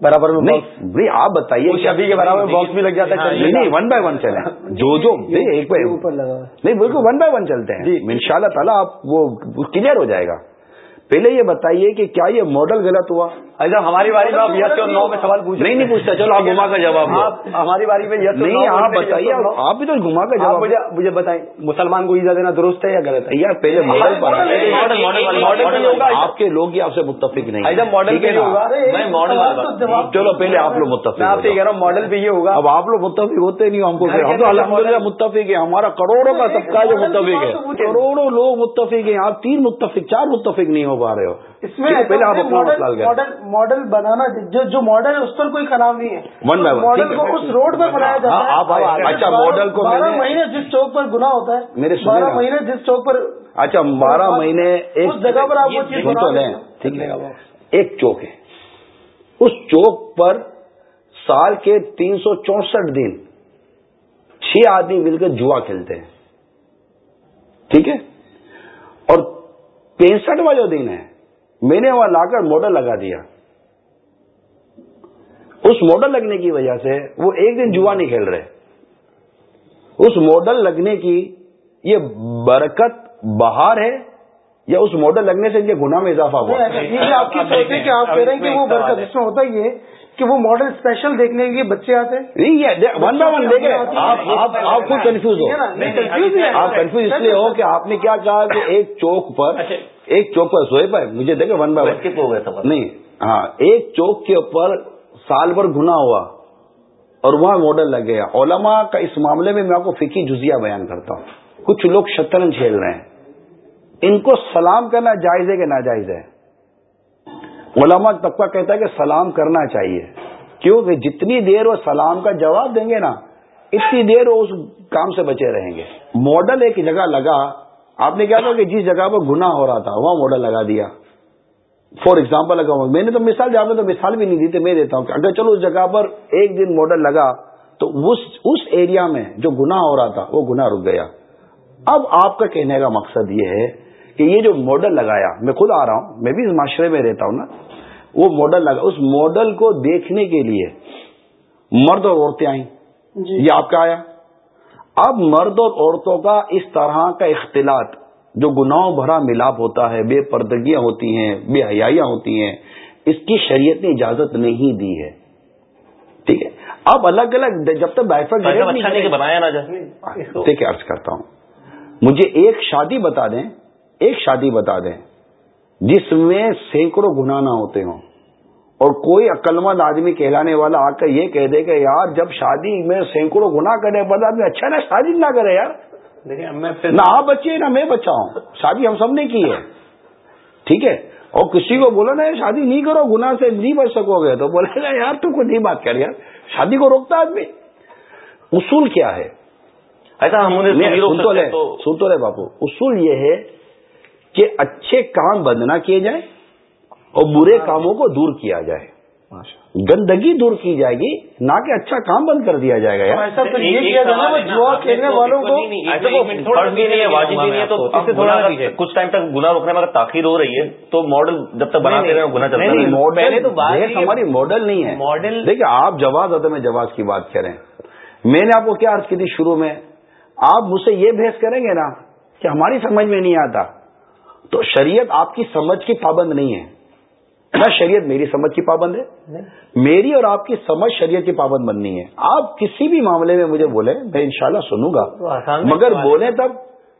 برابر میں نہیں آپ بتائیے شبی کے برابر باکس بھی لگ جاتا ہے نہیں ون بائی ون چلے جو جو ایک نہیں بالکل ون بائی ون چلتے ہیں۔ ان شاء اللہ تعالیٰ آپ وہ کلیئر ہو جائے گا۔ پہلے یہ بتائیے کہ کیا یہ ماڈل غلط ہوا؟ اچھا ہماری باری میں آپ یس اور نو میں سوال پوچھ نہیں نہیں پوچھتا چلو آپ گھما کا جواب ہماری باری میں یس نہیں آپ بتائیے آپ بھی تو گھما کا جواب مجھے بتائیں مسلمان کو ایزا دینا درست ہے یا غلط ہے؟ یار پہلے ماڈل پر آپ کے لوگ ہی آپ سے متفق نہیں ماڈل چلو پہلے آپ لوگ متفق آپ سے کہہ رہا ہوں ماڈل بھی یہ ہوگا۔ اب آپ لوگ متفق ہوتے نہیں ہم کو ہم تو الحمد للہ متفق ہے ہمارا کروڑوں کا طبقہ جو متفق ہے۔ کروڑوں لوگ متفق ہیں آپ تین متفق چار متفق نہیں ہو پا رہے ہو۔ اس میں اپنا ماڈل بنانا جو جو ماڈل ہے اس پر کوئی کلام نہیں ہے۔ ون بائی ماڈل کو اس روڈ پر بنایا جاتا ہے۔ اچھا ماڈل کو بارہ مہینے جس چوک پر گنا ہوتا ہے میرے بارہ مہینے جس چوک پر اچھا بارہ مہینے اس جگہ پر آپ ٹھیک ہے۔ ایک چوک ہے۔ اس چوک پر سال کے تین سو چونسٹھ دن چھ آدمی مل کر جوا کھیلتے ہیں۔ ٹھیک ہے؟ اور پینسٹھواں جو دن ہے۔ میں نے وہاں لا کر ماڈل لگا دیا۔ اس ماڈل لگنے کی وجہ سے وہ ایک دن جوا نہیں کھیل رہے۔ اس ماڈل لگنے کی یہ برکت بہار ہے یا اس ماڈل لگنے سے ان کے گناہ میں اضافہ ہوا؟ یہ آپ کی سوچ ہے کہ آپ کہہ رہے ہیں کہ وہ برکت اس میں ہوتا یہ کہ وہ ماڈل اسپیشل دیکھنے کے لیے بچے آتے ہیں۔ ون بائی ون دیکھے آپ خود کنفیوز ہو۔ آپ کنفیوز اس لیے ہو کہ آپ نے کیا کہا کہ ایک چوک پر ایک چوک پر سوئے پائے مجھے دیکھے ون بائی ون نہیں ہاں ایک چوک کے اوپر سال بھر گنا ہوا اور وہاں ماڈل لگ گیا۔ علماء کا اس معاملے میں میں آپ کو فکی جزیہ بیان کرتا ہوں۔ کچھ لوگ شطرنج کھیل رہے ہیں۔ ان کو سلام کرنا جائز ہے کہ ناجائز ہے؟ علماء طبقہ کہتا ہے کہ سلام کرنا چاہیے۔ کیونکہ جتنی دیر وہ سلام کا جواب دیں گے نا اتنی دیر وہ اس کام سے بچے رہیں گے۔ ماڈل ایک جگہ لگا آپ نے کیا کہا کہ جس جگہ پر گنا ہو رہا تھا وہاں ماڈل لگا دیا۔ فار ایگزامپل لگا ہوں میں نے تو مثال جہاں تو مثال بھی نہیں دی تھی میں دیتا ہوں کہ اگر چلو اس جگہ پر ایک دن ماڈل لگا تو اس ایریا میں جو گنا ہو رہا تھا وہ گنا رک گیا۔ اب آپ کا کہنے کا مقصد یہ ہے کہ یہ جو ماڈل لگایا میں خود آ رہا ہوں میں بھی اس معاشرے میں رہتا ہوں نا۔ وہ ماڈل لگا اس ماڈل کو دیکھنے کے لیے مرد اور عورتیں آئیں۔ جی۔ یہ آپ کا آیا۔ اب مرد اور عورتوں کا اس طرح کا اختلاط جو گناہوں بھرا ملاپ ہوتا ہے بے پردگیاں ہوتی ہیں بے حیاں ہوتی ہیں اس کی شریعت نے اجازت نہیں دی ہے۔ ٹھیک ہے؟ اب الگ الگ جب تک بائفر اچھا دیکھ عرض کرتا ہوں۔ مجھے ایک شادی بتا دیں ایک شادی بتا دیں جس میں سینکڑوں گناہ نہ ہوتے ہوں۔ اور کوئی عقلمند آدمی کہلانے والا آ کر یہ کہہ دے کہ یار جب شادی میں سینکڑوں گنا کرنے بعد آدمی اچھا نہ شادی نہ کرے یار۔ نہ آپ بچے نہ میں بچہ ہوں۔ شادی ہم سب نے کی ہے۔ ٹھیک ہے؟ اور کسی کو بولو نا شادی نہیں کرو گنا سے نہیں بچ سکو گے۔ تو بولے گا یار تو کوئی نہیں بات کر یار۔ شادی کو روکتا آدمی۔ اصول کیا ہے؟ ایسا ہم سن تو لے سن تو لے باپو۔ اصول یہ ہے کہ اچھے کام بند نہ کیے جائیں۔ اور برے کاموں کو دور کیا جائے۔ گندگی دور کی جائے گی نہ کہ اچھا کام بند کر دیا جائے گا یار۔ ایسا تو یہ کیا جانا وہ جوا کھیلنے والوں کو فرض بھی نہیں ہے واجب بھی نہیں ہے تو تھوڑا کچھ ٹائم تک گنا روکنے میں اگر تاخیر ہو رہی ہے تو ماڈل جب تک بناتے رہے گنا چلتا ہے ماڈل ہماری ماڈل نہیں ہے۔ ماڈل- دیکھیں آپ جواز عدم جواز کی بات کریں میں نے آپ کو کیا عرض کی تھی شروع میں؟ آپ مجھ سے یہ بحث کریں گے نا کہ ہماری سمجھ میں نہیں آتا۔ تو شریعت آپ کی سمجھ کی پابند نہیں ہے۔ نہ شریعت میری سمجھ کی پابند ہے۔ میری اور آپ کی سمجھ شریعت کی پابند بننی ہے۔ آپ کسی بھی معاملے میں مجھے بولیں میں انشاءاللہ سنوں گا۔ مگر۔ بولیں تب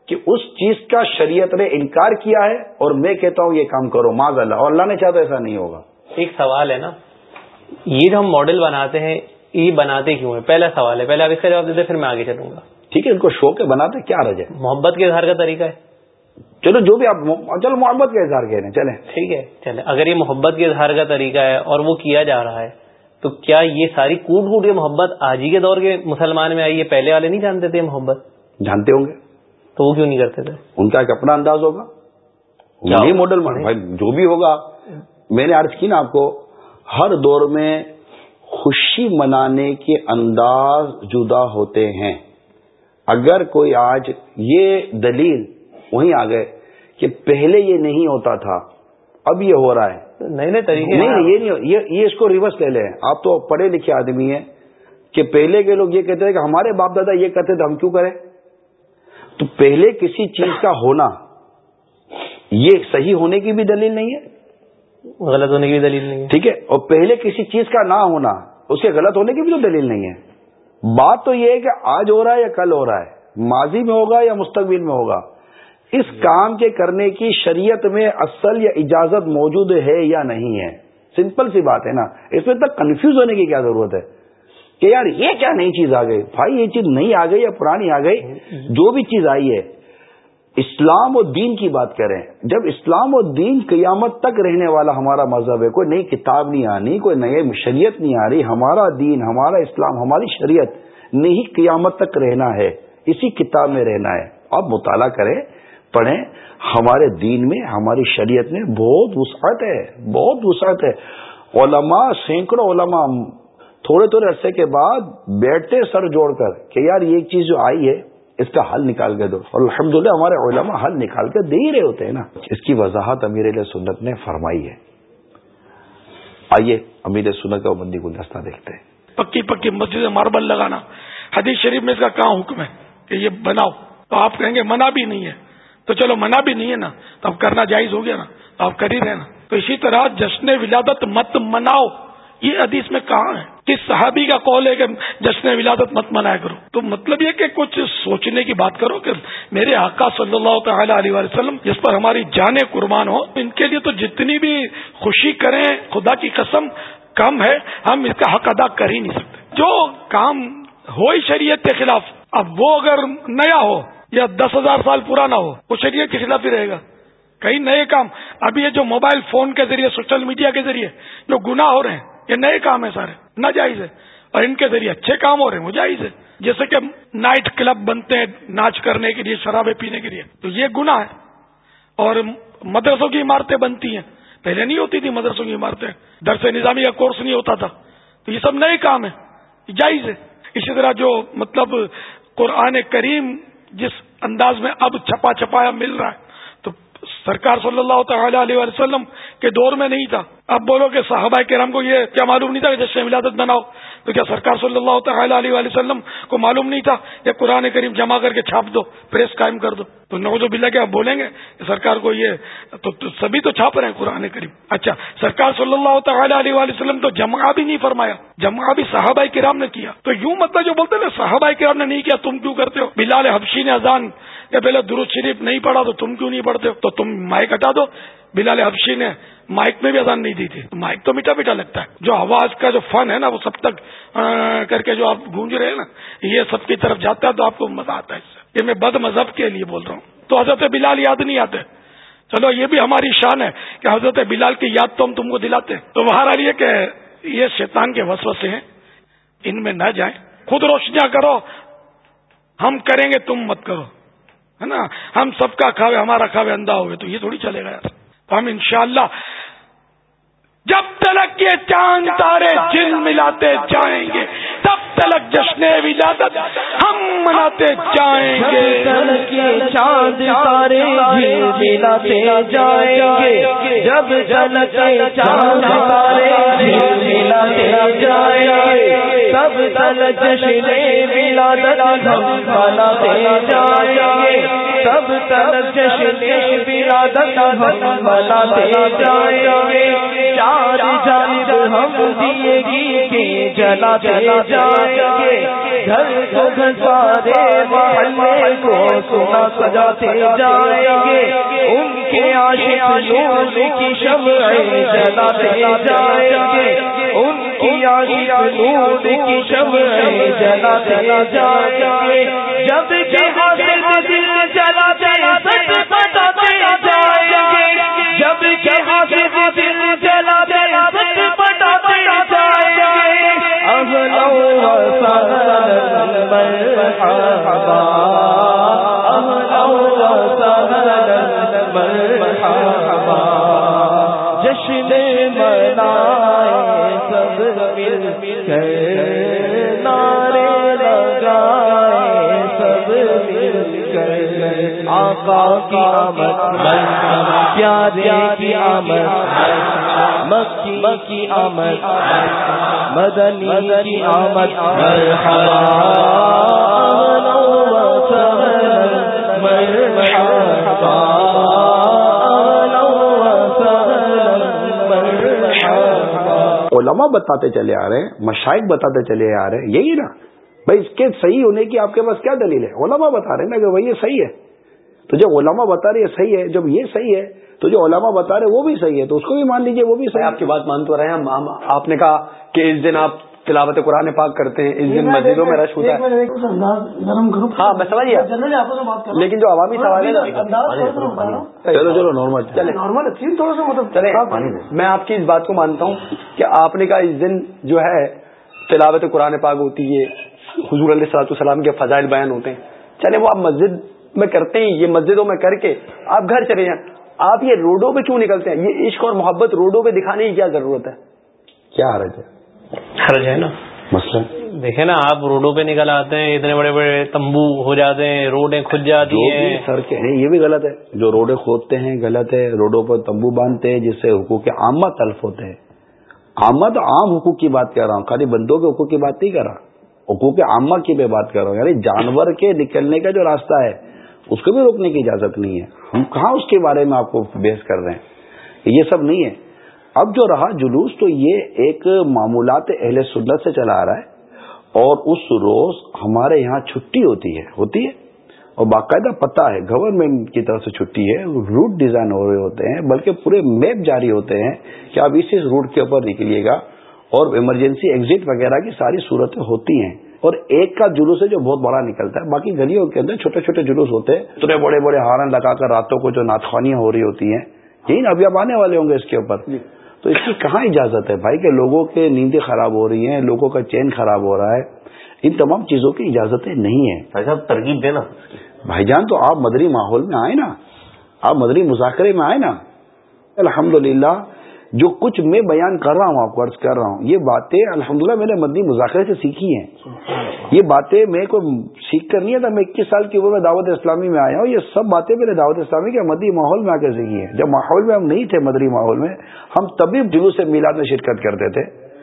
کہ اس چیز کا شریعت نے انکار کیا ہے اور میں کہتا ہوں یہ کام کرو معذ اللہ اور اللہ نے چاہا تو ایسا نہیں ہوگا۔ ایک سوال ہے نا یہ جو ہم ماڈل بناتے ہیں یہ بناتے کیوں ہیں؟ پہلا سوال ہے پہلے آپ اس کا جواب دیتے پھر میں آگے چلوں گا۔ ٹھیک ہے ان کو شوق ہے بناتے کیا رج ہے؟ محبت کے اظہار کا طریقہ ہے۔ چلو جو بھی آپ چلو محبت کا اظہار کہہ رہے ہیں چلیں۔ ٹھیک ہے چلے اگر یہ محبت کے اظہار کا طریقہ ہے اور وہ کیا جا رہا ہے تو کیا یہ ساری کوٹ کوٹ کے محبت آج ہی کے دور کے مسلمان میں آئی ہے؟ پہلے والے نہیں جانتے تھے یہ محبت؟ جانتے ہوں گے۔ تو وہ کیوں نہیں کرتے تھے؟ ان کا ایک اپنا انداز ہوگا۔ ہوگا؟ ماڈل بھائی جو بھی ہوگا۔ میں نے عرض کی نا آپ کو ہر دور میں خوشی منانے کے انداز جدا ہوتے ہیں۔ اگر کوئی آج یہ دلیل وہیں آ گئے کہ پہلے یہ نہیں ہوتا تھا اب یہ ہو رہا ہے۔ نئے نئے طریقے نہیں یہ نہیں یہ اس کو ریورس لے لیں آپ تو پڑھے لکھے آدمی ہیں کہ پہلے کے لوگ یہ کہتے ہیں کہ ہمارے باپ دادا یہ کرتے تھے ہم کیوں کریں؟ تو پہلے کسی چیز کا ہونا یہ صحیح ہونے کی بھی دلیل نہیں ہے۔ غلط ہونے کی بھی دلیل نہیں ہے۔ ٹھیک ہے؟ اور پہلے کسی چیز کا نہ ہونا اس کے غلط ہونے کی بھی تو دلیل نہیں ہے۔ بات تو یہ ہے کہ آج ہو رہا ہے یا کل ہو رہا ہے ماضی میں ہوگا یا مستقبل میں ہوگا۔ اس کام کے کرنے کی شریعت میں اصل یا اجازت موجود ہے یا نہیں ہے؟ سمپل سی بات ہے نا۔ اس میں تک کنفیوز ہونے کی کیا ضرورت ہے؟ کہ یار یہ کیا نئی چیز آ گئی؟ بھائی یہ چیز نئی آ گئی یا پرانی آ گئی؟ جو بھی چیز آئی ہے۔ اسلام اور دین کی بات کریں۔ جب اسلام اور دین قیامت تک رہنے والا ہمارا مذہب ہے، کوئی نئی کتاب نہیں آنی، کوئی نئی شریعت نہیں آ رہی، ہمارا دین، ہمارا اسلام، ہماری شریعت نہیں قیامت تک رہنا ہے، اسی کتاب میں رہنا ہے۔ آپ مطالعہ کریں۔ پڑھیں، ہمارے دین میں، ہماری شریعت میں بہت وسعت ہے، بہت وسعت ہے۔ علماء، سینکڑوں علماء تھوڑے تھوڑے عرصے کے بعد بیٹھتے سر جوڑ کر کہ یار یہ چیز جو آئی ہے، اس کا حل نکال کے دو۔ اور الحمدللہ ہمارے علماء حل نکال کے دے ہی رہے ہوتے ہیں نا۔ اس کی وضاحت امیر علیہ سنت نے فرمائی ہے۔ آئیے امیر سنت کا بندی گلدستہ دیکھتے ہیں۔ پکی پکی مسجد ماربل لگانا۔ حدیث شریف میں اس کا کہاں حکم ہے کہ یہ بناؤ؟ تو آپ کہیں گے منع بھی نہیں ہے۔ تو چلو منع بھی نہیں ہے نا، تو اب کرنا جائز ہو گیا نا، تو آپ کر ہی رہے نا۔ تو اسی طرح جشن ولادت مت مناؤ۔ یہ حدیث میں کہاں ہے؟ کس صحابی کا قول ہے کہ جشن ولادت مت منایا کرو؟ تو مطلب یہ کہ کچھ سوچنے کی بات کرو کہ میرے آقا صلی اللہ تعالی علیہ وسلم جس پر ہماری جانیں قربان ہو ان کے لیے تو جتنی بھی خوشی کریں، خدا کی قسم کم ہے، ہم اس کا حق ادا کر ہی نہیں سکتے۔ جو کام ہو ہی شریعت کے خلاف، اب وہ اگر نیا ہو یا دس ہزار سال پرانا ہو، وہ شریعت کے خلاف ہی رہے گا۔ کئی نئے کام، ابھی یہ جو موبائل فون کے ذریعے، سوشل میڈیا کے ذریعے جو گناہ ہو رہے ہیں، یہ نئے کام ہے سارے، ناجائز ہے۔ اور ان کے ذریعے اچھے کام ہو رہے ہیں، وہ جائز ہے۔ جیسے کہ نائٹ کلب بنتے ہیں ناچ کرنے کے لیے، شرابیں پینے کے لیے، تو یہ گناہ ہے۔ اور مدرسوں کی عمارتیں بنتی ہیں۔ پہلے نہیں ہوتی تھی مدرسوں کی عمارتیں، درس نظامی کا کورس نہیں ہوتا تھا۔ تو یہ سب نئے کام ہیں جائز ہے۔ اسی طرح جو مطلب قرآن کریم جس انداز میں اب چھپا چھپایا مل رہا ہے۔ تو سرکار صلی اللہ تعالی علیہ وسلم کے دور میں نہیں تھا۔ اب بولو کہ صحابہ کرام کو یہ کیا معلوم نہیں تھا کہ جشن ولادت بناؤ تو کیا سرکار صلی اللہ تعالی علیہ وسلم کو معلوم نہیں تھا کہ قرآن کریم جمع کر کے چھاپ دو، پریس قائم کر دو؟ تو نوز بلّہ کے آپ بولیں گے کہ سرکار کو یہ تو سبھی تو چھاپ رہے ہیں قرآن کریم؟ اچھا سرکار صلی اللہ تعالی علیہ وسلم تو جمع بھی نہیں فرمایا، جمع بھی صحابہ کرام نے کیا۔ تو یوں مطلب جو بولتے نا، صحابہ کرام نے نہیں کیا، تم کیوں کرتے ہو؟ بلال حبشی نے اذان کہ پہلے درست شریف نہیں پڑھا تو تم کیوں نہیں پڑھتے ہو؟ تو تم مائک ہٹا دو بلال حبشی نے مائک میں بھی اذان نہیں دی تھی۔ مائک تو میٹھا میٹھا لگتا ہے۔ جو آواز کا جو فن ہے نا، وہ سب تک کر کے جو آپ گونج رہے ہیں نا، یہ سب کی طرف جاتا ہے تو آپ کو مزہ آتا ہے اس سے۔ یہ میں بد مذہب کے لیے بول رہا ہوں۔ تو حضرت بلال یاد نہیں آتے۔ چلو، یہ بھی ہماری شان ہے کہ حضرت بلال کی یاد تو ہم تم کو دلاتے تو باہر آ کہ یہ شیطان کے وسوسے ہیں۔ ان میں نہ جائیں۔ خود روشنیاں کرو۔ ہم کریں گے، تم مت کرو۔ ہے نا؟ ہم سب کا کھاوے، ہمارا کھاوے اندھا ہوئے تو یہ تھوڑی چلے گا یار۔ ہم انشاءاللہ جب تلک یہ چاند تارے جن ملاتے جائیں گے، تب تلک جشن ولادت ہم مناتے جائیں گے۔ تلک چاند تارے جن ملاتے جائیں گے، جب تلک چاند تارے جن ملاتے جائیں گے۔ سب تلک جشن ولادت ہم مناتے جائیں گے۔ سب تلک جشن ولادت ہم مناتے جائیں گے۔ چار جانب ہم دیے گی کے جلا چلا جائیں گے۔ گھر کو گھسارے محلے کو سنا سجاتے جائیں گے۔ ان کے عاشق نور کی شمع جلاتے جائیں گے۔ ان کی عاشق نور کی شمع جلاتے جائیں گے۔ جبکہ حاصل دل جلاتے سچ بتاتے جائیں گے۔ جبکہ حاصل دل جلاتے سچ بتاتے جائیں گے۔ آقا کی آمد پیارے کی آمد مکی کی آمد مدنی کی آمد مرحبا مرحبا۔ علماء بتاتے چلے آ رہے ہیں مشائق بتاتے چلے آ رہے ہیں یہی نا بھائی اس کے صحیح ہونے کی آپ کے پاس کیا دلیل ہے؟ علماء بتا رہے ہیں نا کہ بھائی یہ صحیح ہے۔ تو جب علماء بتا رہے ہیں صحیح ہے جب یہ صحیح ہے تو جو علماء بتا رہے وہ بھی صحیح ہے تو اس کو بھی مان لیجیے وہ بھی صحیح آپ کی بات مان تو رہے ہیں آپ نے کہا کہ اس دن آپ تلاوت قرآن پاک کرتے ہیں اس دن مسجدوں میں رش ہوتا ہے۔ ہاں میں سمجھ گیا۔ لیکن جو عوامی سوال ہے چلو چلو نارمل چلے میں آپ کی اس بات کو مانتا ہوں کہ آپ نے کہا اس دن جو ہے تلاوت قرآن پاک ہوتی ہے حضور علیہ صلاحت السلام کے فضائل بیان ہوتے ہیں۔ چلے وہ آپ مسجد میں کرتے ہیں یہ مسجدوں میں کر کے آپ گھر چلے جائیں۔ آپ یہ روڈوں پہ کیوں نکلتے ہیں؟ یہ عشق اور محبت روڈوں پہ دکھانے کی کیا ضرورت ہے؟ کیا حرج ہے؟ حرج ہے نا۔ مسئلہ؟ دیکھیں نا آپ روڈوں پہ نکل آتے ہیں اتنے بڑے بڑے تمبو ہو جاتے ہیں روڈیں کھل جاتی ہیں۔ سر کے ہیں یہ بھی غلط ہے۔ جو روڈیں کھودتے ہیں غلط ہے۔ روڈوں پر تمبو باندھتے ہیں جس سے حقوق عامہ تلف ہوتے ہیں۔ عامہ تو عام حقوق کی بات کر رہا ہوں خالی بندوں کے حقوق کی بات نہیں کر رہا۔ حقوق عامہ کی میں بات کر رہا ہوں یعنی جانور کے نکلنے کا جو راستہ ہے اس کو بھی روکنے کی اجازت نہیں ہے۔ ہم کہاں اس کے بارے میں آپ کو بیس کر رہے ہیں؟ یہ سب نہیں ہے۔ اب جو رہا جلوس تو یہ ایک معمولات اہل سنت سے چلا آ رہا ہے اور اس روز ہمارے یہاں چھٹی ہوتی ہے۔ ہوتی ہے؟ اور باقاعدہ پتہ ہے گورنمنٹ کی طرف سے چھٹی ہے روٹ ڈیزائن ہو رہے ہوتے ہیں، بلکہ پورے میپ جاری ہوتے ہیں کہ آپ اس روٹ کے اوپر نکلیے گا اور ایمرجنسی ایگزٹ وغیرہ کی ساری صورتیں ہوتی ہیں۔ اور ایک کا جلوس ہے جو بہت بڑا نکلتا ہے۔ باقی گلیوں کے اندر چھوٹے چھوٹے جلوس ہوتے ہیں۔ اتنے بڑے بڑے ہارن لگا کر راتوں کو جو ناتخوانیاں ہو رہی ہوتی ہیں یہی نا ابھی اب آنے والے ہوں گے اس کے اوپر۔ تو اس کی کہاں اجازت ہے بھائی کہ لوگوں کے نیندیں خراب ہو رہی ہیں لوگوں کا چین خراب ہو رہا ہے؟ ان تمام چیزوں کی اجازتیں نہیں ہیں۔ بھائی صاحب ترغیب دینا۔ بھائی جان تو آپ مدری ماحول میں آئے نا۔ آپ مدری مذاکرے میں آئے نا۔ الحمد جو کچھ میں بیان کر رہا ہوں آپ کو عرض کر رہا ہوں یہ باتیں الحمدللہ میں نے مدنی مذاکرے سے سیکھی ہیں۔ یہ باتیں میں کوئی سیکھ کر نہیں تھا میں اکیس سال کی عمر میں دعوت اسلامی میں آیا ہوں۔ یہ سب باتیں میں نے دعوت اسلامی کے مدنی ماحول میں آ کر سیکھی ہیں۔ جب ماحول میں ہم نہیں تھے مدری ماحول میں ہم تبھی جلوس سے میلاد میں شرکت کرتے تھے۔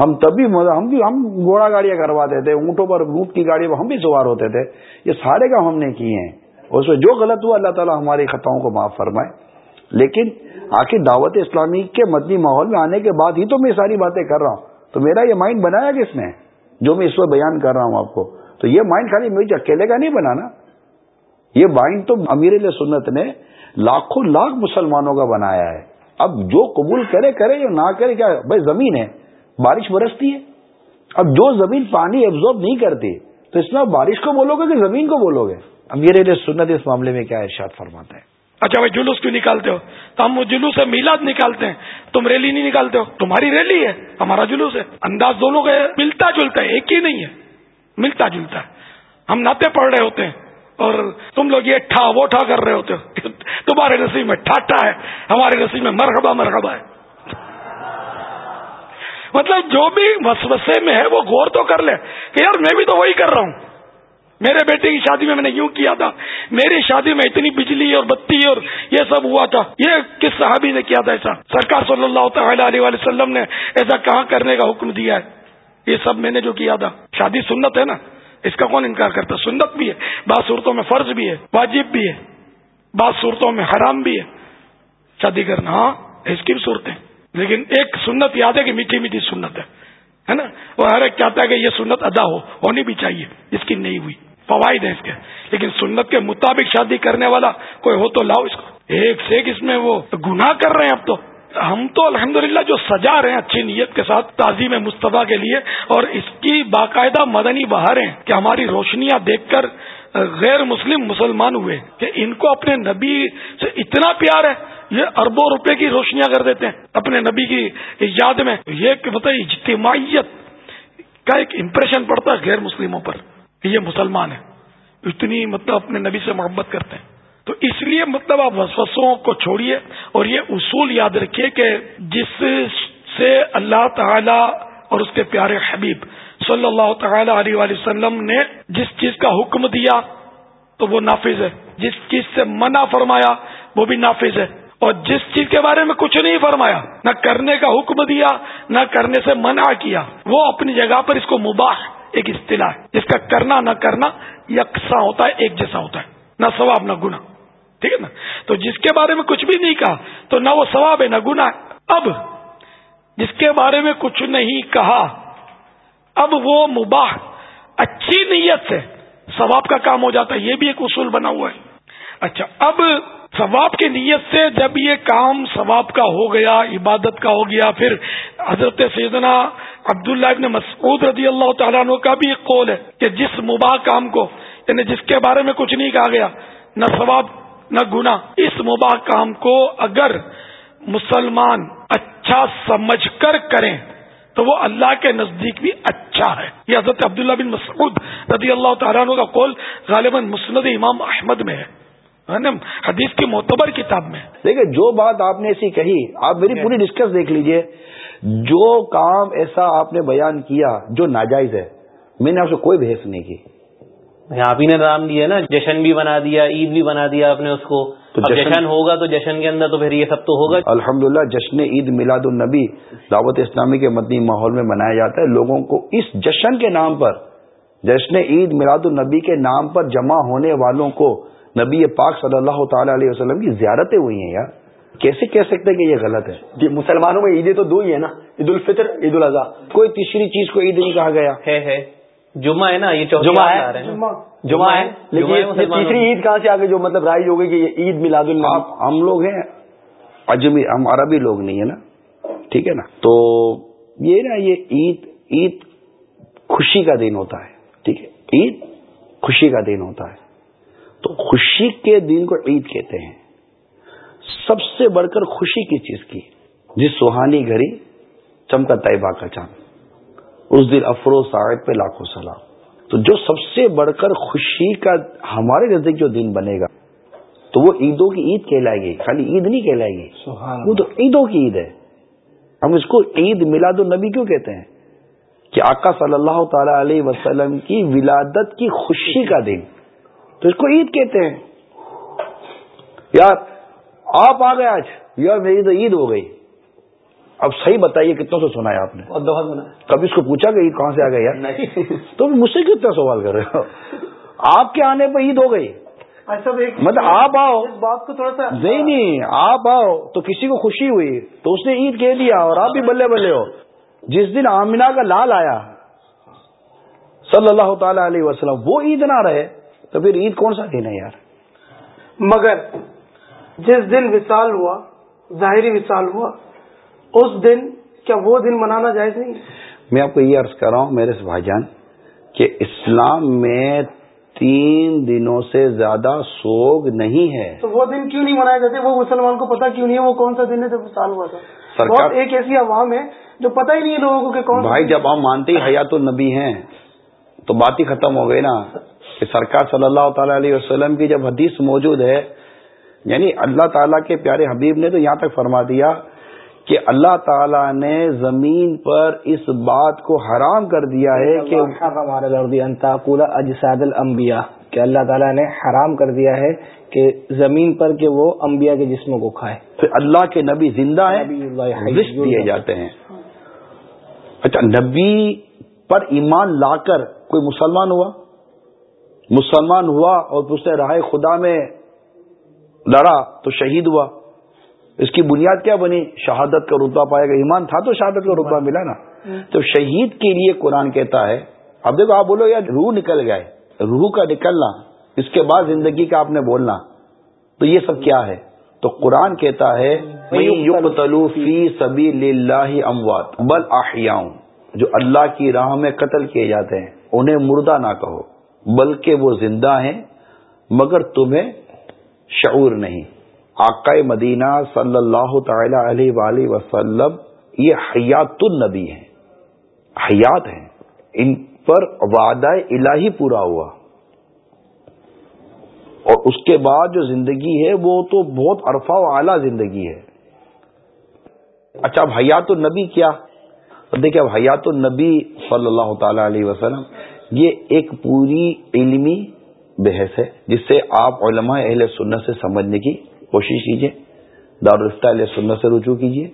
ہم تبھی ہم بھی ہم گھوڑا گاڑیاں کرواتے تھے اونٹوں پر اونٹ کی گاڑی ہم بھی سوار ہوتے تھے۔ یہ سارے کام ہم نے کیے ہیں۔ اس میں جو غلط ہوا اللہ تعالیٰ ہماری خطاؤں کو معاف فرمائے۔ لیکن آخر دعوت اسلامی کے مدنی ماحول میں آنے کے بعد ہی تو میں ساری باتیں کر رہا ہوں۔ تو میرا یہ مائنڈ بنایا کس نے؟ جو میں اس وقت بیان کر رہا ہوں آپ کو۔ تو یہ مائنڈ خالی مجھے اکیلے کا نہیں بنانا یہ مائنڈ تو امیر سنت نے لاکھوں لاکھ مسلمانوں کا بنایا ہے۔ اب جو قبول کرے کرے یا نہ کرے، کیا بھائی زمین ہے، بارش برستی ہے۔ اب جو زمین پانی ایبزارب نہیں کرتی، تو اس میں بارش کو بولو گے کہ زمین کو بولو گے؟ امیر سنت اس معاملے میں کیا ارشاد فرماتا ہے؟ اچھا بھائی، جلوس کیوں نکالتے ہو؟ تو ہم وہ جلوس سے میلاد نکالتے ہیں۔ تم ریلی نہیں نکالتے ہو؟ تمہاری ریلی ہے، ہمارا جلوس ہے۔ انداز دونوں کا ملتا جلتا ہے، ایک ہی نہیں ہے۔ ملتا جلتا ہے۔ ہم ناطے پڑھ رہے ہوتے ہیں اور تم لوگ یہ ٹھا وہ ٹھا کر رہے ہوتے ہو۔ تمہارے نصیب میں ٹھاٹا ہے، ہمارے نصیب میں مرحبا مرحبا ہے۔ مطلب جو بھی وسوسے میں ہے، وہ غور تو کر لے کہ یار میں بھی تو وہی کر رہا ہوں۔ میرے بیٹے کی شادی میں میں نے یوں کیا تھا میری شادی میں اتنی بجلی اور بتی اور یہ سب ہوا تھا۔ یہ کس صحابی نے کیا تھا ایسا؟ سرکار صلی اللہ تعالی علیہ وسلم نے ایسا کہاں کرنے کا حکم دیا ہے؟ یہ سب میں نے جو کیا تھا۔ شادی سنت ہے نا؟ اس کا کون انکار کرتا سنت بھی ہے، بعض صورتوں میں فرض بھی ہے، واجب بھی ہے، بعض صورتوں میں حرام بھی ہے۔ شادی کرنا ہاں اس کی بھی صورتیں لیکن ایک سنت یاد ہے کہ میٹھی میٹھی سنت ہے نا؟ وہ ہر ایک چاہتا ہے کہ یہ سنت ادا ہو، ہونی بھی چاہیے۔ جس کی نہیں ہوئی۔ فوائد ہیں اس کے۔ لیکن سنت کے مطابق شادی کرنے والا کوئی ہو تو لاؤ اس کو۔ ایک سے ایک اس میں وہ گناہ کر رہے ہیں اب تو۔ ہم تو الحمدللہ جو سجا رہے ہیں اچھی نیت کے ساتھ تعظیم مصطفیٰ کے لیے اور اس کی باقاعدہ مدنی بہار ہیں کہ ہماری روشنیاں دیکھ کر غیر مسلم مسلمان ہوئے کہ ان کو اپنے نبی سے اتنا پیار ہے، یہ اربوں روپے کی روشنیاں کر دیتے ہیں اپنے نبی کی یاد میں۔ یہ مطلب اجتماعیت کا ایک امپریشن پڑتا ہے غیر مسلموں پر۔ کہ یہ مسلمان ہیں۔ اتنی مطلب اپنے نبی سے محبت کرتے ہیں۔ تو اس لیے مطلب آپ وسوسوں کو چھوڑیے اور یہ اصول یاد رکھیے کہ جس سے اللہ تعالی اور اس کے پیارے حبیب صلی اللہ تعالی علیہ وسلم نے جس چیز کا حکم دیا تو وہ نافذ ہے۔ جس چیز سے منع فرمایا وہ بھی نافذ ہے۔ اور جس چیز کے بارے میں کچھ نہیں فرمایا، نہ کرنے کا حکم دیا، نہ کرنے سے منع کیا، وہ اپنی جگہ پر اس کو مباح ایک اصطلاح ہے۔ جس کا کرنا نہ کرنا یکساں ہوتا ہے، ایک جیسا ہوتا ہے۔ نہ ثواب، نہ گنا ٹھیک ہے نا؟ تو جس کے بارے میں کچھ بھی نہیں کہا، تو نہ وہ ثواب ہے، نہ گنا اب جس کے بارے میں کچھ نہیں کہا، اب وہ مباح، اچھی نیت سے ثواب کا کام ہو جاتا ہے۔ یہ بھی ایک اصول بنا ہوا ہے۔ اچھا اب ثواب کی نیت سے جب یہ کام ثواب کا ہو گیا، عبادت کا ہو گیا، پھر حضرت سیدنا عبداللہ ابن مسعود رضی اللہ تعالیٰ عنہ کا بھی ایک قول ہے کہ جس مباح کام کو یعنی جس کے بارے میں کچھ نہیں کہا گیا نہ ثواب نہ گنا اس مباح کام کو اگر مسلمان اچھا سمجھ کر کریں تو وہ اللہ کے نزدیک بھی اچھا ہے۔ یہ حضرت عبداللہ بن مسعود رضی اللہ تعالیٰ عنہ کا قول غالباً مسند امام احمد میں ہے۔ حدیث کی معتبر کتاب میں۔ دیکھیں جو بات آپ نے ایسی کہی آپ میری پوری ڈسکس دیکھ لیجیے۔ جو کام ایسا آپ نے بیان کیا جو ناجائز ہے میں نے آپ سے کوئی بحث نہیں کی۔ آپ ہی نے نام دیا نا جشن بھی بنا دیا عید بھی بنا دیا آپ نے اس کو۔ تو جشن ہوگا تو جشن کے اندر تو پھر یہ سب تو ہوگا۔ الحمدللہ جشن عید میلاد النبی دعوت اسلامی کے مدنی ماحول میں منایا جاتا ہے۔ لوگوں کو اس جشن کے نام پر جشن عید میلاد النبی کے نام پر جمع ہونے والوں کو نبی پاک صلی اللہ تعالی علیہ وسلم کی زیارتیں ہوئی ہیں یار۔ کیسے کہہ سکتے ہیں کہ یہ غلط ہے؟ جی مسلمانوں میں عیدیں تو دو ہی ہے نا عید الفطر عید الاضحیٰ کوئی تیسری چیز کو عید نہیں کہا گیا۔ ہے جمعہ ہے نا یہ جمعہ ہے۔ جمعہ۔ ہے۔ لیکن تیسری عید کہاں سے آگے جو مطلب رائج ہوگی کہ یہ عید میلاد اللہ۔ ہم لوگ ہیں اجمی ہم عربی لوگ نہیں ہے نا۔ ٹھیک ہے نا؟ تو یہ نا یہ عید عید خوشی کا دن ہوتا ہے۔ ٹھیک ہے۔ عید خوشی کا دن ہوتا ہے۔ تو خوشی کے دن کو عید کہتے ہیں۔ سب سے بڑھ کر خوشی کی چیز کی۔ جس سہانی گھڑی چمکا طیبہ کا چاند۔ اس دن افروز ساعد پہ لاکھوں سلام۔ تو جو سب سے بڑھ کر خوشی کا ہمارے نزدیک جو دن بنے گا تو وہ عیدوں کی عید کہلائے گی۔ خالی عید نہیں کہلائے گی۔ وہ تو عیدوں کی عید ہے۔ ہم اس کو عید میلاد النبی کیوں کہتے ہیں؟ کہ آقا صلی اللہ تعالی علیہ وسلم کی ولادت کی خوشی کا دن۔ تو اس کو عید کہتے ہیں۔ یار آپ آ گئے آج یار میری تو عید ہو گئی۔ اب صحیح بتائیے کتنا سے سنا ہے آپ نے؟ کبھی اس کو پوچھا کہ عید کہاں سے آ گئی یار؟ تو مجھ سے کتنا سوال کر رہے ہو؟ آپ کے آنے پہ عید ہو گئی۔ مطلب آپ آؤ۔ بات کو تھوڑا سا نہیں نہیں آپ آؤ۔ تو کسی کو خوشی ہوئی۔ تو اس نے عید کہہ دیا اور آپ بھی بلے بلے ہو۔ جس دن آمینہ کا لال آیا صلی اللہ تعالی علیہ وسلم وہ عید نہ رہے تو پھر عید کون سا دن ہے یار؟ مگر جس دن وصال ہوا ظاہری وصال ہوا اس دن کیا وہ دن منانا جائز نہیں؟ میں آپ کو یہ عرض کر رہا ہوں میرے بھائی جان کہ اسلام میں تین دنوں سے زیادہ سوگ نہیں ہے۔ تو وہ دن کیوں نہیں منائے جاتے؟ وہ مسلمان کو پتا کیوں نہیں ہے وہ کون سا دن ہے جب سال ہوا تھا؟ سرکار ایک ایسی عوام ہے جو پتہ ہی نہیں ہے لوگوں کو کہ کون بھائی جب ہم مانتے ہی حیات النبی ہیں تو بات ہی ختم ہو گئی نا کہ سرکار صلی اللہ تعالی علیہ وسلم کی جب حدیث موجود ہے یعنی اللہ تعالیٰ کے پیارے حبیب نے تو یہاں تک فرما دیا کہ اللہ تعالیٰ نے زمین پر اس بات کو حرام کر دیا ہے کہ اجساد الانبیاء کہ اللہ تعالیٰ نے حرام کر دیا ہے کہ زمین پر کہ وہ انبیاء کے جسموں کو کھائے۔ پھر اللہ کے نبی زندہ ہیں رشت دیے جاتے ہیں۔ اچھا نبی پر ایمان لا کر کوئی مسلمان ہوا؟ مسلمان ہوا اور اس نے راہ خدا میں لڑا تو شہید ہوا۔ اس کی بنیاد کیا بنی؟ شہادت کا رتبہ پائے گا ایمان تھا تو شہادت کا رتبہ ملا نا۔ تو شہید کے لیے قرآن کہتا ہے، اب دیکھو آپ بولو، یار روح نکل گئے روح کا نکلنا، اس کے بعد زندگی کا آپ نے بولنا۔ تو یہ سب کیا ہے؟ تو قرآن کہتا ہے فی سبی اللہ اموات، بل آحیاؤں جو اللہ کی راہ میں قتل کیے جاتے ہیں، انہیں مردہ نہ کہو، بلکہ وہ زندہ ہیں۔ مگر تمہیں شعور نہیں۔ آقا مدینہ صلی اللہ تعالی علیہ وآلہ وسلم یہ حیات النبی ہیں۔ حیات ہیں۔ ان پر وعدہ الہی پورا ہوا۔ اور اس کے بعد جو زندگی ہے وہ تو بہت عرفہ و اعلیٰ زندگی ہے۔ اچھا اب حیات النبی کیا؟ دیکھیں، اب حیات النبی صلی اللہ تعالی علیہ وسلم یہ ایک پوری علمی بحث ہے، جس سے آپ علماء اہل سنت سے سمجھنے کی کوشش کیجیے دارالفتہ علیہ سنت سے رجوع کیجیے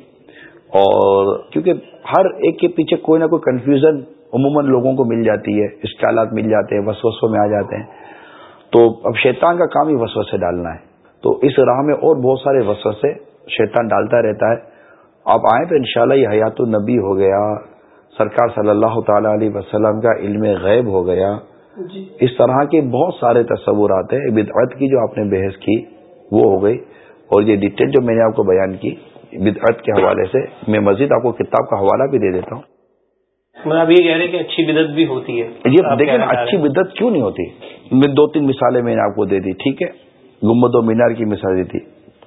اور کیونکہ ہر ایک کے پیچھے کوئی نہ کوئی کنفیوژن عموماً لوگوں کو مل جاتی ہے اسٹائلات مل جاتے ہیں، وسوسوں میں آ جاتے ہیں۔ تو اب شیطان کا کام ہی وسوسے ڈالنا ہے۔ تو اس راہ میں اور بہت سارے وسوسے شیطان ڈالتا رہتا ہے۔ آپ آئیں تو انشاءاللہ یہ حیات النبی ہو گیا۔ سرکار صلی اللہ تعالی علیہ وسلم کا علم غیب ہو گیا۔ اس طرح کے بہت سارے تصورات ہیں بدعت کی جو آپ نے بحث کی وہ ہو گئی۔ اور یہ ڈیٹیل جو میں نے آپ کو بیان کی بدعت کے حوالے سے میں مزید آپ کو کتاب کا حوالہ بھی دے دیتا ہوں۔ میں اب یہ کہہ رہے کہ اچھی بدت بھی ہوتی ہے۔ یہ دیکھیں اچھی بدت کیوں نہیں ہوتی؟ میں دو تین مثالیں میں نے آپ کو دے دی ٹھیک ہے؟ گمبد و مینار کی مثال دی تھی۔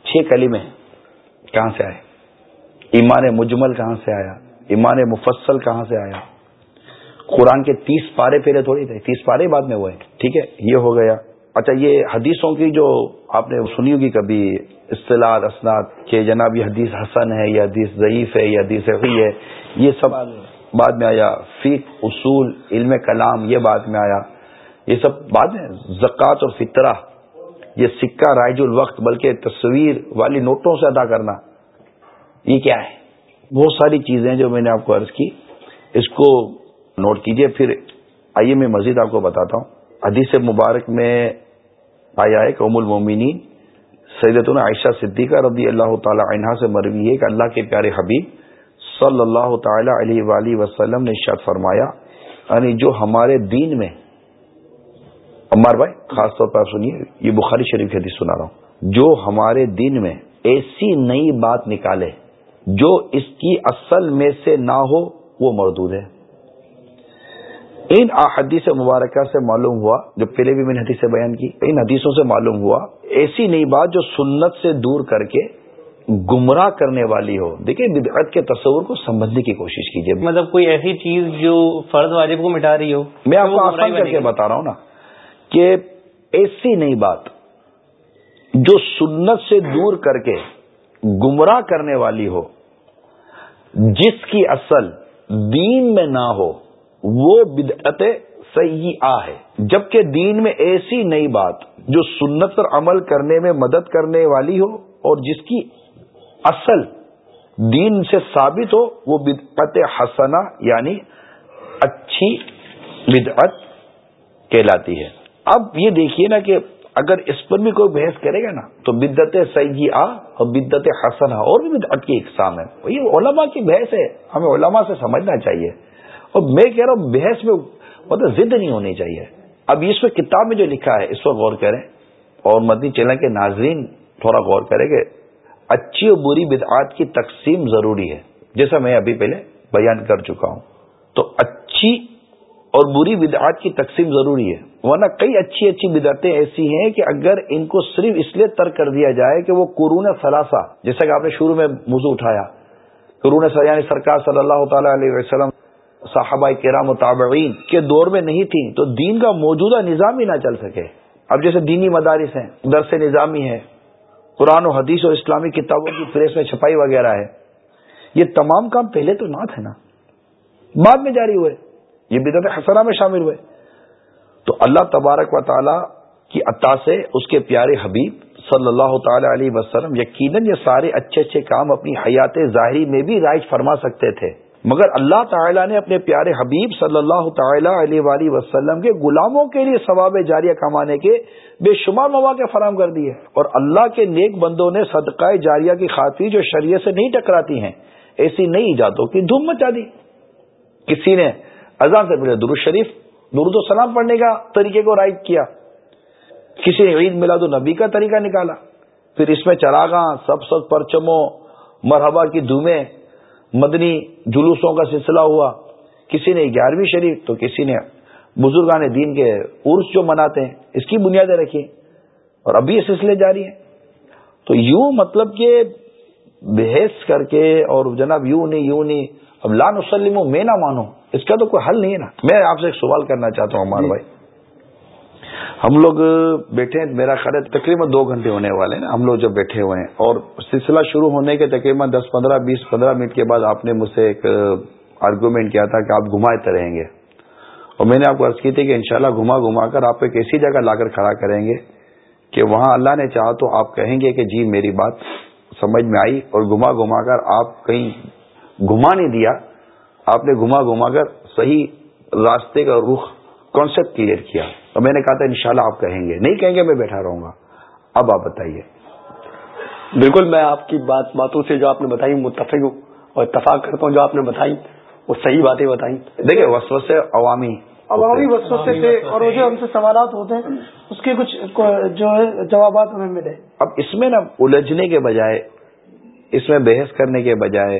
چھ کلی میں کہاں سے آئے؟ ایمان مجمل کہاں سے آیا؟ ایمان مفصل کہاں سے آیا؟ قرآن کے تیس پارے پہلے تھوڑی تھے، تیس پارے بعد میں ہوئے، ٹھیک ہے، یہ ہو گیا۔ اچھا یہ حدیثوں کی جو آپ نے سنی ہوگی کبھی، اصطلاح، اسناد کہ جناب یہ حدیث حسن ہے، یہ حدیث ضعیف ہے، یہ حدیث صحیح ہے، یہ سب بعد میں آیا۔ فیق اصول، علم کلام، یہ بعد میں آیا۔ یہ سب بعد میں، زکوٰۃ اور فطرہ، یہ سکہ، رائج الوقت، بلکہ تصویر والی نوٹوں سے ادا کرنا، یہ کیا ہے؟ بہت ساری چیزیں جو میں نے آپ کو عرض کی۔ اس کو نوٹ کیجیے، پھر آئیے میں مزید آپ کو بتاتا ہوں۔ حدیث مبارک میں آیا ہے کہ ام المومنین سیدت عائشہ صدیقہ رضی اللہ تعالی عنہ سے مروی ہے کہ اللہ کے پیارے حبیب صلی اللہ تعالی علیہ وآلہ وسلم نے شاد فرمایا یعنی جو ہمارے دین میں، عمار بھائی، خاص طور پر آپ سنیے، یہ بخاری شریف حدیث سنا رہا ہوں۔ جو ہمارے دین میں ایسی نئی بات نکالے، جو اس کی اصل میں سے نہ ہو، وہ مردود ہے۔ ان حدیث مبارکہ سے معلوم ہوا جو پہلے بھی میں نے حدیث بیان کی ان حدیثوں سے معلوم ہوا ایسی نئی بات جو سنت سے دور کر کے گمراہ کرنے والی ہو۔ دیکھیں بدعت کے تصور کو سمجھنے کی کوشش کیجیے مطلب کوئی ایسی چیز جو فرض واجب کو مٹا رہی ہو میں آپ کو آسان کر کے بتا رہا ہوں نا کہ ایسی نئی بات جو سنت سے دور کر کے گمراہ کرنے والی ہو جس کی اصل دین میں نہ ہو وہ بدعت سیاح ہے۔ جبکہ دین میں ایسی نئی بات جو سنت پر عمل کرنے میں مدد کرنے والی ہو اور جس کی اصل دین سے ثابت ہو، وہ بدعت حسنا یعنی اچھی بدعت کہلاتی ہے۔ اب یہ دیکھیے نا کہ اگر اس پر بھی کوئی بحث کرے گا نا، تو بدت سیاح اور بدت حسن اور بھی بدعت کی اقسام ہے یہ علماء کی بحث ہے، ہمیں علماء سے سمجھنا چاہیے۔ اور میں کہہ رہا ہوں بحث میں مطلب ضد نہیں ہونی چاہیے۔ اب اس میں کتاب میں جو لکھا ہے، اس پر غور کریں۔ اور مدنی چینل کے ناظرین تھوڑا غور کریں کہ اچھی اور بری بدعات کی تقسیم ضروری ہے۔ جیسا میں ابھی پہلے بیان کر چکا ہوں۔ تو اچھی اور بری بدعات کی تقسیم ضروری ہے۔ ورنہ کئی اچھی اچھی بدعتیں ایسی ہیں کہ اگر ان کو صرف اس لیے ترک کر دیا جائے کہ وہ قرون ثلاثہ، جیسا کہ آپ نے شروع میں موضوع اٹھایا۔ قرون یعنی سرکار صلی اللہ تعالی علیہ وسلم صحابہ کرام و تابعین کے دور میں نہیں تھیں، تو دین کا موجودہ نظام ہی نہ چل سکے۔ اب جیسے دینی مدارس ہیں، درس نظامی ہے قرآن و حدیث اور اسلامی کتابوں کی پریس میں چھپائی وغیرہ ہے۔ یہ تمام کام پہلے تو نہ تھے نا۔ بعد میں جاری ہوئے۔ یہ بدت حسرہ میں شامل ہوئے۔ تو اللہ تبارک و تعالی کی عطا سے اس کے پیارے حبیب صلی اللہ تعالی علیہ وسلم یقیناً یہ سارے اچھے اچھے کام اپنی حیات ظاہری میں بھی رائج فرما سکتے تھے۔ مگر اللہ تعالیٰ نے اپنے پیارے حبیب صلی اللہ تعالی علیہ وآلہ وسلم کے غلاموں کے لیے ثواب جاریہ کمانے کے بے شمار مواقع فراہم کر دیے اور اللہ کے نیک بندوں نے صدقہ جاریہ کی خاطر جو شریعت سے نہیں ٹکراتی ہیں، ایسی نئی ایجادوں کی دھوم مچا دی۔ کسی نے اذان سے پہلے درود شریف، درود و سلام پڑھنے کا طریقے کو رائٹ کیا۔ کسی نے عید میلاد النبی کا طریقہ نکالا۔ پھر اس میں چراغاں سب سب پرچموں، مرحبا کی دھومیں مدنی جلوسوں کا سلسلہ ہوا۔ کسی نے گیارہویں شریف تو کسی نے بزرگان دین کے عرس جو مناتے ہیں اس کی بنیادیں رکھی۔ اور ابھی یہ سلسلے جاری ہیں۔ تو یوں مطلب کہ بحث کر کے اور جناب یوں نہیں یوں نہیں اب لان وسلم میں نہ مانو۔ اس کا تو کوئی حل نہیں ہے نا۔ میں آپ سے ایک سوال کرنا چاہتا ہوں عمار جی۔ بھائی۔ ہم لوگ بیٹھے ہیں، میرا خیال ہے تقریباً دو گھنٹے ہونے والے ہیں۔ ہم لوگ جب بیٹھے ہوئے ہیں اور سلسلہ شروع ہونے کے تقریباً دس پندرہ، بیس پندرہ منٹ کے بعد آپ نے مجھ سے ایک آرگومنٹ کیا تھا کہ آپ گھمائے رہیں گے۔ اور میں نے آپ کو عرض کی تھی کہ انشاءاللہ گھما گھما کر آپ ایک ایسی جگہ لا کر کھڑا کریں گے کہ وہاں اللہ نے چاہا تو آپ کہیں گے کہ جی میری بات سمجھ میں آئی اور گھما گھما کر آپ کہیں گھما نہیں دیا۔ آپ نے گھما گھما کر صحیح راستے کا رخ کانسیپٹ کلیئر کیا۔ اور میں نے کہا تھا انشاءاللہ آپ کہیں گے۔ نہیں کہیں گے میں بیٹھا رہوں گا۔ اب آپ بتائیے۔ بالکل میں آپ کی بات باتوں سے جو آپ نے بتائی متفق ہوں اور اتفاق کرتا ہوں جو آپ نے بتائی وہ صحیح باتیں بتائی دیکھیں وسو سے عوامی۔ عوامی وسوسے سے اور جو ہم سے سوالات ہوتے ہیں اس کے کچھ جو ہے جوابات ہمیں ملے۔ اب اس میں نا الجھنے کے بجائے اس میں بحث کرنے کے بجائے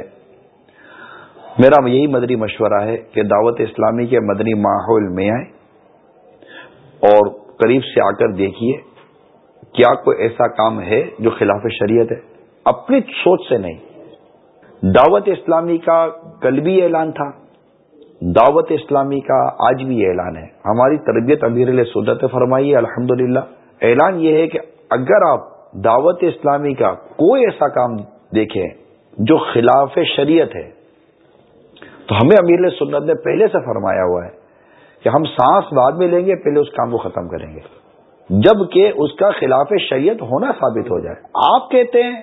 میرا یہی مدنی مشورہ ہے کہ دعوت اسلامی کے مدنی ماحول میں آئے اور قریب سے آ کر دیکھیے کیا کوئی ایسا کام ہے جو خلاف شریعت ہے۔ اپنی سوچ سے نہیں۔ دعوت اسلامی کا کل بھی اعلان تھا۔ دعوت اسلامی کا آج بھی اعلان ہے۔ ہماری تربیت امیر علیہ سدت فرمائی الحمد اعلان یہ ہے کہ اگر آپ دعوت اسلامی کا کوئی ایسا کام دیکھیں جو خلاف شریعت ہے، تو ہمیں امیر سنت نے پہلے سے فرمایا ہوا ہے کہ ہم سانس بعد میں لیں گے، پہلے اس کام کو ختم کریں گے۔ جبکہ اس کا خلاف شریعت ہونا ثابت ہو جائے۔ آپ کہتے ہیں،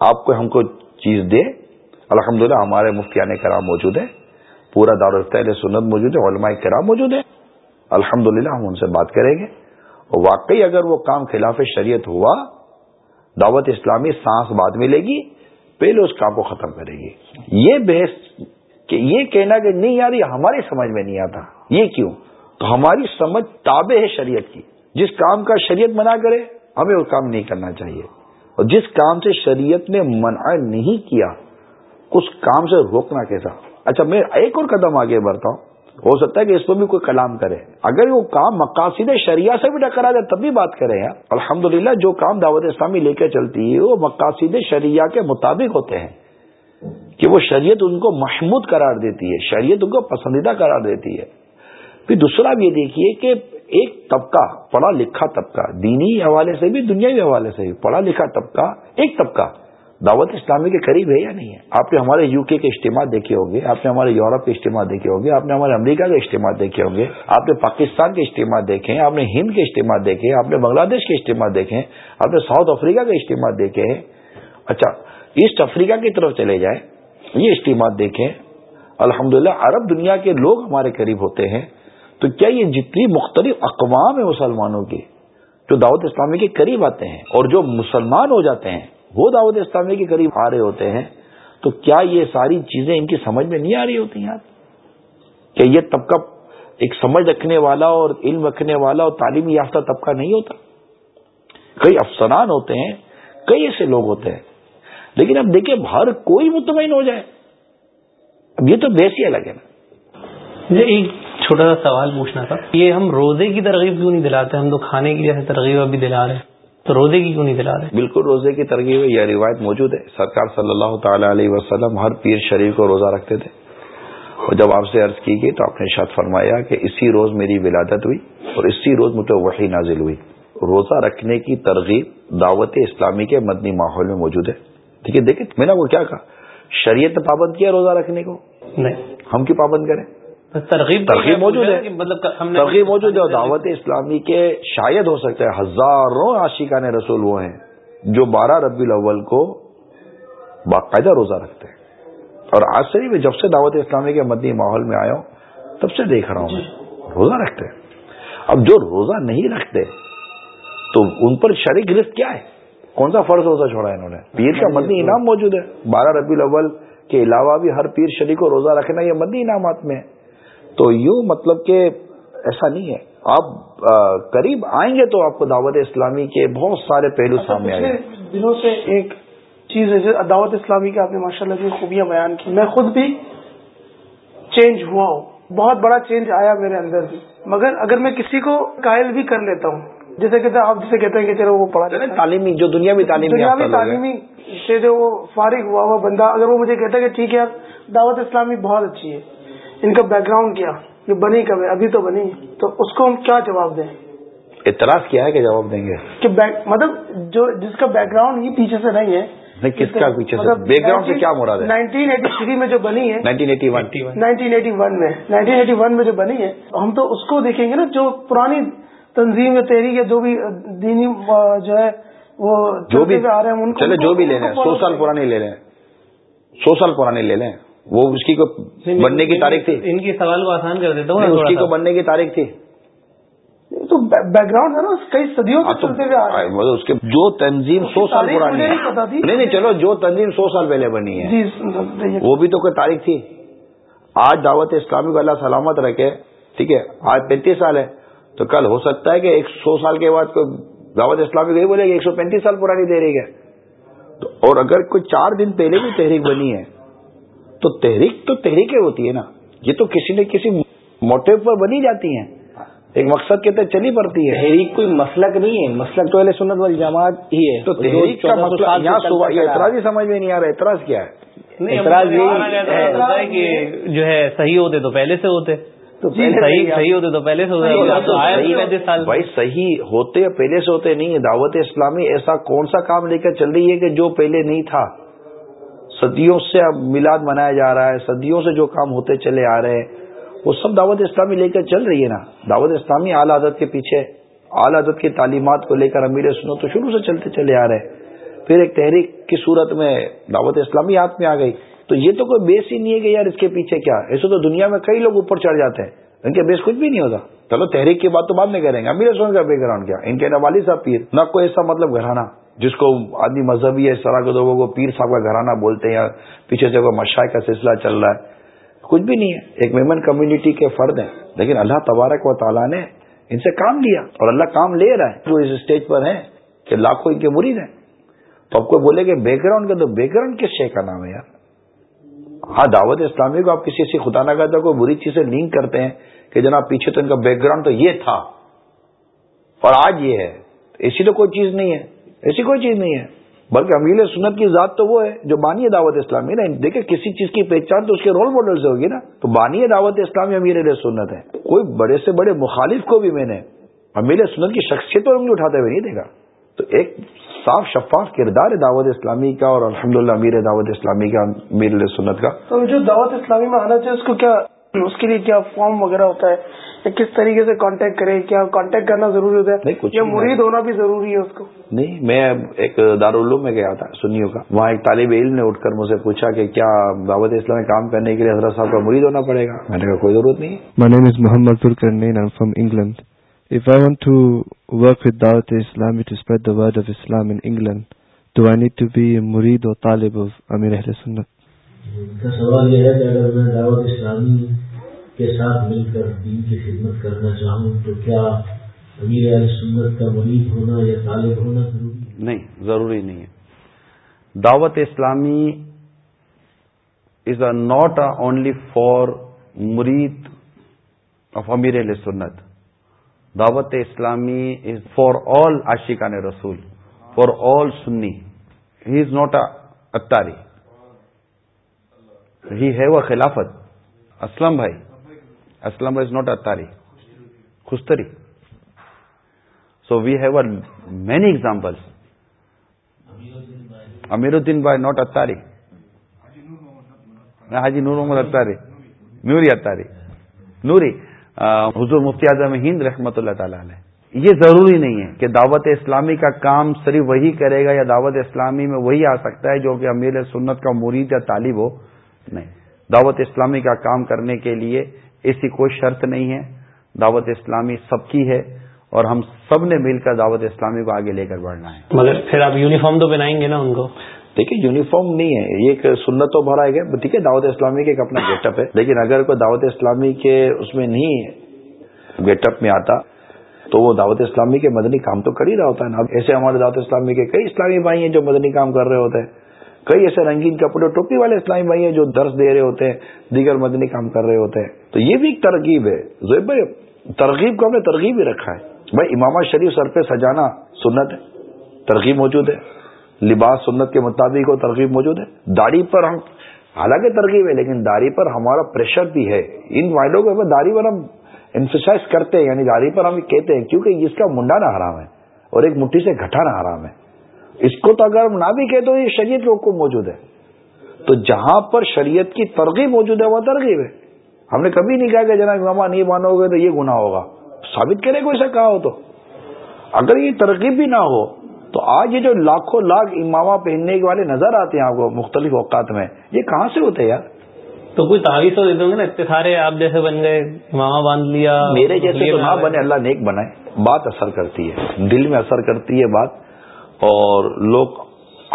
آپ کو ہم کو چیز دے۔ الحمد ہمارے مفتیان کرام موجود ہے پورا دار سنت موجود ہے علماء کرام موجود ہے الحمد ہم ان سے بات کریں گے۔ اور واقعی اگر وہ کام خلاف شریعت ہوا، دعوت اسلامی سانس بعد میں لے گی، پہلے اس کام کو ختم کرے گی۔ یہ بحث کہ یہ کہنا کہ نہیں یار یہ ہماری سمجھ میں نہیں آتا۔ یہ کیوں؟ تو ہماری سمجھ تابع ہے شریعت کی۔ جس کام کا شریعت منع کرے، ہمیں وہ کام نہیں کرنا چاہیے۔ اور جس کام سے شریعت نے منع نہیں کیا، اس کام سے روکنا کیسا۔ اچھا میں ایک اور قدم آگے بڑھتا ہوں۔ ہو سکتا ہے کہ اس پر بھی کوئی کلام کرے۔ اگر وہ کام مقاصد شریعہ سے بھی ٹکرا جائے تب بھی بات کریں یار۔ الحمد جو کام دعوت اسلامی لے کے چلتی ہے، وہ مقاصد شریعہ کے مطابق ہوتے ہیں۔ کہ وہ شریعت ان کو محمود قرار دیتی ہے، شریعت ان کو پسندیدہ قرار دیتی ہے۔ پھر دوسرا بھی یہ دیکھیے کہ ایک طبقہ، پڑھا لکھا طبقہ، دینی حوالے سے بھی، دنیاوی حوالے سے بھی پڑھا لکھا طبقہ، ایک طبقہ۔ دعوت اسلامی کے قریب ہے یا نہیں ہے؟ آپ نے ہمارے یو کے اجتماع دیکھے ہوں گے، آپ نے ہمارے یورپ کے اجتماع دیکھے ہوں گے، آپ نے ہمارے امریکہ کے اجتماع دیکھے ہوں گے، آپ نے پاکستان کے اجتماع دیکھے آپ نے ہند کے اجتماع دیکھے آپ نے بنگلہ دیش کے اجتماع دیکھے آپ نے ساؤتھ افریقہ کے اجتماع دیکھے ہیں۔ اچھا ایسٹ افریقہ کی طرف چلے جائیں، یہ اجتماع دیکھیں۔ الحمد عرب دنیا کے لوگ ہمارے قریب ہوتے ہیں۔ تو کیا یہ جتنی مختلف اقوام ہیں مسلمانوں کی جو دعوت اسلامی کے قریب آتے ہیں اور جو مسلمان ہو جاتے ہیں، وہ دعوت اسلامی کے قریب آ رہے ہوتے ہیں۔ تو کیا یہ ساری چیزیں ان کی سمجھ میں نہیں آ رہی ہوتی ہیں کہ یہ طبقہ ایک سمجھ رکھنے والا اور علم رکھنے والا اور تعلیمی یافتہ طبقہ نہیں ہوتا؟ کئی افسران ہوتے ہیں، کئی ایسے لوگ ہوتے ہیں۔ لیکن اب دیکھیں ہر کوئی مطمئن ہو جائے۔ اب یہ تو بیس ہی الگ ہے نا۔ ایک چھوٹا سا سوال پوچھنا تھا۔ یہ ہم روزے کی ترغیب کیوں نہیں دلاتے؟ ہم تو کھانے کی جیسے ترغیب ابھی دلا رہے ہیں۔ تو روزے کی کیوں نہیں دلا رہے؟ بالکل روزے کی ترغیب یہ روایت موجود ہے۔ سرکار صلی اللہ تعالی علیہ وسلم ہر پیر شریف کو روزہ رکھتے تھے۔ اور جب آپ سے عرض کی گئی تو آپ نے شاد فرمایا کہ اسی روز میری ولادت ہوئی اور اسی روز مجھے وحی نازل ہوئی۔ روزہ رکھنے کی ترغیب دعوت اسلامی کے مدنی ماحول میں موجود ہے۔ ٹھیک ہے دیکھیں میں نے وہ کیا کہا؟ شریعت نے پابند کیا روزہ رکھنے کو؟ نہیں۔ ہم کی پابند کریں؟ ترغیب ترغیب موجود ہے۔ مطلب ترغیب موجود ہے دعوت اسلامی کے شاید ہو سکتا ہے ہزاروں عاشقان رسول وہ ہیں جو بارہ ربی الاول کو باقاعدہ روزہ رکھتے ہیں۔ اور آج سے میں جب سے دعوت اسلامی کے مدنی ماحول میں آیا ہوں تب سے دیکھ رہا ہوں میں۔ روزہ رکھتے اب جو روزہ نہیں رکھتے تو ان پر شریک رزق کیا ہے؟ کون سا فرض روزہ چھوڑا ہے انہوں نے؟ پیر کا مدنی انعام موجود ہے۔ بارہ ربی الاول کے علاوہ بھی ہر پیر شریک کو روزہ رکھنا یہ مدنی انعامات میں ہے۔ تو یوں مطلب کہ ایسا نہیں ہے۔ آپ قریب آئیں گے تو آپ کو دعوت اسلامی کے بہت سارے پہلو اچھا، سامنے آئے دنوں سے ایک چیز ہے دعوت اسلامی کی آپ نے ماشاء اللہ کی خوبیاں بیان کی۔ میں خود بھی چینج ہوا ہوں۔ بہت بڑا چینج آیا میرے اندر بھی۔ مگر اگر میں کسی کو قائل بھی کر لیتا ہوں جیسے کہتے ہیں آپ جسے کہتے ہیں کہ چلو وہ پڑھا تعلیمی جو دنیا میں تعلیمی دنیا میں تعلیمی سے جو وہ فارغ ہوا ہوا بندہ اگر وہ مجھے کہتا ہے کہ ٹھیک ہے دعوت اسلامی بہت اچھی ہے۔ ان کا بیک گراؤنڈ کیا؟ یہ بنی کب ہے؟ ابھی تو بنی تو اس کو ہم کیا جواب دیں؟ اعتراض کیا ہے کہ جواب دیں گے؟ کہ مطلب جو جس کا بیک گراؤنڈ ہی پیچھے سے نہیں ہے کس کا پیچھے سے؟ بیک گراؤنڈ سے کیا مراد ہے؟ نائنٹین ایٹی تھری میں جو بنی ہے nineteen eighty one nineteen eighty one میں نائنٹین ایٹی ون میں جو بنی ہے ہم تو اس کو دیکھیں گے نا جو پرانی تنظیم یا تحریک جو بھی دینی جو ہے وہ جو بھی آ رہے ہیں ان چلے جو بھی لے لیں سو سال پرانی لے لیں۔ سو سال پرانی لے لیں۔ وہ اس کی کو بننے کی تاریخ تھی۔ ان کی سوال کو آسان کر دیتا ہوں اس کی کو بننے کی تاریخ تھی۔ تو بیک گراؤنڈ ہے نا کئی صدیوں مطلب اس کے جو تنظیم سو سال پرانی ہے۔ نہیں نہیں چلو جو تنظیم سو سال پہلے بنی ہے۔ جی وہ بھی تو کوئی تاریخ تھی۔ آج دعوت اسلامی کو اللہ سلامت رکھے ٹھیک ہے؟ آج پینتیس سال ہے۔ تو کل ہو سکتا ہے کہ ایک سو سال کے بعد کوئی دعوت اسلامی کو بولے گی ایک سو پینتیس سال پرانی تحریک ہے۔ تو اور اگر کوئی چار دن پہلے بھی تحریک بنی ہے تو تحریک تو تحریکیں ہوتی ہے نا۔ یہ تو کسی نہ کسی موٹو پر بنی جاتی ہیں۔ ایک مقصد کے تحت چلی پڑتی ہے۔ تحریک کوئی مسلک نہیں ہے۔ مسلک تو سنت والی جماعت ہی ہے۔ تو تحریک کا مسئلہ اعتراض ہی سمجھ میں نہیں آ رہا اعتراض کیا ہے؟ اعتراض یہ کہ جو ہے صحیح ہوتے تو پہلے سے ہوتے۔ صحیح ہوتے تو پہلے سے ہوتے بھائی صحیح ہوتے پہلے سے ہوتے نہیں دعوت اسلامی ایسا کون سا کام لے کر چل رہی ہے کہ جو پہلے نہیں تھا؟ صدیوں سے اب میلاد منایا جا رہا ہے صدیوں سے جو کام ہوتے چلے آ رہے ہیں وہ سب دعوت اسلامی لے کر چل رہی ہے نا؟ دعوت اسلامی اعلی عدت کے پیچھے اعلی عدت کی تعلیمات کو لے کر امیر سنو تو شروع سے چلتے چلے آ رہے ہیں۔ پھر ایک تحریک کی صورت میں دعوت اسلامی ہاتھ میں آ گئی۔ تو یہ تو کوئی بیس ہی نہیں ہے کہ یار اس کے پیچھے کیا ایسے تو دنیا میں کئی لوگ اوپر چڑھ جاتے ہیں۔ ان کے بیس کچھ بھی نہیں ہوتا۔ چلو تحریک کی بات تو بعد میں کریں گے۔ امیر سن کا بیک گراؤنڈ کیا؟ ان کے نوالی صاحب پیر۔ نہ کوئی ایسا مطلب گھرانا جس کو آدمی مذہبی ہے سرا کے لوگوں کو پیر صاحب کا گھرانہ بولتے ہیں یا پیچھے سے کوئی مشاع کا سلسلہ چل رہا ہے۔ کچھ بھی نہیں ہے۔ ایک میمن کمیونٹی کے فرد ہیں۔ لیکن اللہ تبارک و تعالیٰ نے ان سے کام لیا اور اللہ کام لے رہا ہے۔ جو اس اسٹیج پر ہیں کہ لاکھوں ان کے مرید ہیں۔ تو آپ کو بولے کہ بیک گراؤنڈ کا تو بیک گراؤنڈ کس شے کا نام ہے یار۔ ہاں دعوت اسلامی کو آپ کسی ایسی خدا نہ کرتا کوئی بری چیزیں لنک کرتے ہیں کہ جناب پیچھے تو ان کا بیک گراؤنڈ تو یہ تھا۔ اور آج یہ ہے۔ ایسی تو کوئی چیز نہیں ہے۔ ایسی کوئی چیز نہیں ہے۔ بلکہ امیر سنت کی ذات تو وہ ہے جو بانی دعوت اسلامی نا۔ دیکھیں کسی چیز کی پہچان تو اس کے رول ماڈل سے ہوگی نا۔ تو بانی دعوت اسلامی امیر سنت ہے۔ کوئی بڑے سے بڑے مخالف کو بھی میں نے۔ امیر سنت کی شخصیت پر انگلی اٹھاتے ہوئے نہیں دیکھا۔ تو ایک صاف شفاف کردار ہے دعوت اسلامی کا اور الحمد للہ امیر دعوت اسلامی کا امیر سنت کا۔ تو جو دعوت اسلامی میں آنا چاہیے اس کو کیا اس کے لیے کیا فارم وغیرہ ہوتا ہے؟ یا کس طریقے سے کانٹیکٹ کرے کیا کانٹیکٹ کرنا ضروری ہوتا ہے؟ کچھ یا مرید ہونا بھی ضروری ہے اس کو؟ نہیں میں ایک دارالعلوم میں گیا تھا سنیوں کا۔ وہاں ایک طالب علم نے اٹھ کر مجھ سے پوچھا کہ کیا دعوت اسلامی کام کرنے کے لیے حضرت صاحب کا مرید ہونا پڑے گا؟ میں نے کہا کوئی ضرورت نہیں My name is Muhammad Zulkarnain. I'm from England. If I want to work with Dawat Islami to spread the word of Islam in England, do I need to be a murid or talib of Amir Ahl Sunnah? کا سوال یہ ہے کہ اگر میں دعوت اسلامی کے ساتھ مل کر دین کی خدمت کرنا چاہوں تو کیا امیر علیہ سنت کا مرید ہونا یا طالب ہونا ضروری نہیں ضروری نہیں ہے۔ Dawat Islami is a not only for مرید آف امیر علیہ سنت Dawat Islami is for all عاشقان رسول for all Sunni. He is not Attari he have a خلافت. اسلم بھائی. Aslam is not Attari خستری so we have a many examples Amir Uddin بھائی not اتاری حاجی نور محمد اتاری نوری اتاری نوری. حضور مفتی اعظم ہند رحمۃ اللہ تعالی علیہ۔ یہ ضروری نہیں ہے کہ دعوت اسلامی کا کام صرف وہی کرے گا یا دعوت اسلامی میں وہی آ سکتا ہے جو کہ امیر سنت کا مرید یا طالب ہو۔ نہیں، دعوت اسلامی کا کام کرنے کے لیے ایسی کوئی شرط نہیں ہے۔ دعوت اسلامی سب کی ہے اور ہم سب نے مل کر دعوت اسلامی کو آگے لے کر بڑھنا ہے۔ مگر پھر آپ یونیفارم تو پہنائیں گے نا ان کو۔ دیکھیے یونیفارم نہیں ہے. یہ ایک سنت تو بھرا ہے ٹھیک ہے، دعوت اسلامی کا ایک اپنا گیٹ اپ ہے. لیکن اگر کوئی دعوت اسلامی کے اس میں نہیں گیٹ اپ میں آتا، تو وہ دعوت اسلامی کے مدنی کام تو کر ہی رہا ہوتا ہے نا. ایسے ہمارے دعوت اسلامی کے کئی اسلامی بھائی ہیں جو مدنی کام کر رہے ہوتے ہیں. کئی ایسے رنگین کپڑے، ٹوپی والے اسلامی بھائی ہیں جو درس دے رہے ہوتے ہیں، دیگر مدنی کام کر رہے ہوتے ہیں. تو یہ بھی ایک ترغیب ہے. زیب بھائی، ترغیب کو ہم نے ترغیب ہی رکھا ہے. بھائی، امامہ شریف سر پہ سجانا سنت ہے، ترغیب موجود ہے. لباس سنت کے مطابق وہ ترغیب موجود ہے۔ داڑھی پر ہم حالانکہ ترغیب ہے، لیکن داڑھی پر ہمارا پریشر بھی ہے۔ ان وائلوں کو داڑھی پر ہم انفسائز کرتے ہیں یعنی داڑھی پر ہم کہتے ہیں، کیونکہ اس کا منڈانا حرام ہے اور ایک مٹھی سے گھٹانا حرام ہے۔ اس کو تو اگر ہم نہ بھی کہتے یہ شریعت کے حکم موجود ہے۔ تو جہاں پر شریعت کی ترغیب موجود ہے وہ ترغیب ہے۔ ہم نے کبھی نہیں کہا کہ جناب امامہ نہیں مانو گے تو یہ گناہ ہوگا۔ ثابت کرے کو ایسا کہا ہو تو۔ اگر یہ ترغیب بھی نہ ہو تو آج یہ جو لاکھوں لاکھ امامہ پہننے والے نظر آتے ہیں آپ کو مختلف اوقات میں یہ کہاں سے ہوتے یار؟ تو کوئی تعویذ تو دے دوں گے نا اتنے سارے آپ جیسے بن گئے امامہ باندھ لیا میرے جیسے تو نہ بنے اللہ نیک بنائے بات اثر کرتی ہے دل میں اثر کرتی ہے بات اور لوگ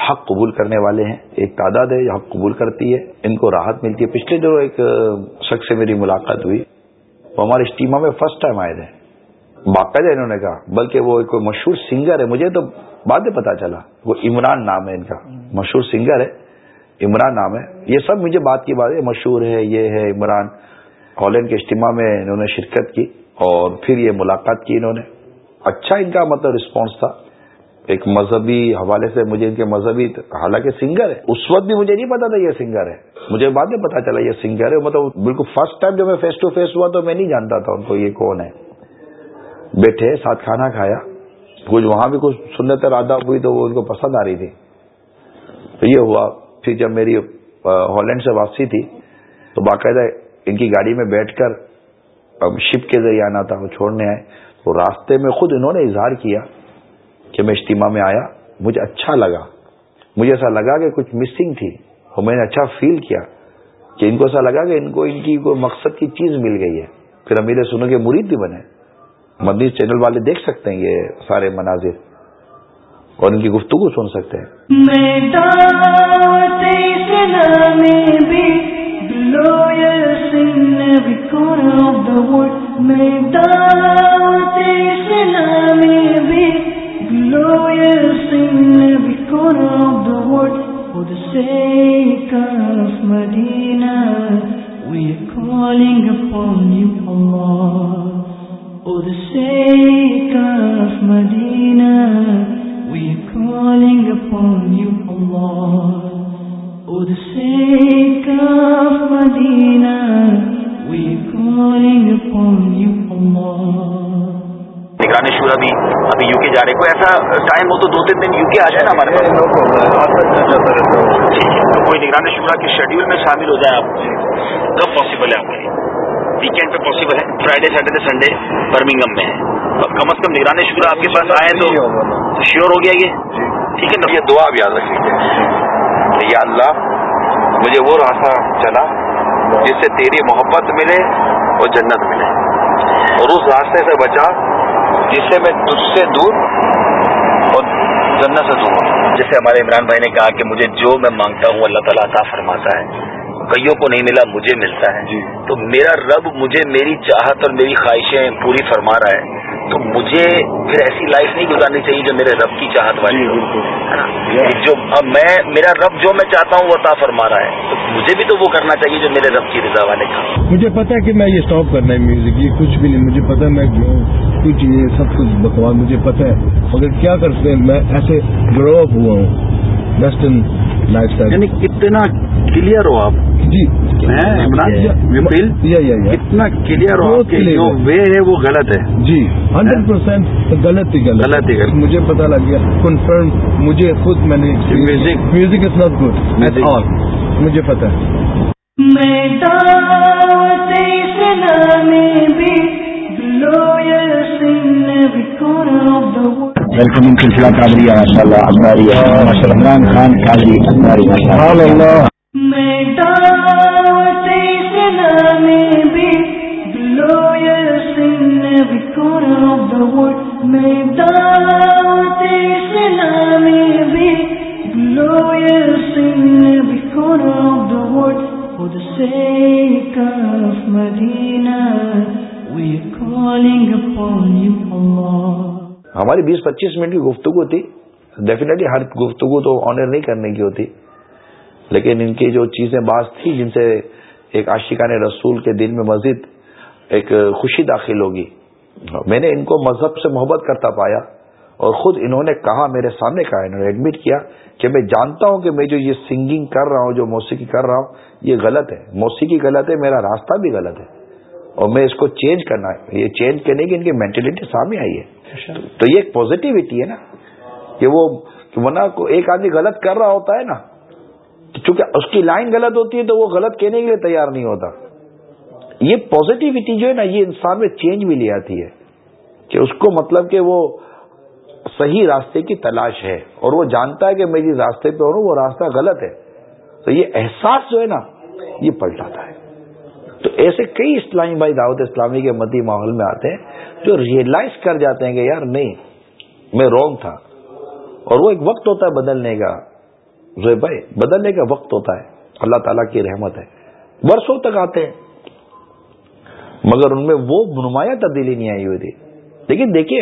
حق قبول کرنے والے ہیں ایک تعداد ہے حق قبول کرتی ہے ان کو راحت ملتی ہے۔ پچھلے جو ایک شخص سے میری ملاقات ہوئی وہ ہمارے اسٹیما میں فرسٹ ٹائم آئے تھے۔ باقاعدہ انہوں نے کہا، بلکہ وہ ایک مشہور سنگر ہے، مجھے تو بعد میں پتا چلا، وہ عمران نام ہے ان کا۔ مشہور سنگر ہے، عمران نام ہے۔ یہ سب مجھے بات کی بات ہے مشہور ہے، یہ ہے عمران۔ ہالینڈ کے اجتماع میں انہوں نے شرکت کی اور پھر یہ ملاقات کی انہوں نے۔ اچھا ان کا مطلب رسپانس تھا۔ ایک مذہبی حوالے سے مجھے ان کے مذہبی، حالانکہ سنگر ہے۔ اس وقت بھی مجھے نہیں پتا تھا یہ سنگر ہے۔ مجھے بعد میں پتا چلا یہ سنگر ہے۔ مطلب بالکل فرسٹ ٹائم جب میں فیس ٹو فیس ہوا تو میں نہیں جانتا تھا ان کو یہ کون ہے۔ بیٹھے، ساتھ کھانا کھایا۔ کچھ وہاں بھی کچھ سنت رادہ ہوئی تو وہ ان کو پسند آ رہی تھی۔ تو یہ ہوا۔ پھر جب میری ہالینڈ سے واپسی تھی تو باقاعدہ ان کی گاڑی میں بیٹھ کر اب شپ کے ذریعے آنا تھا، وہ چھوڑنے آئے۔ تو راستے میں خود انہوں نے اظہار کیا کہ میں اجتماع میں آیا۔ مجھے اچھا لگا۔ مجھے ایسا لگا کہ کچھ مسنگ تھی۔ اور میں نے اچھا فیل کیا کہ ان کو ایسا لگا کہ ان کو، ان کی کوئی مقصد کی چیز مل گئی ہے۔ پھر امیر سنو کے مرید بھی بنے۔ مدنی چینل والے دیکھ سکتے ہیں یہ سارے مناظر اور ان کی گفتگو سن سکتے ہیں۔ For the sake of Medina, we are calling upon you, Allah. For the sake of Medina, we are calling upon you, Allah. For the sake of Medina, we are calling upon you, Allah. نگرانی شورا بھی ابھی you کے جا رہے کوئی ایسا time ہو تو دو تین دن یو کے آ جائے نا ہمارے پاس؟ کوئی نگران شورا کے شیڈیول میں شامل ہو جائے آپ۔ کب پاسبل ہے آپ کے لیے۔ ویکینڈ پہ پاسبل ہے فرائیڈے سیٹرڈے سنڈے برمنگم میں ہے کم از کم نگران شورا آپ کے پاس آئے تو شیور ہو گیا یہ ٹھیک ہے نا یہ دعا آپ یاد رکھ لیجیے یا اللہ مجھے وہ راستہ چلا جس سے تیری محبت ملے اور جنت ملے اور اس راستے سے بچا جس سے میں تجھ سے دور اور جنت سے دور جیسے ہمارے عمران بھائی نے کہا کہ مجھے جو میں مانگتا ہوں اللہ تعالیٰ عطا فرماتا ہے کئیوں کو نہیں ملا مجھے ملتا ہے۔ جی۔ تو میرا رب مجھے میری چاہت اور میری خواہشیں پوری فرما رہا ہے۔ تو مجھے پھر ایسی لائف نہیں گزارنی چاہیے جو میرے رب کی چاہت والی ہو۔ جو اب میں میرا رب جو میں چاہتا ہوں وہ عطا فرما رہا ہے۔ تو مجھے بھی تو وہ کرنا چاہیے جو میرے رب کی رضا والے کا۔ مجھے پتا ہے کہ میں یہ اسٹاپ کرنا ہے میوزک یہ کچھ بھی نہیں۔ مجھے پتا ہے میں کچھ یہ سب کچھ بکواس مجھے پتا ہے۔ مگر کیا کر سکتے ہیں؟ میں ایسے گرو اپ ہوا ہوں۔ ویسٹرن لائف اسٹائل یعنی کتنا کلیئر ہو آپ؟ جی. کتنا کلیئر ہو کہ جو وے ہے وہ غلط ہے؟ جی. ہنڈریڈ پرسینٹ غلط ہی غلط غلط ہی غلط. مجھے پتا لگ گیا. کنفرم مجھے خود میں نے music music is not good all مجھے پتا ہے. ویلکم ان سلسلہ قادری ماشاء اللہ اخباری ماشاء Imran Khan Qadri the sake of Medina, we're calling upon you, Allah. ہماری بیس پچیس منٹ کی گفتگو تھی۔ ڈیفینیٹلی ہر گفتگو تو آنر نہیں کرنے کی ہوتی۔ لیکن ان کی جو چیزیں بعض تھی جن سے ایک عاشقان رسول کے دل میں مزید ایک خوشی داخل ہوگی۔ میں نے ان کو مذہب سے محبت کرتا پایا اور خود انہوں نے کہا، میرے سامنے کہا، انہوں نے ایڈمٹ کیا کہ میں جانتا ہوں کہ میں جو یہ سنگنگ کر رہا ہوں، جو موسیقی کر رہا ہوں، یہ غلط ہے۔ موسیقی غلط ہے، میرا راستہ بھی غلط ہے۔ اور میں اس کو چینج کرنا ہے یہ چینج کرنے کی ان کی مینٹلٹی سامنے آئی ہے۔ تو یہ ایک پازیٹیوٹی ہے نا، کہ وہ ورنہ ایک آدمی غلط کر رہا ہوتا ہے نا چونکہ اس کی لائن غلط ہوتی ہے تو وہ غلط کہنے کے لیے تیار نہیں ہوتا۔ یہ پازیٹیوٹی جو ہے نا، یہ انسان میں چینج بھی لے آتی ہے، کہ اس کو مطلب کہ وہ صحیح راستے کی تلاش ہے، اور وہ جانتا ہے کہ میں جس راستے پہ ہوں، وہ راستہ غلط ہے۔ تو یہ احساس جو ہے نا، یہ پلٹاتا ہے۔ تو ایسے کئی اسلامی بھائی دعوت اسلامی کے مدی ماحول میں آتے ہیں جو ریئلائز کر جاتے ہیں کہ یار نہیں، میں رونگ تھا۔ اور وہ ایک وقت ہوتا ہے بدلنے کا۔ بھائی، بدلنے کا وقت ہوتا ہے۔ اللہ تعالیٰ کی رحمت ہے۔ برسوں تک آتے ہیں۔ مگر ان میں وہ نمایاں تبدیلی نہیں آئی ہوئی تھی۔ لیکن دیکھیے،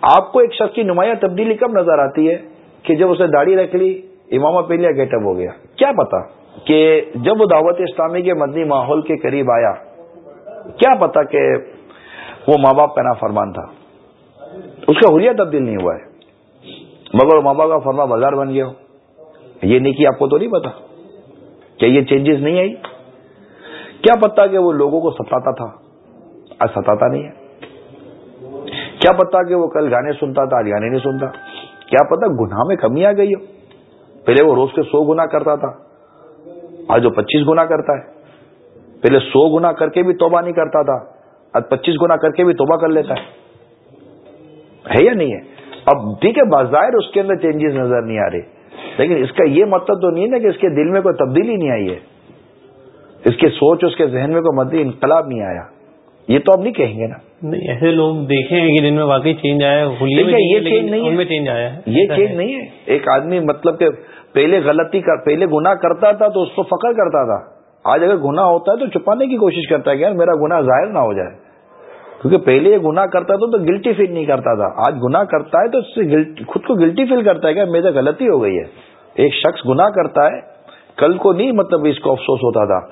آپ کو ایک شخص کی نمایاں تبدیلی کب نظر آتی ہے کہ جب اسے داڑھی رکھ لی، امامہ پہ لیا گیٹ اپ ہو گیا۔ کیا پتا کہ جب وہ دعوت اسلامی کے مدنی ماحول کے قریب آیا، کیا پتا کہ وہ ماں باپ پہنا فرمان تھا۔ اس کا حلیہ تبدیل نہیں ہوا ہے۔ مگر ماں باپ کا فرما بازار بن گیا ہو۔ یہ نہیں کہ آپ کو تو نہیں پتا کیا یہ چینجز نہیں آئی۔ کیا پتا کہ وہ لوگوں کو ستاتا تھا۔ آج ستاتا نہیں ہے۔ کیا پتا کہ وہ کل گانے سنتا تھا، آج گانے نہیں سنتا۔ کیا پتا گناہ میں کمی آ گئی ہو۔ پہلے وہ روز کے سو گنا کرتا تھا۔ آج وہ پچیس گنا کرتا ہے۔ پہلے سو گنا کر کے بھی توبہ نہیں کرتا تھا۔ آج پچیس گنا کر کے بھی توبہ کر لیتا ہے۔ یا نہیں ہے؟ اب ٹھیک ہے بظاہر اس کے اندر چینجز نظر نہیں آ رہے۔ لیکن اس کا یہ مطلب تو نہیں ہے نا کہ اس کے دل میں کوئی تبدیلی نہیں آئی ہے۔ اس کی سوچ اس کے ذہن میں کوئی مدی انقلاب نہیں آیا۔ یہ تو اب نہیں کہیں گے نا۔ نہیں ایسے لوگ دیکھیں گے کہ جن میں واقعی چینج آیا یہ چینج نہیں ہے۔ چینج آیا ہے۔ یہ چینج نہیں ہے۔ ایک آدمی مطلب کہ پہلے غلطی کر پہلے گنا کرتا تھا تو اس کو فخر کرتا تھا۔ آج اگر گنا ہوتا ہے تو چھپانے کی کوشش کرتا ہے کہ یار میرا گنا ظاہر نہ ہو جائے۔ کیونکہ پہلے یہ گنا کرتا تھا تو گلٹی فیل نہیں کرتا تھا۔ آج گنا کرتا ہے تو اس سے خود کو گلٹی فیل کرتا ہے کہ میرے غلطی ہو گئی ہے۔ ایک شخص گنا کرتا ہے، کل کو نہیں مطلب اس کو افسوس ہوتا تھا۔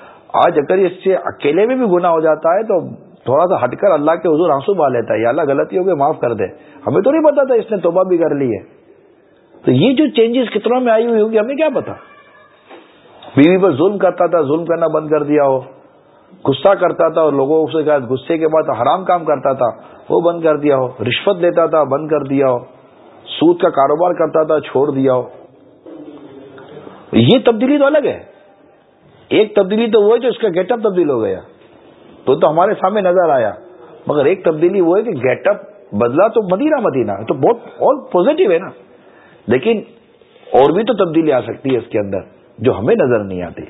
آج اگر اس سے اکیلے میں بھی گنا ہو جاتا ہے تو تھوڑا سا ہٹ کر اللہ کے حضور آنسو با لیتا ہے۔ یا اللہ غلطی ہو گئی، معاف کر دے۔ ہمیں تو نہیں پتا تھا اس نے توبہ بھی کر لی ہے۔ تو یہ جو چینجز کتنوں میں آئی ہوئی ہوگی، ہمیں کیا پتا؟ بیوی پر ظلم کرتا تھا، ظلم کرنا بند کر دیا ہو۔ غصہ کرتا تھا اور لوگوں سے غصے کے بعد حرام کام کرتا تھا، وہ بند کر دیا ہو، رشوت لیتا تھا، بند کر دیا ہو، سود کا کاروبار کرتا تھا، چھوڑ دیا ہو۔ یہ تبدیلی تو الگ ہے۔ ایک تبدیلی تو وہ ہے جو اس کا گیٹ اپ تبدیل ہو گیا۔ تو تو ہمارے سامنے نظر آیا۔ مگر ایک تبدیلی وہ ہے کہ گیٹ اپ بدلا تو مدینہ مدینہ۔ تو بہت اور پوزیٹو ہے نا۔ لیکن اور بھی تو تبدیلی آ سکتی ہے اس کے اندر جو ہمیں نظر نہیں آتی۔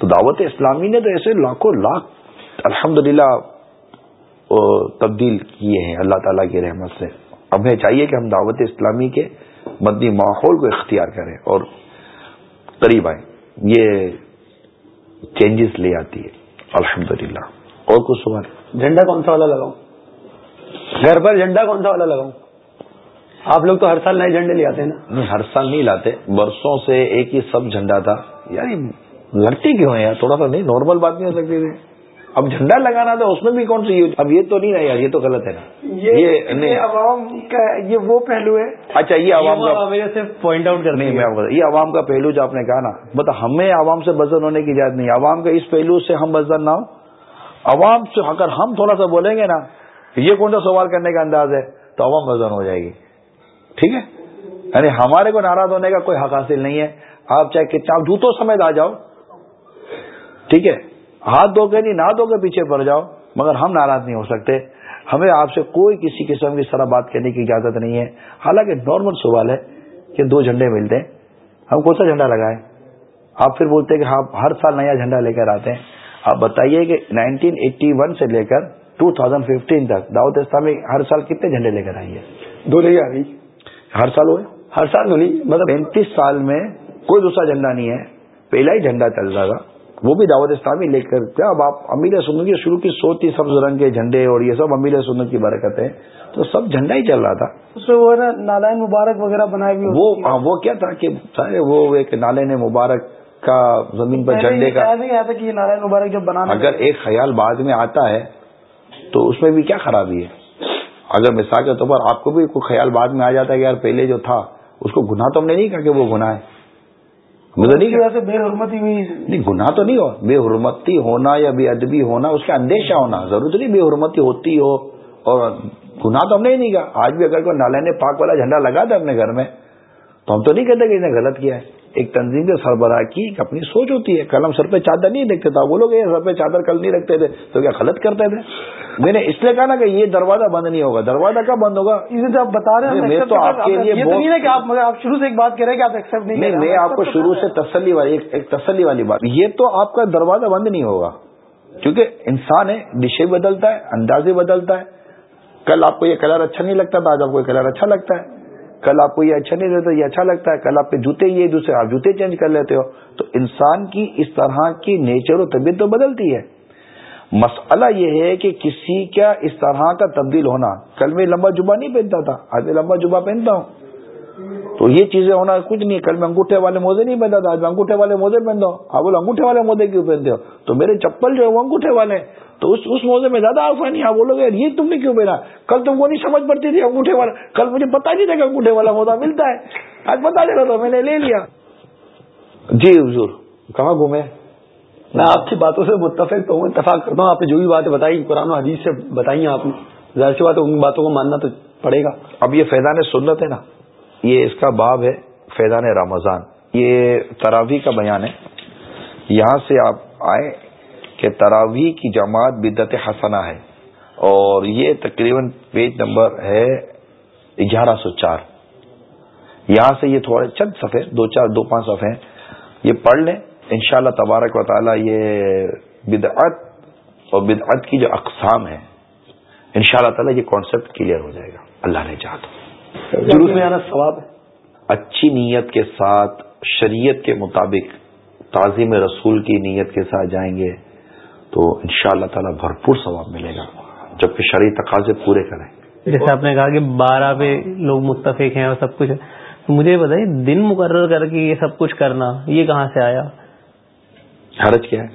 تو دعوت اسلامی نے تو ایسے لاکھوں لاکھ الحمد تبدیل کیے ہیں اللہ تعالیٰ کی رحمت سے۔ ہمیں چاہیے کہ ہم دعوت اسلامی کے مدنی ماحول کو اختیار کریں اور قریب آئیں۔ یہ چینجز لے آتی ہے۔ الحمد اور کچھ سوال؟ جھنڈا کون سا والا لگاؤں؟ گھر پر جھنڈا کون سا والا لگاؤں؟ آپ لوگ تو ہر سال نئے جھنڈے لے آتے ہیں نا؟ ہر سال نہیں لاتے۔ برسوں سے ایک ہی سب جھنڈا تھا۔ یار لڑتی کیوں ہے یار؟ تھوڑا سا نہیں نارمل بات نہیں ہو سکتی تھی۔ اب جھنڈا لگانا تھا اس میں بھی کون سی اب یہ تو نہیں نا یار یہ تو غلط ہے نا۔ یہ عوام کا یہ وہ پہلو ہے۔ اچھا یہ عوام کا پوائنٹ آؤٹ کر نہیں میں یہ عوام کا پہلو جو آپ نے کہا نا بتا ہمیں عوام سے بزن ہونے کی اجازت نہیں۔ عوام کا اس پہلو سے ہم بزن نہ ہو عوام سے اگر ہم تھوڑا سا بولیں گے نا یہ کون سا سوال کرنے کا انداز ہے؟ تو عوام بزن ہو جائے گی۔ ٹھیک ہے؟ یعنی ہمارے کو ناراض ہونے کا کوئی حق حاصل نہیں ہے۔ آپ چاہے کتنا جوتوں سمیت آ جاؤ۔ ٹھیک ہے؟ ہاتھ دھو کے نہیں نہ دھو کے پیچھے پڑ جاؤ۔ مگر ہم ناراض نہیں ہو سکتے۔ ہمیں آپ سے کوئی کسی قسم کی طرح بات کرنے کی اجازت نہیں ہے۔ حالانکہ نارمل سوال ہے کہ دو جھنڈے ملتے ہیں ہم کون سا جھنڈا لگائیں؟ آپ پھر بولتے ہیں کہ آپ ہر سال نیا جھنڈا لے کر آتے ہیں۔ آپ بتائیے کہ نائنٹین ایٹی ون سے لے کر ٹو تھاؤزینڈ ففٹین تک دعوت اسلامی ہر سال کتنے جھنڈے لے کر آئی ہے؟ دو لے آ رہی۔ ہر سال ہوئے؟ ہر سال نہیں مطلب پینتیس سال میں کوئی دوسرا جھنڈا نہیں ہے۔ پہلا ہی جھنڈا چل رہا تھا وہ بھی دعوت اسلامی لے کر کیا اب آپ امیر سنت کی شروع کی سوتی سبز رنگ کے جھنڈے اور یہ سب امیر سنت کی برکت ہے تو سب جھنڈا ہی چل رہا تھا۔ اس میں وہ نالائن مبارک وغیرہ بنائے ہوئے وہ ہاں، وہ کیا تھا کہ وہ ایک نالین مبارک کا زمین پر جھنڈے کا۔ کہ نالائن مبارک جب بنانا اگر ایک خیال بعد میں آتا ہے تو اس میں بھی کیا خرابی ہے؟ اگر مثال کے طور پر آپ کو بھی کوئی خیال بعد میں آ جاتا ہے کہ یار پہلے جو تھا اس کو گناہ تو ہم نے نہیں کہا کہ وہ گناہ ہے۔ مجھے نہیں بے حرمتی ہوئی نہیں گناہ تو نہیں ہو۔ بے حرمتی ہونا یا بے ادبی ہونا اس کا اندیشہ ہونا۔ ضرورت نہیں بے حرمتی ہوتی ہو۔ اور گناہ تو ہم نے نہیں کہا۔ آج بھی اگر کوئی نالے نے پاک والا جھنڈا لگا تھا اپنے گھر میں تو ہم تو نہیں کہتے کہ اس نے غلط کیا ہے۔ ایک تنظیم کے سربراہ کی ایک اپنی سوچ ہوتی ہے۔ کل ہم سر پہ چادر نہیں دیکھتے تھا وہ لوگ سر پہ چادر کل نہیں رکھتے تھے۔ تو کیا غلط کرتے تھے؟ میں نے اس لیے کہا نا کہ یہ دروازہ بند نہیں ہوگا۔ دروازہ کب بند ہوگا؟ آپ بتا رہے ہیں میں تو آپ کے لیے آپ شروع سے ایک بات کہہ رہے ہیں کہ آپ ایکسپٹ نہیں میں آپ کو شروع سے تسلی والی ایک تسلی والی بات۔ یہ تو آپ کا دروازہ بند نہیں ہوگا۔ کیونکہ انسان ہے ڈشے بدلتا ہے اندازے بدلتا ہے۔ کل آپ کو یہ کلر اچھا نہیں لگتا تھا آج آپ کو یہ کلر اچھا لگتا ہے۔ کل آپ کو یہ اچھا نہیں لگتا، یہ اچھا لگتا ہے، کل آپ کے جوتے یہ دوسرے، آپ جوتے چینج کر لیتے ہو۔ تو انسان کی اس طرح کی نیچر و طبیعت تو بدلتی ہے۔ مسئلہ یہ ہے کہ کسی کا اس طرح کا تبدیل ہونا، کل میں لمبا جبا نہیں پہنتا تھا، آج میں لمبا جبا پہنتا ہوں۔ تو یہ چیزیں ہونا کچھ نہیں کل میں انگوٹھے والے موزے نہیں پہنتا تھا، آج میں انگوٹھے والے موزے پہنتا ہوں۔ آپ بولے انگوٹھے والے موزے کیوں پہنتے ہو؟ تو میرے چپل جو ہے وہ انگوٹھے والے تو اس اس موزے میں زیادہ آسانی آپ بولو گے یہ تم نے کیوں پہنا کل تم کو نہیں سمجھ پڑتی تھی انگوٹھے والا۔ کل مجھے پتا نہیں تھا کہ انگوٹھے والا موزہ ملتا ہے۔ آج بتا دے رہا تھا میں نے لے لیا۔ جی حضور۔ کہاں گھومے؟ میں آپ کی باتوں سے متفق تو ہوں اتفاق کرتا ہوں۔ آپ نے جو بھی باتیں بتائی قرآن و حدیث سے بتائی آپ نے۔ ظاہر سی بات ان باتوں کو ماننا تو پڑے گا۔ اب یہ فیضان سنت ہے نا یہ اس کا باب ہے فیضان رمضان۔ یہ تراوی کا بیان ہے۔ یہاں سے آپ آئے کہ تراوی کی جماعت بدت حسنہ ہے۔ اور یہ تقریباً پیج نمبر ہے گیارہ سو چار۔ یہاں سے یہ تھوڑے چند صفحے دو چار دو پانچ صفحے یہ پڑھ لیں۔ انشاءاللہ تبارک و تعالی یہ بدعت اور بدعت کی جو اقسام ہے ان شاء اللہ تعالیٰ یہ کانسیپٹ کلیئر ہو جائے گا۔ اللہ نے چاہ جلوس میں آنا ثواب ہے؟ اچھی نیت کے ساتھ شریعت کے مطابق تعظیم رسول کی نیت کے ساتھ جائیں گے۔ تو ان شاء اللہ تعالیٰ بھرپور ثواب ملے گا جبکہ شرعی تقاضے پورے کریں۔ جیسے آپ نے کہا کہ بارہ پہ لوگ متفق ہیں اور سب کچھ مجھے بتائیے دن مقرر کر کے یہ سب کچھ کرنا یہ کہاں سے آیا؟ حرج کیا ہے؟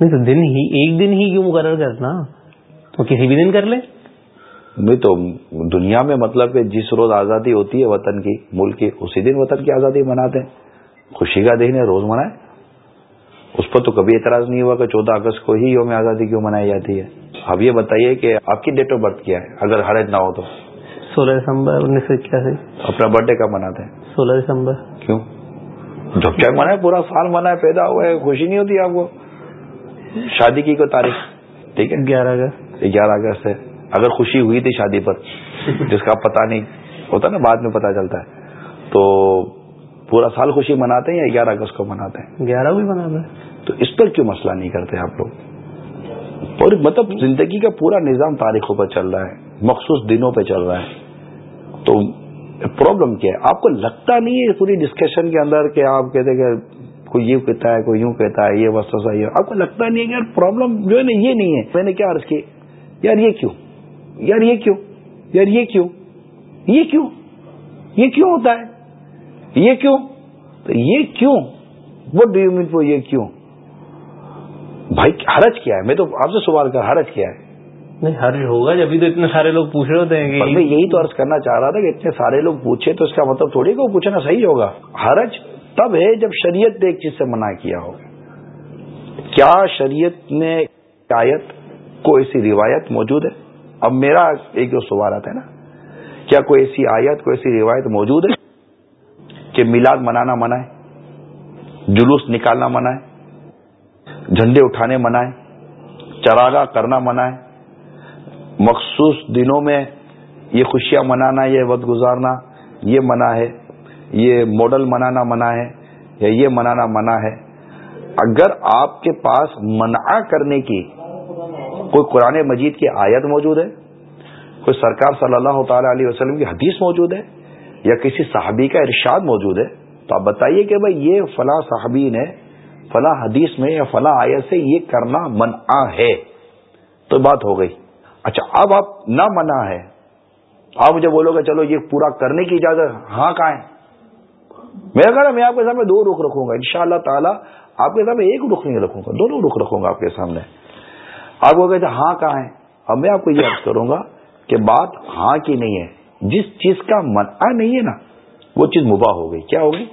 نہیں تو دن ہی ایک دن ہی کیوں مقرر کرنا؟ تو کسی بھی دن کر لیں۔ نہیں تو دنیا میں مطلب کہ جس روز آزادی ہوتی ہے وطن کی ملک کی اسی دن وطن کی آزادی مناتے ہیں۔ خوشی کا دن ہے روز منائے اس پر تو کبھی اعتراض نہیں ہوا کہ چودہ اگست کو ہی یوم آزادی کیوں منائی جاتی ہے؟ اب یہ بتائیے کہ آپ کی ڈیٹ آف برتھ کیا ہے؟ اگر حرج نہ ہو تو۔ سولہ دسمبر انیس سو اکیاسی۔ اپنا برتھ ڈے کب مناتے ہیں؟ سولہ دسمبر۔ کیوں؟ جب چاہے منائے پورا سال منائے پیدا ہوا ہے خوشی نہیں ہوتی آپ کو؟ شادی کی کوئی تاریخ؟ ٹھیک ہے۔ گیارہ اگست۔ گیارہ اگست ہے۔ اگر خوشی ہوئی تھی شادی پر جس کا پتہ نہیں ہوتا نا بعد میں پتہ چلتا ہے۔ تو پورا سال خوشی مناتے ہیں یا گیارہ اگست کو مناتے ہیں؟ گیارہ بھی مناتے ہیں۔ تو اس پر کیوں مسئلہ نہیں کرتے آپ لوگ؟ اور مطلب زندگی کا پورا نظام تاریخوں پر چل رہا ہے مخصوص دنوں پہ چل رہا ہے۔ تو پرابلم کیا ہے؟ آپ کو لگتا نہیں ہے پوری ڈسکشن کے اندر کہ آپ کہتے کہ کوئی یہ کہتا ہے کوئی یوں کہتا ہے یہ وسط یہ۔ آپ کو لگتا نہیں ہے کہ یار پرابلم جو ہے نا یہ نہیں ہے۔ میں نے کیا عرض کی؟ یار یہ کیوں؟ یار یہ کیوں؟ یار یہ کیوں؟ یہ کیوں؟ یہ کیوں ہوتا ہے؟ یہ کیوں؟ تو یہ کیوں؟ What do you mean for یہ کیوں؟ بھائی حرج کیا ہے؟ میں تو آپ سے سوال کر حرج کیا ہے؟ نہیں حرج ہوگا جبھی تو اتنے سارے لوگ پوچھ رہے ہوتے ہیں کہ میں یہی تو عرض کرنا چاہ رہا تھا کہ اتنے سارے لوگ پوچھے تو اس کا مطلب تھوڑی کو پوچھنا صحیح ہوگا۔ حرج تب ہے جب شریعت نے ایک چیز سے منع کیا ہوگا۔ کیا شریعت نے آیت کو ایسی روایت موجود ہے؟ اب میرا ایک جو سوال آتا ہے نا کیا کوئی ایسی آیت کوئی ایسی روایت موجود ہے؟ کہ میلاد منانا منائے جلوس نکالنا منائے جھنڈے اٹھانے منائے چراغا کرنا منائے مخصوص دنوں میں یہ خوشیاں منانا، یہ وقت گزارنا، یہ منع ہے، یہ ماڈل منانا منع ہے یا یہ منانا منع ہے۔ اگر آپ کے پاس منع کرنے کی کوئی قرآن مجید کی آیت موجود ہے، کوئی سرکار صلی اللہ تعالی علیہ وسلم کی حدیث موجود ہے یا کسی صحابی کا ارشاد موجود ہے، تو آپ بتائیے کہ بھائی یہ فلاں صحابی نے، فلاں حدیث میں یا فلاں آیت سے یہ کرنا منع ہے۔ تو بات ہو گئی۔ اچھا اب آپ نہ منع ہے آپ مجھے بولو گے، چلو یہ پورا کرنے کی اجازت ہاں کہاں ہے؟ میرا خیال میں آپ کے سامنے دو رخ رکھوں گا۔ ان شاء اللہ تعالیٰ آپ کے سامنے ایک رخ نہیں رکھوں گا، دونوں رخ رکھوں گا آپ کے سامنے۔ آپ کو کہتے ہاں کہاں ہے؟ اب میں آپ کو یہ عرض کروں گا کہ بات ہاں کی نہیں ہے۔ جس چیز کا منع نہیں ہے نا وہ چیز مباح ہو گئی۔ کیا ہو گئی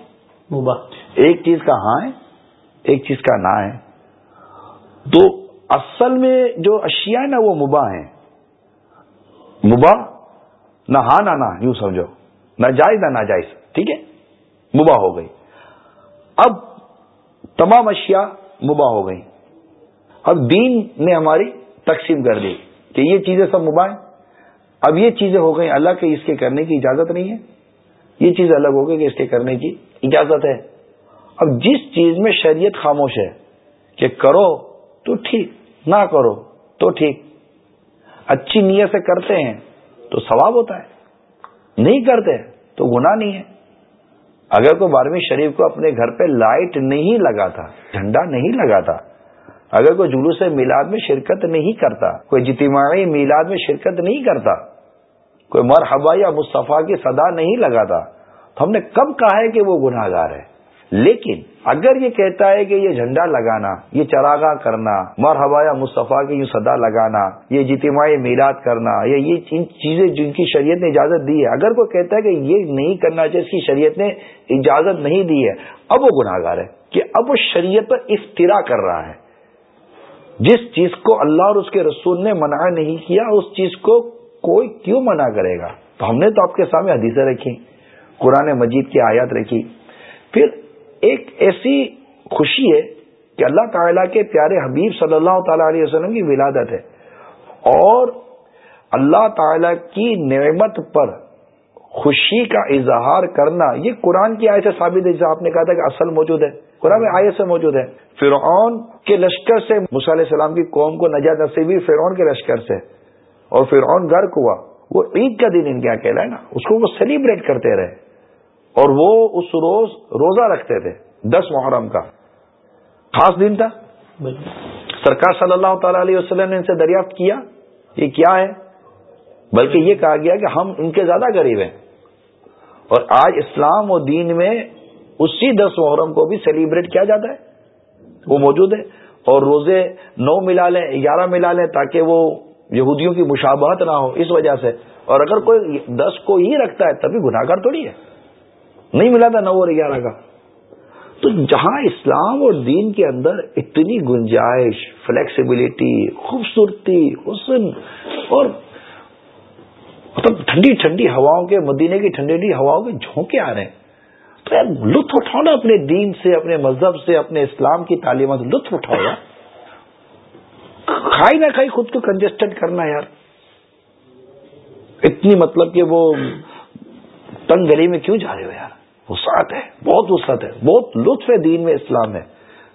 مباح۔ ایک چیز کا ہاں ہے ایک چیز کا نہ ہے۔ تو اصل میں جو اشیاء ہے نا وہ مباح ہیں۔ مباح؟ نہ ہاں نہ نہ یوں سمجھو۔ نہ جائز نہ ناجائز۔ ٹھیک ہے؟ مباح ہو گئی۔ اب تمام اشیاء مباح ہو گئی اب دین نے ہماری تقسیم کر دی کہ یہ چیزیں سب مباح ہیں۔ اب یہ چیزیں ہو گئی اللہ کے اس کے کرنے کی اجازت نہیں ہے۔ یہ چیز الگ ہو گئی کہ اس کے کرنے کی اجازت ہے۔ اب جس چیز میں شریعت خاموش ہے کہ کرو تو ٹھیک، نہ کرو تو ٹھیک۔ اچھی نیت سے کرتے ہیں تو ثواب ہوتا ہے، نہیں کرتے تو گناہ نہیں ہے۔ اگر کوئی بارہویں شریف کو اپنے گھر پہ لائٹ نہیں لگاتا، جھنڈا نہیں لگاتا، اگر کوئی جلوس میلاد میں شرکت نہیں کرتا، کوئی جتماعی میلاد میں شرکت نہیں کرتا کوئی مرحبا یا مصطفیٰ کی صدا نہیں لگاتا تو ہم نے کب کہا ہے کہ وہ گناہ گار ہے؟ لیکن اگر یہ کہتا ہے کہ یہ جھنڈا لگانا، یہ چراغا کرنا، مرحبا یا مصطفیٰ کی یوں صدا لگانا، یہ جتماعی میلاد کرنا، یا یہ چیزیں جن کی شریعت نے اجازت دی ہے، اگر کوئی کہتا ہے کہ یہ نہیں کرنا چاہیے، اس کی شریعت نے اجازت نہیں دی ہے، اب وہ گناہ گار ہے کہ اب وہ شریعت پر افطرا کر رہا ہے۔ جس چیز کو اللہ اور اس کے رسول نے منع نہیں کیا، اس چیز کو کوئی کیوں منع کرے گا؟ تو ہم نے تو آپ کے سامنے حدیثیں رکھی، قرآن مجید کی آیات رکھی۔ پھر ایک ایسی خوشی ہے کہ اللہ تعالیٰ کے پیارے حبیب صلی اللہ تعالی علیہ وسلم کی ولادت ہے۔ اور اللہ تعالی کی نعمت پر خوشی کا اظہار کرنا، یہ قرآن کی آیت سے ثابت ہے جیسے آپ نے کہا تھا کہ اصل موجود ہے۔ قرآن میں آیت سے موجود ہے۔ فرعون کے لشکر سے علیہ السلام کی قوم کو نجات نصیبی فرعون کے لشکر سے۔ اور فرعون غرق ہوا۔ وہ عید کا دن ان کے یہاں کہلا ہے نا۔ اس کو وہ سیلیبریٹ کرتے رہے۔ اور وہ اس روز روزہ رکھتے تھے، دس محرم کا۔ خاص دن تھا۔ سرکار صلی اللہ تعالی علیہ وسلم نے ان سے دریافت کیا۔ یہ کیا ہے؟ بلکہ یہ کہا گیا کہ ہم ان کے زیادہ قریب ہیں۔ اور آج اسلام و دین میں اسی دس محرم کو بھی سیلیبریٹ کیا جاتا ہے۔ وہ موجود ہے۔ اور روزے نو ملا لیں، گیارہ ملا لیں تاکہ وہ یہودیوں کی مشابہت نہ ہو، اس وجہ سے۔ اور اگر کوئی دس کو ہی رکھتا ہے، تبھی گناہ گار تھوڑی ہے۔ نہیں ملا تھا نو اور گیارہ کا۔ تو جہاں اسلام اور دین کے اندر اتنی گنجائش فلیکسیبلٹی خوبصورتی، حسن، اور مطلب ٹھنڈی ٹھنڈی ہواؤں کے، مدینے کی ٹھنڈی ٹھنڈی ہواؤں کے جھونکے آ رہے ہیں۔ تو یار لطف اٹھاؤ نا اپنے دین سے، اپنے مذہب سے، اپنے اسلام کی تعلیمات سے لطف اٹھاؤ یار۔ کھائی نہ کھائی خود کو کنجسٹڈ کرنا یار۔ اتنی مطلب کہ وہ تنگ گلی میں کیوں جا رہے ہو یار؟ وسعت ہے بہت وسعت ہے بہت لطف ہے دین میں اسلام ہے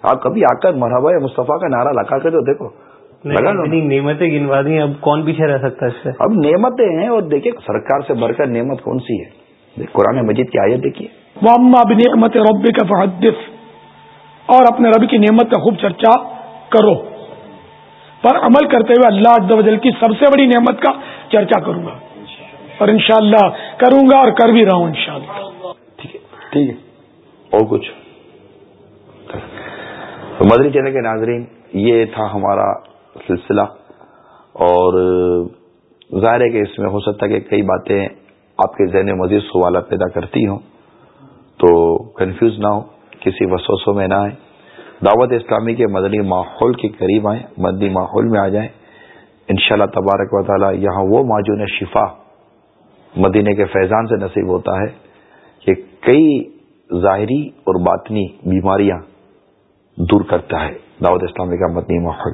آپ کبھی آ کر مرحبا مصطفیٰ کا نعرہ لگا کر جو دیکھو۔ نعمتیں گنوا دی اب کون پیچھے رہ سکتا ہے اس سے؟ اب نعمتیں ہیں اور دیکھیں سرکار سے بڑھ کر نعمت کون سی ہے۔ قرآن مجید کی آیت دیکھیے۔ وہ اما بھی نعمت رب کا فحدث اور اپنے رب کی نعمت کا خوب چرچا کرو۔ پر عمل کرتے ہوئے اللہ جل کی سب سے بڑی نعمت کا چرچا کروں گا۔ اور انشاءاللہ کروں گا اور کر بھی رہا ہوں انشاءاللہ۔ ٹھیک ہے ٹھیک ہے۔ اور کچھ۔ مدری چینل کے ناظرین، یہ تھا ہمارا سلسلہ۔ اور ظاہر ہے کہ اس میں ہو سکتا ہے کہ کئی باتیں آپ کے ذہن مزید سوالات پیدا کرتی ہوں۔ تو کنفیوز نہ ہو، کسی وسوسوں میں نہ آئے دعوت اسلامی کے مدنی ماحول کے قریب آئیں، مدنی ماحول میں آ جائیں۔ انشاءاللہ تبارک و تعالی یہاں وہ معجون شفا مدینے کے فیضان سے نصیب ہوتا ہے کہ کئی ظاہری اور باطنی بیماریاں دور کرتا ہے دعوت اسلامی کا مدنی ماحول۔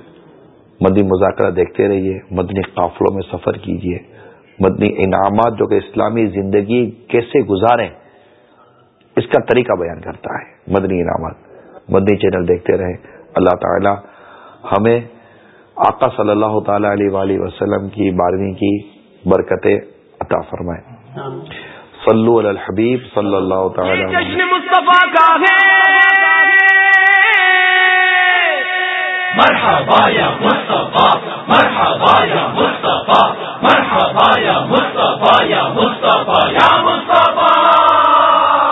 مدنی مذاکرہ دیکھتے رہیے، مدنی قافلوں میں سفر کیجیے، مدنی انعامات جو کہ اسلامی زندگی کیسے گزاریں، اس کا طریقہ بیان کرتا ہے۔ مدنی انعامات۔ مدنی چینل دیکھتے رہیں۔ اللہ تعالی ہمیں آقا صلی اللہ تعالی علیہ وآلہ وسلم کی بارہویں کی برکتیں عطا فرمائے۔ صلو علی الحبیب صلی اللہ تعالی جشن جی، مصطفیٰ کا ہے۔ مرحبا یا مصطفیٰ، مرحبا یا مصطفیٰ، مرحبا یا مصطفیٰ یا مصطفیٰ یا مصطفیٰ۔